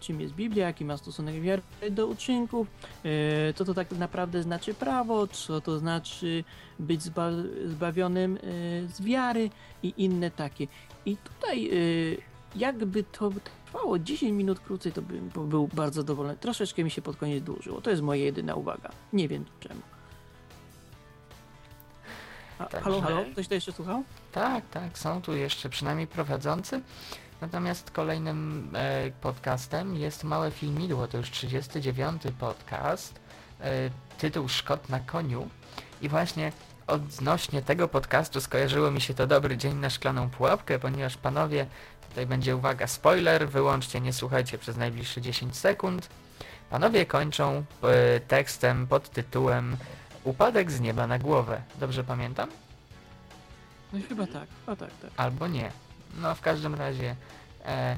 czym jest Biblia, jaki ma stosunek wiary do uczynków, co to tak naprawdę znaczy prawo, co to znaczy być zba zbawionym z wiary i inne takie. I tutaj jakby to trwało 10 minut krócej, to bym był- bardzo zadowolony. Troszeczkę mi się pod koniec dłużyło. To jest moja jedyna uwaga. Nie wiem czemu. A, Tak. halo, halo? Ktoś to jeszcze słuchał? Tak, tak, są tu jeszcze przynajmniej prowadzący. Natomiast kolejnym e, podcastem jest Małe Filmidło, to już 39 podcast, e, tytuł Szkot na koniu. I właśnie odnośnie tego podcastu skojarzyło mi się to dobry dzień na szklaną pułapkę, ponieważ panowie Tutaj będzie uwaga, spoiler, wyłączcie, nie słuchajcie przez najbliższe 10 sekund. Panowie kończą e, tekstem pod tytułem Upadek z nieba na głowę. Dobrze pamiętam? No i chyba tak, chyba tak, tak. Albo nie. No w każdym razie e,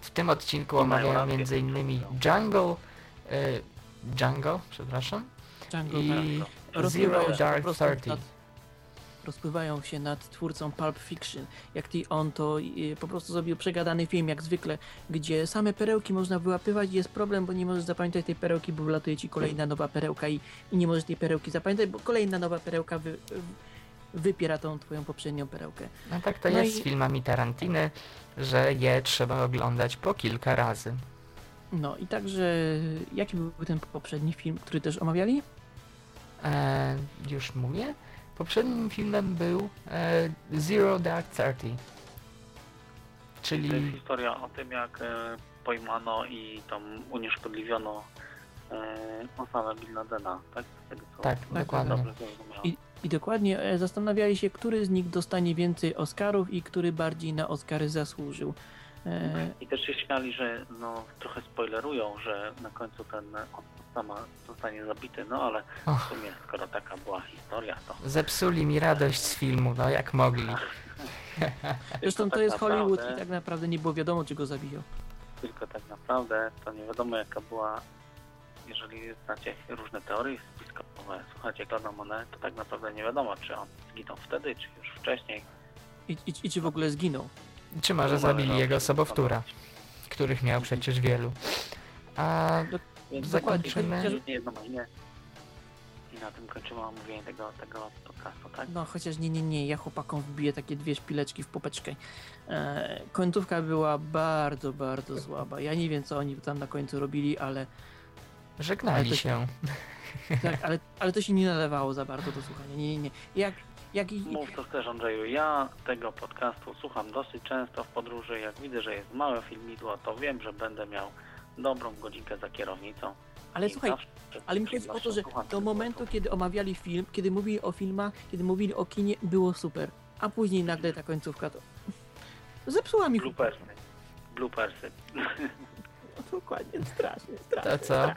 w tym odcinku omawiają innymi Jungle, e, Jungle, przepraszam, Django i tak. Zero Dark Thirty. Rozpływają się nad twórcą Pulp Fiction. Jak ty on to y, po prostu zrobił przegadany film, jak zwykle, gdzie same perełki można wyłapywać i jest problem, bo nie możesz zapamiętać tej perełki, bo wylatuje ci kolejna nowa perełka i, i nie możesz tej perełki zapamiętać, bo kolejna nowa perełka wy, wy, wypiera tą twoją poprzednią perełkę. No tak to No jest i- z filmami Tarantiny, że je trzeba oglądać po kilka razy. No i także, jaki był ten poprzedni film, który też omawiali? E, już mówię. Poprzednim filmem był e, Zero Dark Thirty. To jest Czyli historia o tym, jak e, pojmano i tam unieszkodliwiono e, Osamę Bin Ladena, tak? Z tego co tak, dokładnie. I, I dokładnie e, zastanawiali się, który z nich dostanie więcej Oscarów i który bardziej na Oscary zasłużył. E, I też się śmiali, że no, trochę spoilerują, że na końcu ten Osama zostanie zabity, no ale w Och, sumie skoro taka była historia, to zepsuli mi radość z filmu, no jak mogli. [laughs] Zresztą to tak jest Hollywood naprawdę- i tak naprawdę nie było wiadomo, czy go zabiją. tylko tak naprawdę to nie wiadomo jaka była, jeżeli znacie różne teorie spiskowe, słuchacie Claude'a Monet, to tak naprawdę nie wiadomo, czy on zginął wtedy, czy już wcześniej. I, i, i czy w ogóle zginął. Czy może zabili jego sobowtóra, których miał przecież wielu. A Więc Zakończymy. dokładnie, Nie jedno ma imię. I na tym kończymy omówienie tego, tego podcastu, tak? No chociaż nie, nie, nie, ja chłopakom wbiję takie dwie szpileczki w popeczkę. E, końcówka była bardzo, bardzo słaba. Ja nie wiem, co oni tam na końcu robili, ale Ale żegnali to- się. tak, ale, ale to się nie nalewało za bardzo do słuchania. Nie, nie, nie. Jak, jak i, Mów co chcesz Andrzeju, ja tego podcastu słucham dosyć często w podróży, jak widzę, że jest małe filmidło, to wiem, że będę miał dobrą godzinkę za kierownicą. ale I słuchaj, zawsze Ale mi chodzi o to, że do momentu, kiedy omawiali film, kiedy mówili o filmach, kiedy mówili o kinie, było super. A później nagle ta końcówka to... [laughs] Zepsuła mi Bloopersy. Bloopersy. [laughs] No, Dokładnie, strasznie, strasznie. To co?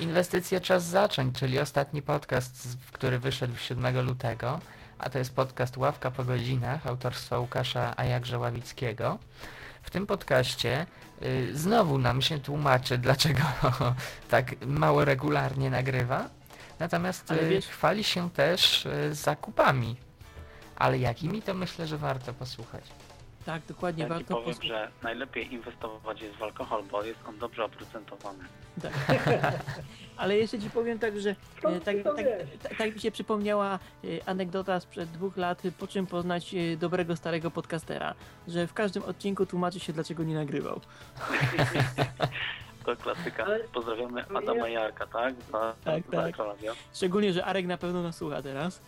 Inwestycje czas zacząć, czyli ostatni podcast, który wyszedł 7 lutego, a to jest podcast Ławka po godzinach autorstwa Łukasza, a jakże Ławickiego. W tym podcaście znowu nam się tłumaczy, dlaczego [laughs] tak mało regularnie nagrywa. Natomiast y, wiesz- chwali się też y, zakupami. Ale jakimi to myślę, że warto posłuchać. Tak, dokładnie, Ja ci warto powiem, posłuchać. że najlepiej inwestować jest w alkohol, bo jest on dobrze oprocentowany. Tak. [laughs] Ale jeszcze ci powiem tak, że e, tak, tak, tak, tak mi się przypomniała e, anegdota sprzed dwóch lat, po czym poznać e, dobrego starego podcastera, że w każdym odcinku tłumaczy się, dlaczego nie nagrywał. [laughs] To klasyka. Pozdrawiamy Adama Jarka, tak? Za, Tak, za tak. Szczególnie, że Arek na pewno nas słucha teraz.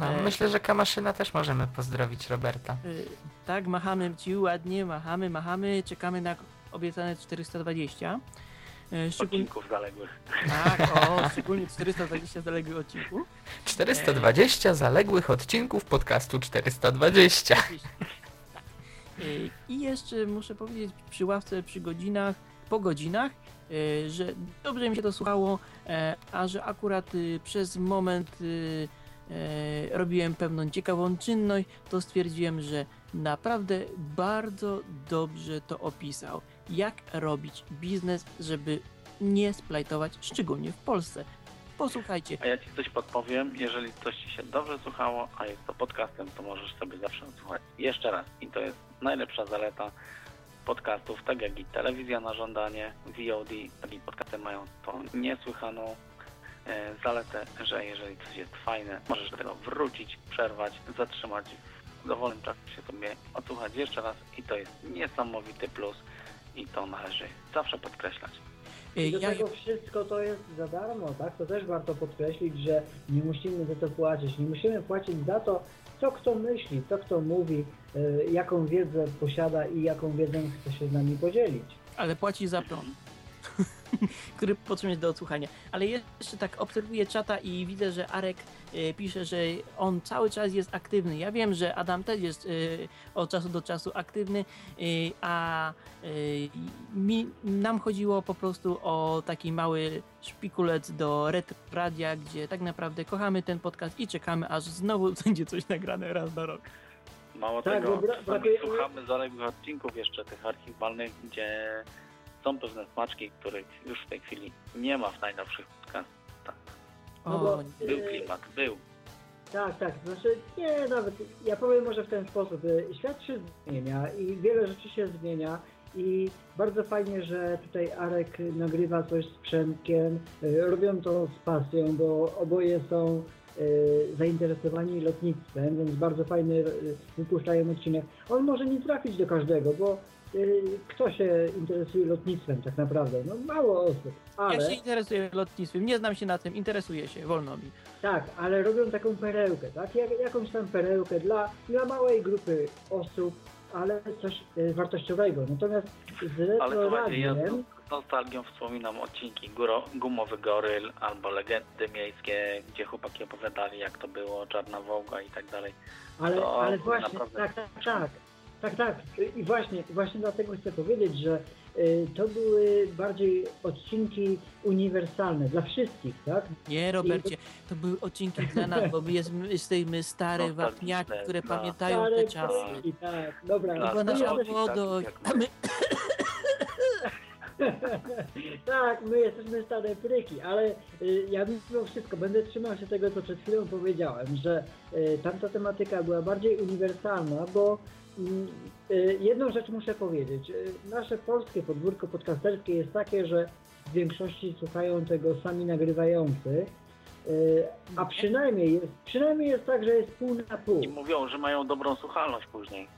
No, E, myślę, że Kamaszyna też możemy pozdrowić Roberta. Y, Tak, machamy ci ładnie, machamy, machamy, czekamy na obiecane 420. Y, Szczególnie, Odcinków zaległych. tak, o, szczególnie 420 zaległych odcinków. 420 zaległych odcinków podcastu 420. Y, I jeszcze muszę powiedzieć przy ławce, przy godzinach, po godzinach, że dobrze mi się to słuchało, e, a że akurat y, przez moment y, e, robiłem pewną ciekawą czynność, to stwierdziłem, że naprawdę bardzo dobrze to opisał. Jak robić biznes, żeby nie splajtować, szczególnie w Polsce. Posłuchajcie, A ja ci coś podpowiem, jeżeli coś ci się dobrze słuchało, a jest to podcastem, to możesz sobie zawsze odsłuchać jeszcze raz. I to jest najlepsza zaleta podcastów, tak jak i telewizja na żądanie, VOD, tak i podcasty mają tą niesłychaną e, zaletę, że jeżeli coś jest fajne, możesz do tego wrócić, przerwać, zatrzymać w dowolnym czasie sobie odsłuchać jeszcze raz i to jest niesamowity plus i to należy zawsze podkreślać. I do tego wszystko to jest za darmo, tak? To też warto podkreślić, że nie musimy za to płacić. Nie musimy płacić za to, co kto myśli, co kto mówi, y, jaką wiedzę posiada i jaką wiedzą chce się z nami podzielić. ale płaci za prąd. [laughs] który potrzebny jest do odsłuchania. Ale jeszcze tak obserwuję czata i widzę, że Arek y, pisze, że on cały czas jest aktywny. Ja wiem, że Adam też jest y, od czasu do czasu aktywny, y, a mi, nam chodziło po prostu o taki mały szpikulec do Red Radia, gdzie tak naprawdę kochamy ten podcast i czekamy, aż znowu [laughs] będzie coś nagrane raz na rok. Mało Tak, tego, bra- brakuje- słuchamy zaległych odcinków jeszcze tych archiwalnych, gdzie są pewne smaczki, których już w tej chwili nie ma w najnowszych podcastach. No O, bo- Był Yy, klimat, był. Tak, tak. Znaczy, nie, nawet ja powiem może w ten sposób. y, Świat się zmienia i wiele rzeczy się zmienia i bardzo fajnie, że tutaj Arek nagrywa coś z Przemkiem. Y, Robią to z pasją, bo oboje są y, zainteresowani lotnictwem, więc bardzo fajny y, wypuszczają odcinek. On może nie trafić do każdego, bo y, kto się interesuje lotnictwem tak naprawdę? No mało osób, ale... Ja się interesuję lotnictwem, nie znam się na tym, interesuję się, wolno mi. Tak, ale robią taką perełkę, tak? Jak, jakąś tam perełkę dla, dla małej grupy osób, ale coś e, wartościowego. Natomiast z Ale Retro słuchajcie, ja Radiem, z nostalgią wspominam odcinki Góro, Gumowy Goryl albo Legendy Miejskie, gdzie chłopaki opowiadali jak to było, Czarna Wołga i tak dalej. ale, to ale właśnie, naprawdę- tak, tak, tak. Tak, tak. I właśnie, właśnie dlatego chcę powiedzieć, że y, to były bardziej odcinki uniwersalne dla wszystkich, tak? Nie, Robercie, to były odcinki dla nas, bo my jest, jesteśmy stare wapniaki, które dla- pamiętają Stare te czasy. pryki, tak, dobra. Dla my nasza młodość, jak my... [laughs] tak, my jesteśmy stare pryki, ale y, ja mimo wszystko będę trzymał się tego, co przed chwilą powiedziałem, że y, tamta tematyka była bardziej uniwersalna, bo jedną rzecz muszę powiedzieć. Y, nasze polskie podwórko podcasterskie jest takie, że w większości słuchają tego sami nagrywający, y, a przynajmniej jest, przynajmniej jest tak, że jest pół na pół. I mówią, że mają dobrą słuchalność później.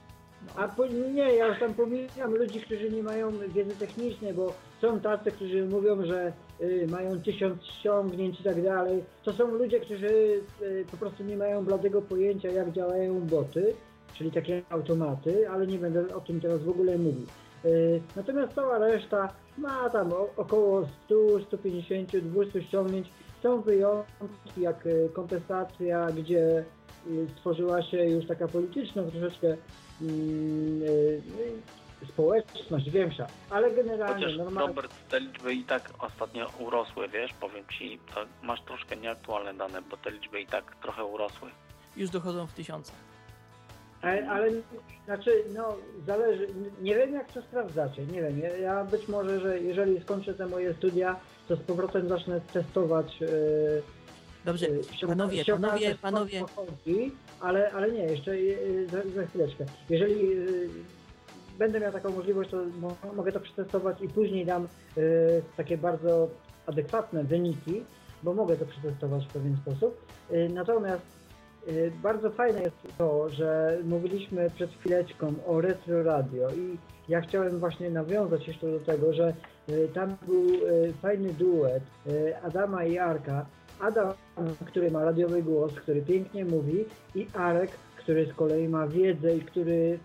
A po, nie, ja już tam pomijam ludzi, którzy nie mają wiedzy technicznej, bo są tacy, którzy mówią, że y, mają tysiąc ściągnięć i tak dalej. To są ludzie, którzy y, po prostu nie mają bladego pojęcia, jak działają boty, czyli takie automaty, ale nie będę o tym teraz w ogóle mówił. Y, natomiast cała reszta ma tam około 100, 150, 200 ściągnięć. Są wyjątki, jak y, kompensacja, gdzie y, stworzyła się już taka polityczna troszeczkę mm, społeczność większa, ale generalnie Chociaż normalnie. Robert, te liczby i tak ostatnio urosły, wiesz, powiem ci, to masz troszkę nieaktualne dane, bo te liczby i tak trochę urosły. już dochodzą w tysiącach. Ale, ale znaczy, no zależy, nie wiem jak to sprawdzacie, nie wiem, ja, być może, że jeżeli skończę te moje studia, to z powrotem zacznę testować yy, Dobrze, się- panowie, panowie, panowie, co chodzi, ale, ale nie, jeszcze yy, za, za chwileczkę. Jeżeli będę miał taką możliwość, to mo, mogę to przetestować i później dam takie bardzo adekwatne wyniki, bo mogę to przetestować w pewien sposób. Natomiast bardzo fajne jest to, że mówiliśmy przed chwileczką o Retro Radio i ja chciałem właśnie nawiązać jeszcze do tego, że yy, tam był yy, fajny duet Adama i Arka. Adam, który ma radiowy głos, który pięknie mówi i Arek, który z kolei ma wiedzę i który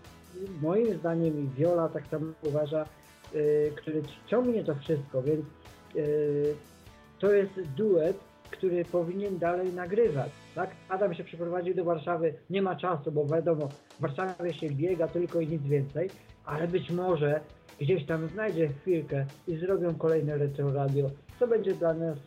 moim zdaniem i Viola tak samo uważa, który ciągnie to wszystko, więc to jest duet, który powinien dalej nagrywać. Tak? Adam się przeprowadził do Warszawy, nie ma czasu, bo wiadomo, w Warszawie się biega tylko i nic więcej, ale być może gdzieś tam znajdzie chwilkę i zrobią kolejne retro radio, co będzie dla nas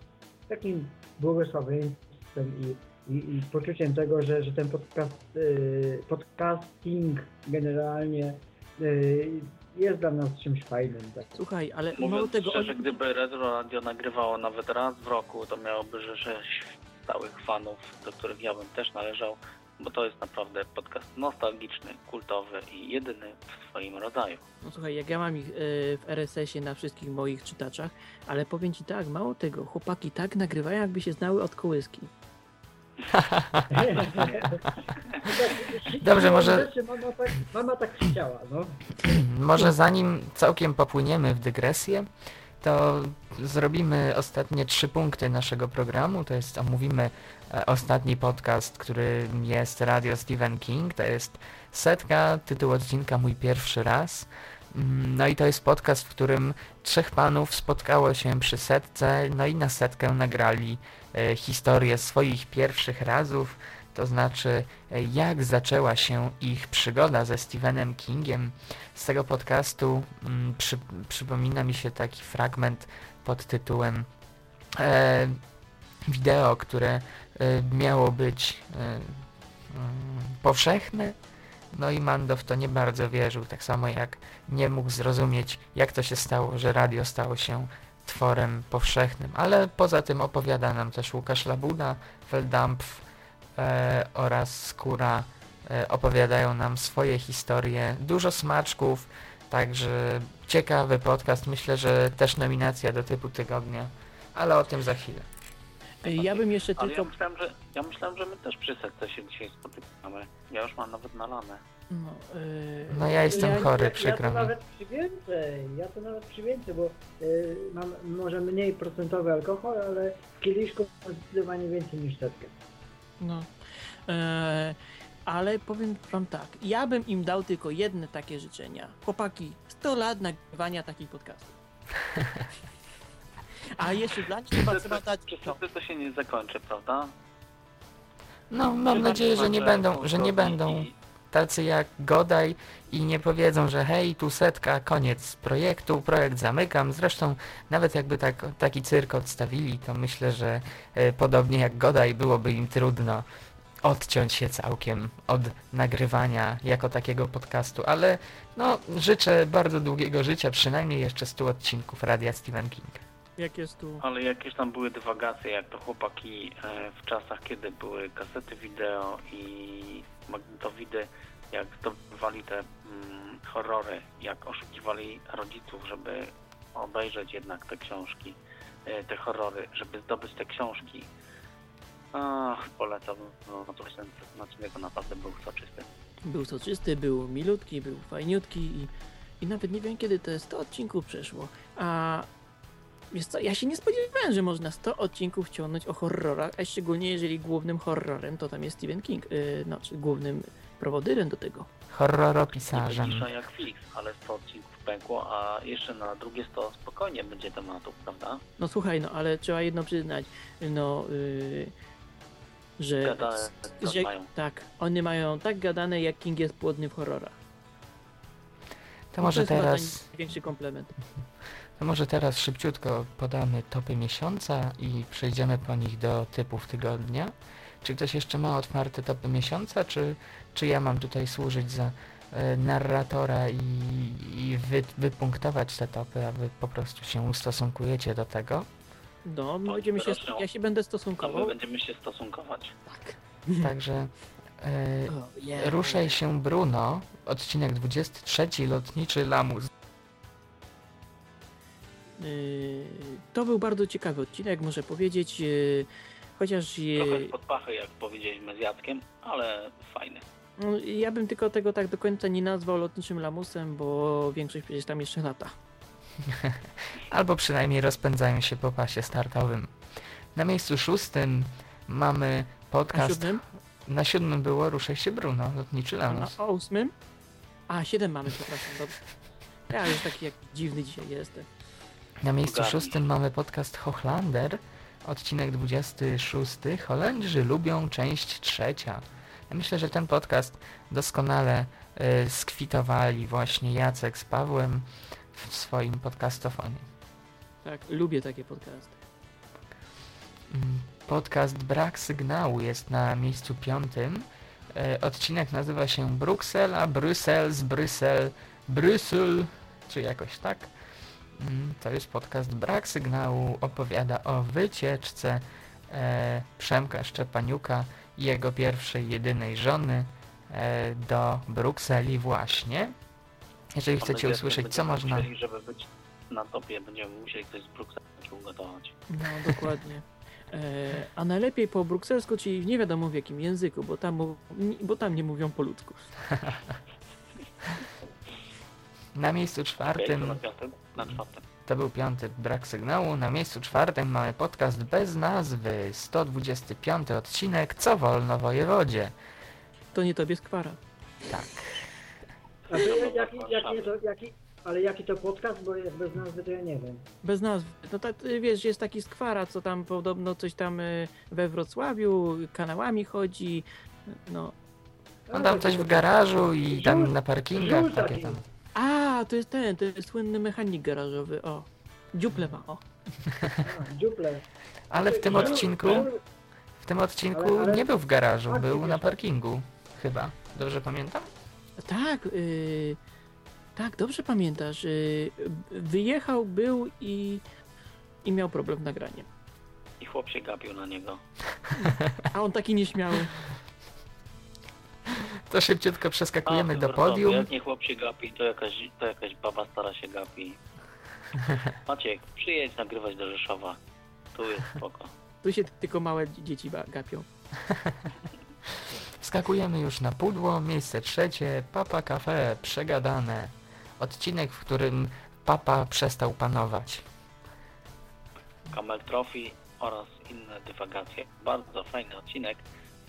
takim błogosławieństwem i, i, i poczuciem tego, że, że ten podcast, yy, podcasting generalnie yy, jest dla nas czymś fajnym. Tak. słuchaj, ale mało Mówiąc tego, szczerze, oni, gdyby Retro Radio nagrywało nawet raz w roku, to miałoby rzeszę stałych fanów, do których ja bym też należał, bo to jest naprawdę podcast nostalgiczny, kultowy i jedyny w swoim rodzaju. no słuchaj, jak ja mam ich y, w RSS-ie na wszystkich moich czytaczach, ale powiem ci tak, mało tego, chłopaki tak nagrywają, jakby się znały od kołyski. [laughs] Dobrze, może- Mama tak, mama tak chciała, no. [clears throat] Może zanim całkiem popłyniemy w dygresję, to zrobimy ostatnie trzy punkty naszego programu. To jest omówimy e, ostatni podcast, który jest Radio Stephen King. To jest setka, tytuł odcinka Mój pierwszy raz. Mm, No i to jest podcast, w którym trzech panów spotkało się przy setce, no i na setkę nagrali e, historię swoich pierwszych razów, to znaczy e, jak zaczęła się ich przygoda ze Stephenem Kingiem. Z tego podcastu mm, przy, przypomina mi się taki fragment pod tytułem e, wideo, które e, miało być e, mm, powszechne, no i Mando w to nie bardzo wierzył, tak samo jak nie mógł zrozumieć, jak to się stało, że radio stało się tworem powszechnym. Ale poza tym opowiada nam też Łukasz Labuda, Feldampf e, oraz Skóra e, opowiadają nam swoje historie. Dużo smaczków, także ciekawy podcast. Myślę, że też nominacja do typu tygodnia, ale o tym za chwilę. Ja bym jeszcze Ale tylko... ja myślałem, że, ja myślałem, że my też przy setce się dzisiaj spotykamy. Ja już mam nawet nalane. No, yy, No ja jestem ja, chory, ja, przykro ja to nawet przy więcej, ja to nawet przy więcej, bo y, mam może mniej procentowy alkohol, ale w kieliszku mam zdecydowanie więcej niż setkę. No. E, ale powiem wam tak, ja bym im dał tylko jedne takie życzenia. Chłopaki, 100 lat nagrywania takich podcastów. [laughs] A jeszcze dla nich chyba trzeba dać... Przy No, to się nie zakończy, prawda? No, mam nadzieję, że nie będą, że nie będą tacy jak Godaj i nie powiedzą, że hej, tu setka, koniec projektu, projekt zamykam. Zresztą nawet jakby tak, taki cyrk odstawili, to myślę, że e, podobnie jak Godaj byłoby im trudno odciąć się całkiem od nagrywania jako takiego podcastu, ale no życzę bardzo długiego życia, przynajmniej jeszcze 100 odcinków Radia Stephen King. Jak jest tu... Ale jakieś tam były dywagacje, jak to chłopaki e, w czasach, kiedy były kasety wideo i magnetowidy, jak zdobywali te mm, horrory, jak oszukiwali rodziców, żeby obejrzeć jednak te książki, e, te horrory, żeby zdobyć te książki. Ach, polecam, no to ten odcinek naprawdę był soczysty. Był soczysty, był milutki, był fajniutki i, i nawet nie wiem kiedy te 100 odcinków przeszło. A wiesz co, ja się nie spodziewałem, że można 100 odcinków ciągnąć o horrorach, a szczególnie jeżeli głównym horrorem to tam jest Stephen King, yy, no, czy głównym prowodyrem do tego. Horroropisarzem. Niby jak fix, ale 100 odcinków pękło, a jeszcze na drugie 100 spokojnie będzie tematów, prawda? No słuchaj, no ale trzeba jedno przyznać, no, yy, że, Gada, co że mają. tak, oni mają tak gadane, jak King jest płodny w horrorach. To może jest chyba teraz... największy komplement. To może teraz szybciutko podamy topy miesiąca i przejdziemy po nich do typów tygodnia. Czy ktoś jeszcze ma otwarte topy miesiąca, czy, czy ja mam tutaj służyć za e, narratora i, i wy, wypunktować te topy, a wy po prostu się ustosunkujecie do tego? No, my będziemy się, proszę. ja się będę To my stosunkował. będziemy się stosunkować. Tak. Także O, yeah. ruszaj się Bruno, odcinek 23, lotniczy lamus. Yy, To był bardzo ciekawy odcinek, muszę powiedzieć. yy, Chociaż Trochę pod pachy, jak powiedzieliśmy z Jackiem, ale fajny. no, ja bym tylko tego tak do końca nie nazwał lotniczym lamusem, bo większość przecież tam jeszcze lata. [laughs] albo przynajmniej rozpędzają się po pasie startowym. Na miejscu szóstym mamy Na podcast. siódmym? Na siódmym było Ruszaj się Bruno, lotniczy A lamus. na ósmym? A, siedem mamy, przepraszam. Dobrze. Ja już taki jak dziwny dzisiaj jestem. Na miejscu szóstym mamy podcast Hochlander, odcinek 26. Holendrzy lubią część trzecia. Ja myślę, że ten podcast doskonale y, skwitowali właśnie Jacek z Pawłem w swoim podcastofonie. Tak, lubię takie podcasty. Mm, Podcast Brak Sygnału jest na miejscu piątym. E, Odcinek nazywa się Bruksela, Brysel, z Brysel, Brysel, czy jakoś tak. To jest podcast Brak Sygnału, opowiada o wycieczce e, Przemka Szczepaniuka i jego pierwszej, jedynej żony e, do Brukseli właśnie. Jeżeli Mam chcecie usłyszeć, co można... Musieli, żeby być na topie, będziemy musieli coś z Brukseli ugotować. No, dokładnie. E, a najlepiej po brukselsku, czyli nie wiadomo w jakim języku, bo tam, bo tam nie mówią po ludzku. Na miejscu czwartym... na czwartym. To był piąty brak sygnału. Na miejscu czwartym mamy podcast bez nazwy. 125 odcinek Co wolno wojewodzie. To nie tobie skwara. Tak. A to jaki, jaki, to, jaki, Ale jaki to podcast, bo jest bez nazwy, to ja nie wiem. Bez nazwy. No tak, y, wiesz, jest taki skwara, co tam podobno coś tam y, we Wrocławiu kanałami chodzi. No. On tam coś w garażu i tam na parkingach takie taki. tam. A, to jest ten, to jest słynny mechanik garażowy, o. Dziuple ma, o. [laughs] Dziuple. Ale w tym odcinku, w tym odcinku Ale- ale- nie był w garażu, Tak, był wiesz, na tak. parkingu. Chyba. Dobrze pamiętam? Tak, y, tak, dobrze pamiętasz. y, wyjechał, był i, i miał problem z nagraniem. I chłop się gapił na niego. A on taki nieśmiały. [laughs] To szybciutko przeskakujemy A, do podium. Jak nie chłop się gapi, to jakaś, to jakaś baba stara się gapi. [laughs] Maciek, przyjedź nagrywać do Rzeszowa. Tu jest spoko. [laughs] Tu się tylko małe dzieci gapią. Skakujemy już na pudło, miejsce trzecie, Papa Cafe, przegadane. Odcinek, w którym Papa przestał panować. Camel Trophy oraz inne dywagacje. Bardzo fajny odcinek.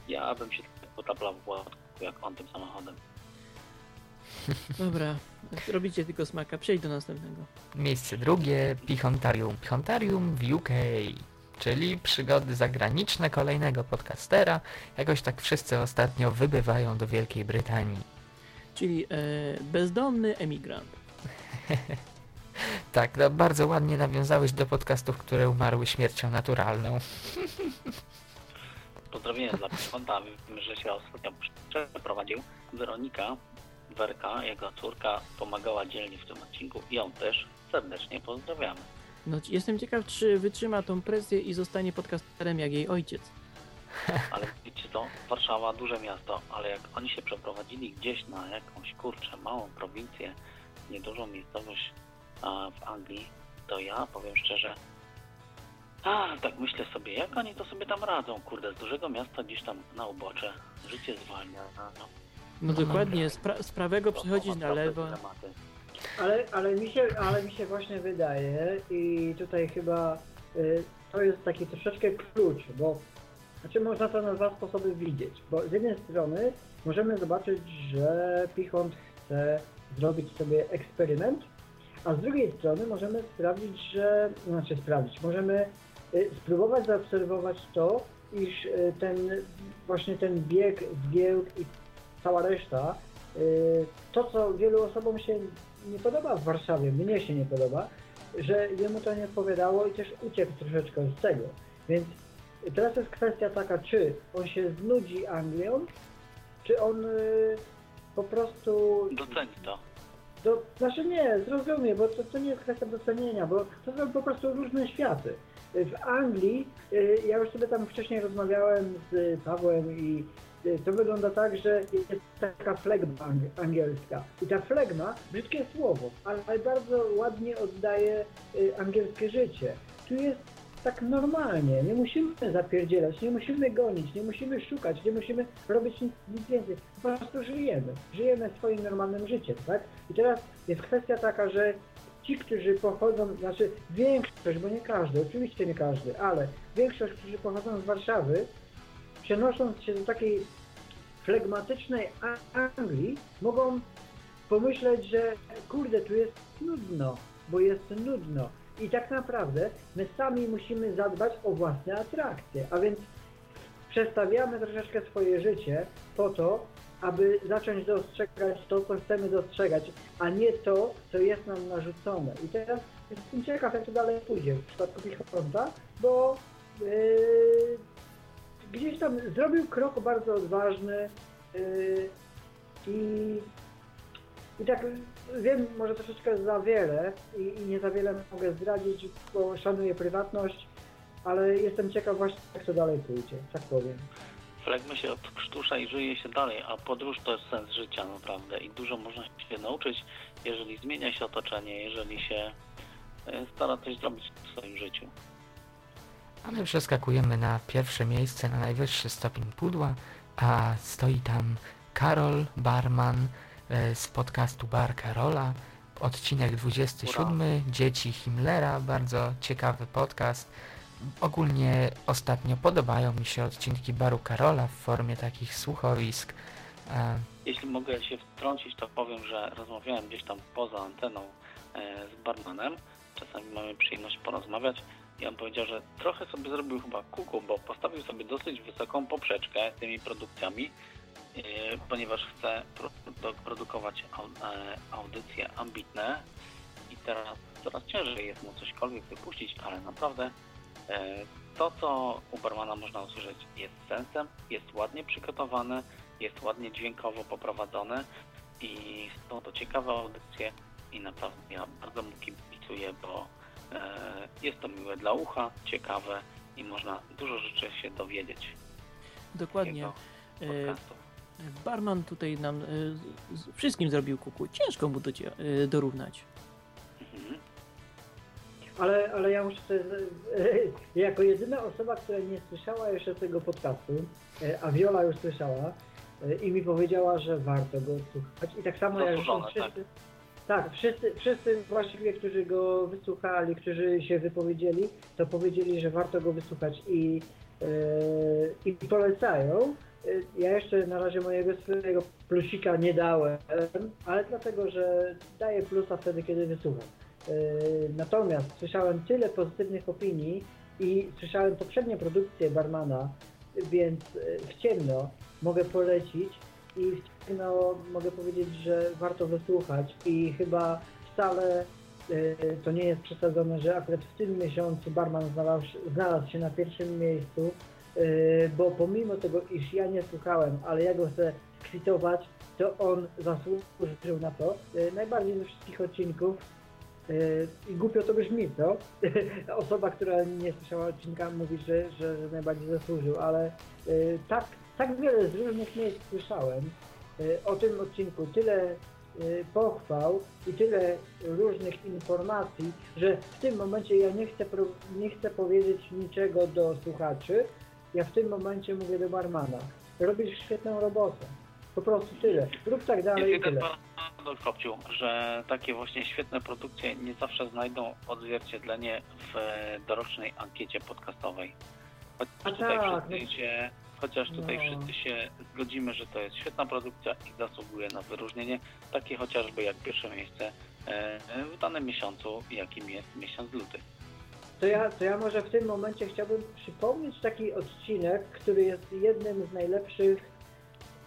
Ja bym się potaplał w błotku, jak on tym samochodem. [laughs] Dobra, robicie tylko smaka. Przejdź do następnego. Miejsce drugie, Pichontarium. Pichontarium w UK, czyli przygody zagraniczne kolejnego podcastera. Jakoś tak wszyscy ostatnio wybywają do Wielkiej Brytanii. Czyli e, bezdomny emigrant. [laughs] Tak, no, bardzo ładnie nawiązałeś do podcastów, które umarły śmiercią naturalną. [laughs] Pozdrowienia dla Pichonta. Wiem, że się ostatnio przeprowadził. Weronika, Werka, jego córka, pomagała dzielnie w tym odcinku. I ją też serdecznie pozdrawiamy. No, jestem ciekaw, czy wytrzyma tą presję i zostanie podcasterem jak jej ojciec. Ale wiecie co, Warszawa duże miasto, ale jak oni się przeprowadzili gdzieś na jakąś kurczę małą prowincję, niedużą miejscowość w Anglii, to ja powiem szczerze, a tak myślę sobie, jak oni to sobie tam radzą, kurde, z dużego miasta gdzieś tam na ubocze, życie zwalnia. No, No dokładnie, z, pra- z prawego przechodzić na lewo. Ale, ale, mi się, ale mi się właśnie wydaje i tutaj chyba y, to jest taki troszeczkę klucz, bo znaczy można to na dwa sposoby widzieć, bo z jednej strony możemy zobaczyć, że Pichont chce zrobić sobie eksperyment, a z drugiej strony możemy sprawdzić, że, znaczy sprawdzić, możemy spróbować zaobserwować to, iż y, ten właśnie ten bieg, zgiełk i cała reszta, y, to co wielu osobom się nie podoba w Warszawie, mnie się nie podoba, że jemu to nie odpowiadało i też uciekł troszeczkę z tego. Więc teraz jest kwestia taka, czy on się znudzi Anglią, czy on y, po prostu Doceni to. do, znaczy nie, zrozumie, bo to, to nie jest kwestia docenienia, bo to są po prostu różne światy. W Anglii, y, ja już sobie tam wcześniej rozmawiałem z Pawłem i y, to wygląda tak, że jest taka flegma ang- angielska. I ta flegma, brzydkie słowo, ale bardzo ładnie oddaje y, angielskie życie. Tu jest tak normalnie, nie musimy zapierdzielać, nie musimy gonić, nie musimy szukać, nie musimy robić nic, nic więcej. Po prostu żyjemy. Żyjemy swoim normalnym życiem, tak? I teraz jest kwestia taka, że ci, którzy pochodzą, znaczy większość, bo nie każdy, oczywiście nie każdy, ale większość, którzy pochodzą z Warszawy, przenosząc się do takiej flegmatycznej Anglii, mogą pomyśleć, że kurde, tu jest nudno, bo jest nudno. I tak naprawdę my sami musimy zadbać o własne atrakcje, a więc przestawiamy troszeczkę swoje życie po to, aby zacząć dostrzegać to, co chcemy dostrzegać, a nie to, co jest nam narzucone. I teraz jestem ciekaw, jak to dalej pójdzie w przypadku Pichonta, bo yy, gdzieś tam zrobił krok bardzo odważny yy, i, i tak wiem, może troszeczkę za wiele i, i nie za wiele mogę zdradzić, bo szanuję prywatność, ale jestem ciekaw właśnie, jak to dalej pójdzie, tak powiem. Flegmy się odkrztusza i żyje się dalej, a podróż to jest sens życia naprawdę i dużo można się nauczyć, jeżeli zmienia się otoczenie, jeżeli się e, stara coś zrobić w swoim życiu. A my przeskakujemy na pierwsze miejsce, na najwyższy stopień pudła, a stoi tam Karol Barman e, z podcastu Bar Karola, odcinek 27, Dzieci Himmlera, bardzo ciekawy podcast. Ogólnie ostatnio podobają mi się odcinki Baru Karola w formie takich słuchowisk. E, Jeśli mogę się wtrącić, to powiem, że rozmawiałem gdzieś tam poza anteną e, z barmanem. Czasami mamy przyjemność porozmawiać i on powiedział, że trochę sobie zrobił chyba kuku, bo postawił sobie dosyć wysoką poprzeczkę tymi produkcjami, e, ponieważ chce pro- produkować au- audycje ambitne i teraz coraz ciężej jest mu cośkolwiek wypuścić, ale naprawdę to, co u barmana można usłyszeć jest sensem, jest ładnie przygotowane, jest ładnie dźwiękowo poprowadzone i są to ciekawe audycje i naprawdę ja bardzo mu kibicuję, bo e, jest to miłe dla ucha, ciekawe i można dużo rzeczy się dowiedzieć. Dokładnie. E. Barman tutaj nam e, wszystkim zrobił kuku. Ciężko mu do e, dorównać. Ale, ale ja muszę sobie, z- jako jedyna osoba, która nie słyszała jeszcze tego podcastu, e, a Viola już słyszała e, i mi powiedziała, że warto go słuchać. I tak samo jak wszyscy, tak, wszyscy, wszyscy właściwie, którzy go wysłuchali, którzy się wypowiedzieli, to powiedzieli, że warto go wysłuchać i, e, i polecają. E, Ja jeszcze na razie mojego swojego plusika nie dałem, ale dlatego, że daję plusa wtedy, kiedy wysłucham. E, Natomiast słyszałem tyle pozytywnych opinii i słyszałem poprzednie produkcje Barmana, więc e, w ciemno mogę polecić i w ciemno mogę powiedzieć, że warto wysłuchać i chyba wcale e, to nie jest przesadzone, że akurat w tym miesiącu Barman znalazł, znalazł się na pierwszym miejscu, bo pomimo tego, iż ja nie słuchałem, ale ja go chcę kwitować, to on zasłużył na to. Najbardziej ze wszystkich odcinków Yy, I głupio to brzmi, co? [laughs] Osoba, która nie słyszała odcinka mówi, że, że, najbardziej zasłużył, ale yy, tak, tak wiele z różnych miejsc słyszałem yy, o tym odcinku, tyle pochwał i tyle różnych informacji, że w tym momencie ja nie chcę, nie chcę powiedzieć niczego do słuchaczy, ja w tym momencie mówię do barmana. Robisz świetną robotę. Po prostu tyle. Rób tak Jest dalej i jeden tyle. paradoks, Kopciu, że takie właśnie świetne produkcje nie zawsze znajdą odzwierciedlenie w e, dorocznej ankiecie podcastowej. Chociaż tutaj, tak, wszyscy, no. się, chociaż tutaj No. wszyscy się zgodzimy, że to jest świetna produkcja i zasługuje na wyróżnienie, takie chociażby jak pierwsze miejsce e, w danym miesiącu, jakim jest miesiąc luty. To ja, to ja może w tym momencie chciałbym przypomnieć taki odcinek, który jest jednym z najlepszych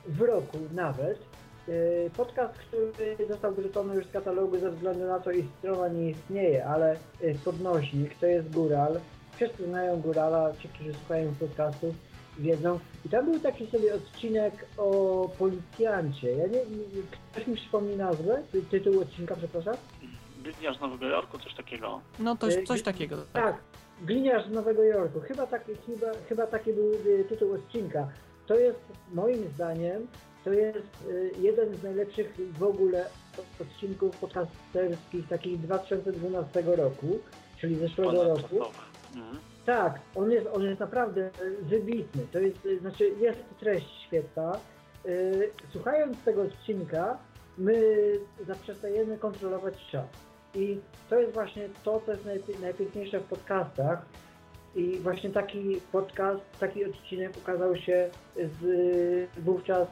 w roku nawet. Yy, Podcast, który został wyrzucony już z katalogu ze względu na to, iż strona nie istnieje, ale yy, podnośnik to jest Góral. Wszyscy znają Górala, ci, którzy słuchają podcastów wiedzą. I tam był taki sobie odcinek o policjancie. Ja nie, nie, ktoś mi przypomni nazwę, ty, tytuł odcinka, przepraszam? Gliniarz z Nowego Jorku, coś takiego. No to E, coś takiego. Tak, Gliniarz z Nowego Jorku. Chyba taki, chyba, chyba taki był y, tytuł odcinka. To jest moim zdaniem to jest y, jeden z najlepszych w ogóle odcinków podcasterskich takich 2012 roku, czyli zeszłego roku. Mhm. Tak, on jest, on jest naprawdę wybitny. To jest, y, znaczy jest treść świetna. Y, Słuchając tego odcinka, my zaprzestajemy kontrolować czas. I to jest właśnie to, co jest najpi- najpiękniejsze w podcastach. I właśnie taki podcast, taki odcinek ukazał się z, wówczas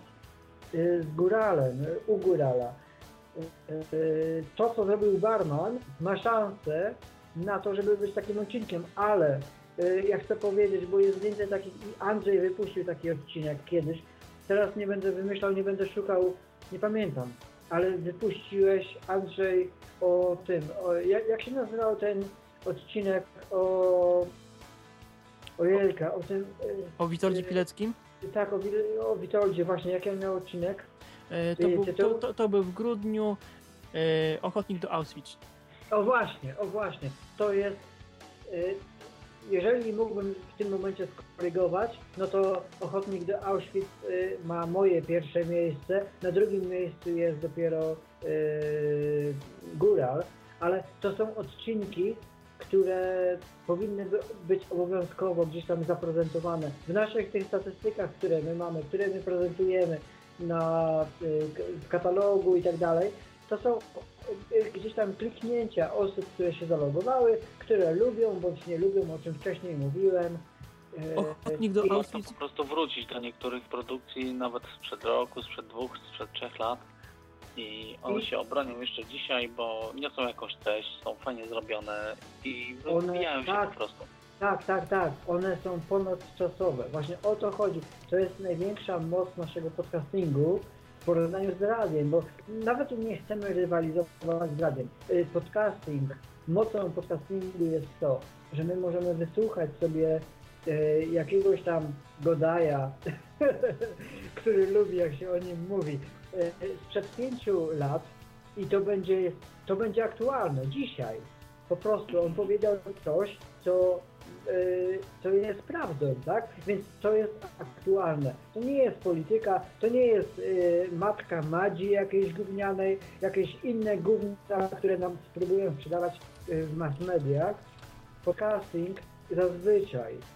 y, z Góralem, u Górala. Y, y, To, co zrobił Barman, ma szansę na to, żeby być takim odcinkiem, ale ja chcę powiedzieć, bo jest więcej takich, Andrzej wypuścił taki odcinek kiedyś, teraz nie będę wymyślał, nie będę szukał, nie pamiętam, ale wypuściłeś Andrzej o tym, o, jak, jak się nazywał ten odcinek o o Jelka, o tym, O Witoldzie e, Pileckim? tak, o, o Witoldzie właśnie, jaki on miał odcinek. E, to, był, to, to, to był w grudniu e, Ochotnik do Auschwitz. O właśnie, o właśnie, to jest, jeżeli mógłbym w tym momencie skorygować, no to Ochotnik do Auschwitz ma moje pierwsze miejsce, na drugim miejscu jest dopiero Góral, ale to są odcinki, które powinny by- być obowiązkowo gdzieś tam zaprezentowane. W naszych tych statystykach, które my mamy, które my prezentujemy na, y, w katalogu i tak dalej, to są y, gdzieś tam kliknięcia osób, które się zalogowały, które lubią bądź nie lubią, o czym wcześniej mówiłem. Y, Ochotnik do Można po prostu wrócić do niektórych produkcji, nawet sprzed roku, sprzed dwóch, sprzed trzech lat I one I- się obronią jeszcze dzisiaj, bo niosą jakąś treść, są fajnie zrobione i One- rozwijają się tak. po prostu. Tak, tak, tak. One są ponadczasowe. Właśnie o to chodzi. To jest największa moc naszego podcastingu w porównaniu z radiem, bo nawet nie chcemy rywalizować z radiem. Y, Podcasting, mocą podcastingu jest to, że my możemy wysłuchać sobie y, jakiegoś tam Godaja, [laughs] który lubi, jak się o nim mówi, sprzed pięciu lat i to będzie, to będzie aktualne dzisiaj. Po prostu on powiedział coś, co y, to jest prawdą, tak? Więc to jest aktualne. To nie jest polityka, to nie jest y, matka Madzi jakiejś gównianej, jakieś inne gówna, które nam próbują sprzedawać y, w mass mediach. Podcasting zazwyczaj y,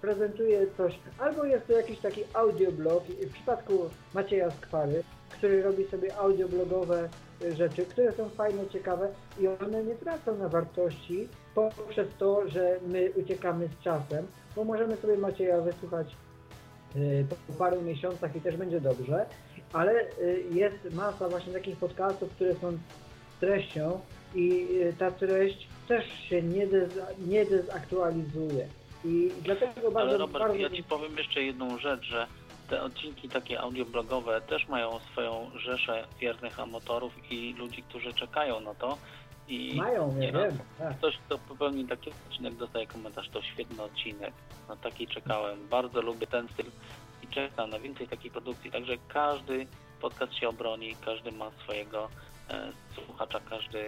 prezentuje coś, albo jest to jakiś taki audioblog, w przypadku Macieja Skwary, który robi sobie audioblogowe y, rzeczy, które są fajne, ciekawe i one nie tracą na wartości poprzez to, że my uciekamy z czasem, bo możemy sobie Macieja wysłuchać y, po paru miesiącach i też będzie dobrze, ale y, jest masa właśnie takich podcastów, które są treścią i y, ta treść też się nie, dez, nie dezaktualizuje. I dlatego bardzo, Ale Robert, bardzo... ja Ci powiem jeszcze jedną rzecz, że te odcinki takie audioblogowe też mają swoją rzeszę wiernych amatorów i ludzi, którzy czekają na to. I Mają, nie wiem. Tak. Ktoś, kto popełni taki odcinek, dostaje komentarz, to świetny odcinek. Na taki czekałem. Bardzo lubię ten styl i czekam na więcej takiej produkcji. Także każdy podcast się obroni, każdy ma swojego e, słuchacza, każdy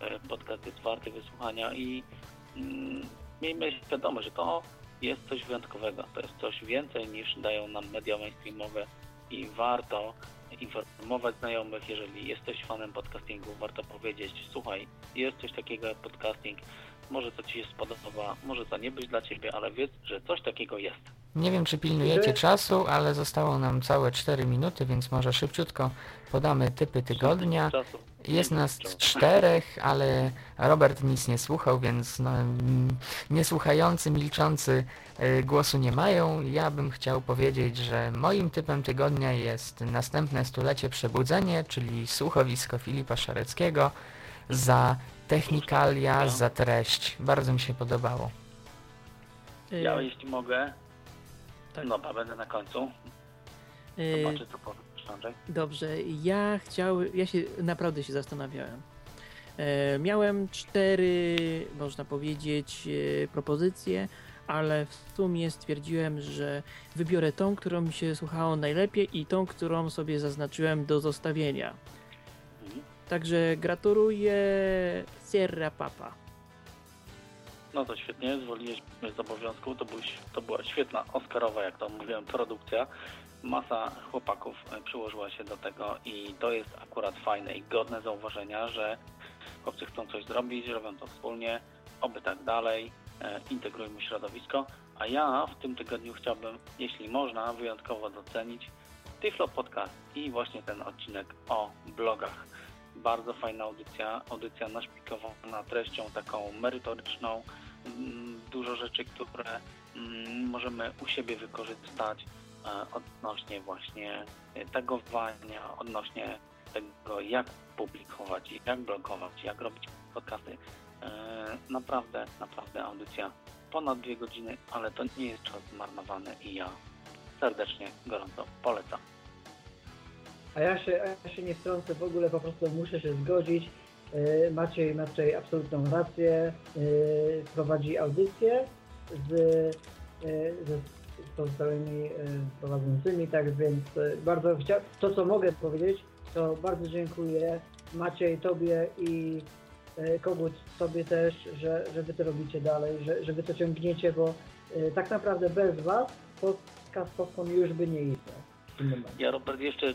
e, podcast jest warty wysłuchania i mm, miejmy świadomość, że to jest coś wyjątkowego. To jest coś więcej niż dają nam media mainstreamowe i warto informować znajomych, jeżeli jesteś fanem podcastingu, warto powiedzieć, słuchaj, jest coś takiego jak podcasting, może to Ci się spodoba, może to nie być dla Ciebie, ale wiedz, że coś takiego jest. Nie wiem, czy pilnujecie czasu, ale zostało nam całe 4 minuty, więc może szybciutko podamy typy tygodnia. Czasu. Jest nas czterech, ale Robert nic nie słuchał, więc no, niesłuchający, milczący y, głosu nie mają. Ja bym chciał powiedzieć, że moim typem tygodnia jest następne stulecie Przebudzenie, czyli słuchowisko Filipa Szareckiego za technikalia, za treść. Bardzo mi się podobało. Ja, jeśli mogę, Tak. dobra, będę na końcu. y, Zobaczę, co powiesz, Andrzej. Dobrze, ja chciałem, ja się naprawdę się zastanawiałem. E, miałem cztery, można powiedzieć, e, propozycje, ale w sumie stwierdziłem, że wybiorę tą, którą mi się słuchało najlepiej i tą, którą sobie zaznaczyłem do zostawienia. Mhm. Także gratuluję Sierra Papa. No to świetnie, zwolniłeś z obowiązku, to, był, to była świetna Oscarowa, jak to mówiłem, produkcja. Masa chłopaków e, przyłożyła się do tego i to jest akurat fajne i godne zauważenia, że chłopcy chcą coś zrobić, robią to wspólnie, oby tak dalej, e, integrujmy środowisko. A ja w tym tygodniu chciałbym, jeśli można, wyjątkowo docenić Tyflo Podcast i właśnie ten odcinek o blogach. Bardzo fajna audycja, audycja naszpikowana treścią taką merytoryczną, mm, dużo rzeczy, które mm, możemy u siebie wykorzystać odnośnie właśnie e, tagowania, odnośnie tego, jak publikować, jak blogować, jak robić podcasty. E, Naprawdę, naprawdę audycja ponad dwie godziny, ale to nie jest czas zmarnowany i ja serdecznie, gorąco polecam. A ja się, ja się nie wtrącę w ogóle, po prostu muszę się zgodzić. Yy, Maciej ma tutaj absolutną rację. Prowadzi audycję z pozostałymi yy, prowadzącymi, tak więc yy, bardzo to co mogę powiedzieć, to bardzo dziękuję Maciej, Tobie i yy, Kogut Tobie też, że, że Wy to robicie dalej, że, że Wy to ciągniecie, bo tak naprawdę bez Was podcast Popcorn już by nie istniał. Ja Robert jeszcze, e,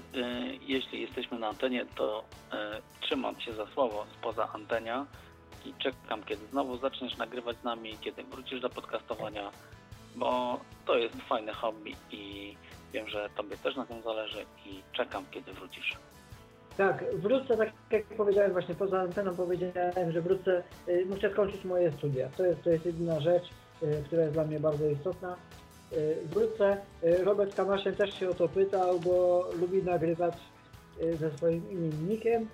jeśli jesteśmy na antenie, to e, trzymam się za słowo spoza antenia i czekam, kiedy znowu zaczniesz nagrywać z nami, kiedy wrócisz do podcastowania, bo to jest fajne hobby i wiem, że Tobie też na tym zależy i czekam, kiedy wrócisz. Tak, wrócę, tak jak powiedziałem właśnie poza anteną powiedziałem, że wrócę, y, muszę skończyć moje studia. To jest, to jest jedyna rzecz, y, która jest dla mnie bardzo istotna. Y, Wrócę, Robert Kamaszyn też się o to pytał, bo lubi nagrywać ze swoim imiennikiem.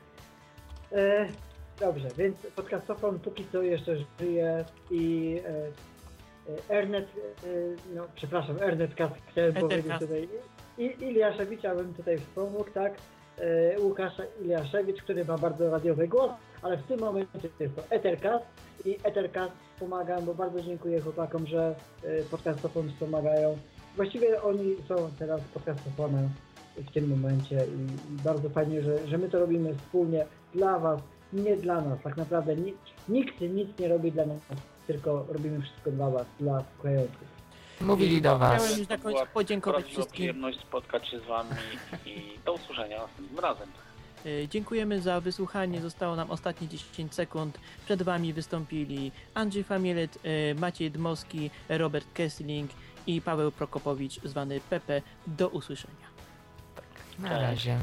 Dobrze, więc podcastofon póki co jeszcze żyje i e, e, Ernet, e, no przepraszam, Ernet Kast chciałem Ethercast. powiedzieć tutaj. I Iliaszewicza bym tutaj wspomógł, tak? E, Łukasza Iliaszewicz, który ma bardzo radiowy głos, ale w tym momencie jest to Ethercast i Ethercast wspomagam, bo bardzo dziękuję chłopakom, że podcastofon wspomagają. Właściwie oni są teraz podcastofonem w tym momencie i, bardzo fajnie, że, że my to robimy wspólnie dla Was, nie dla nas. Tak naprawdę ni, nikt nic nie robi dla nas, tylko robimy wszystko dla Was, dla słuchających. Mówili do was. Chciałem już na końcu podziękować Prawdziwa wszystkim. przyjemność spotkać się z Wami i do usłyszenia następnym razem. E, Dziękujemy za wysłuchanie. Zostało nam ostatnie 10 sekund. Przed Wami wystąpili Andrzej Famielet, e, Maciej Dmowski, Robert Kessling i Paweł Prokopowicz, zwany Pepe. Do usłyszenia. Na razie.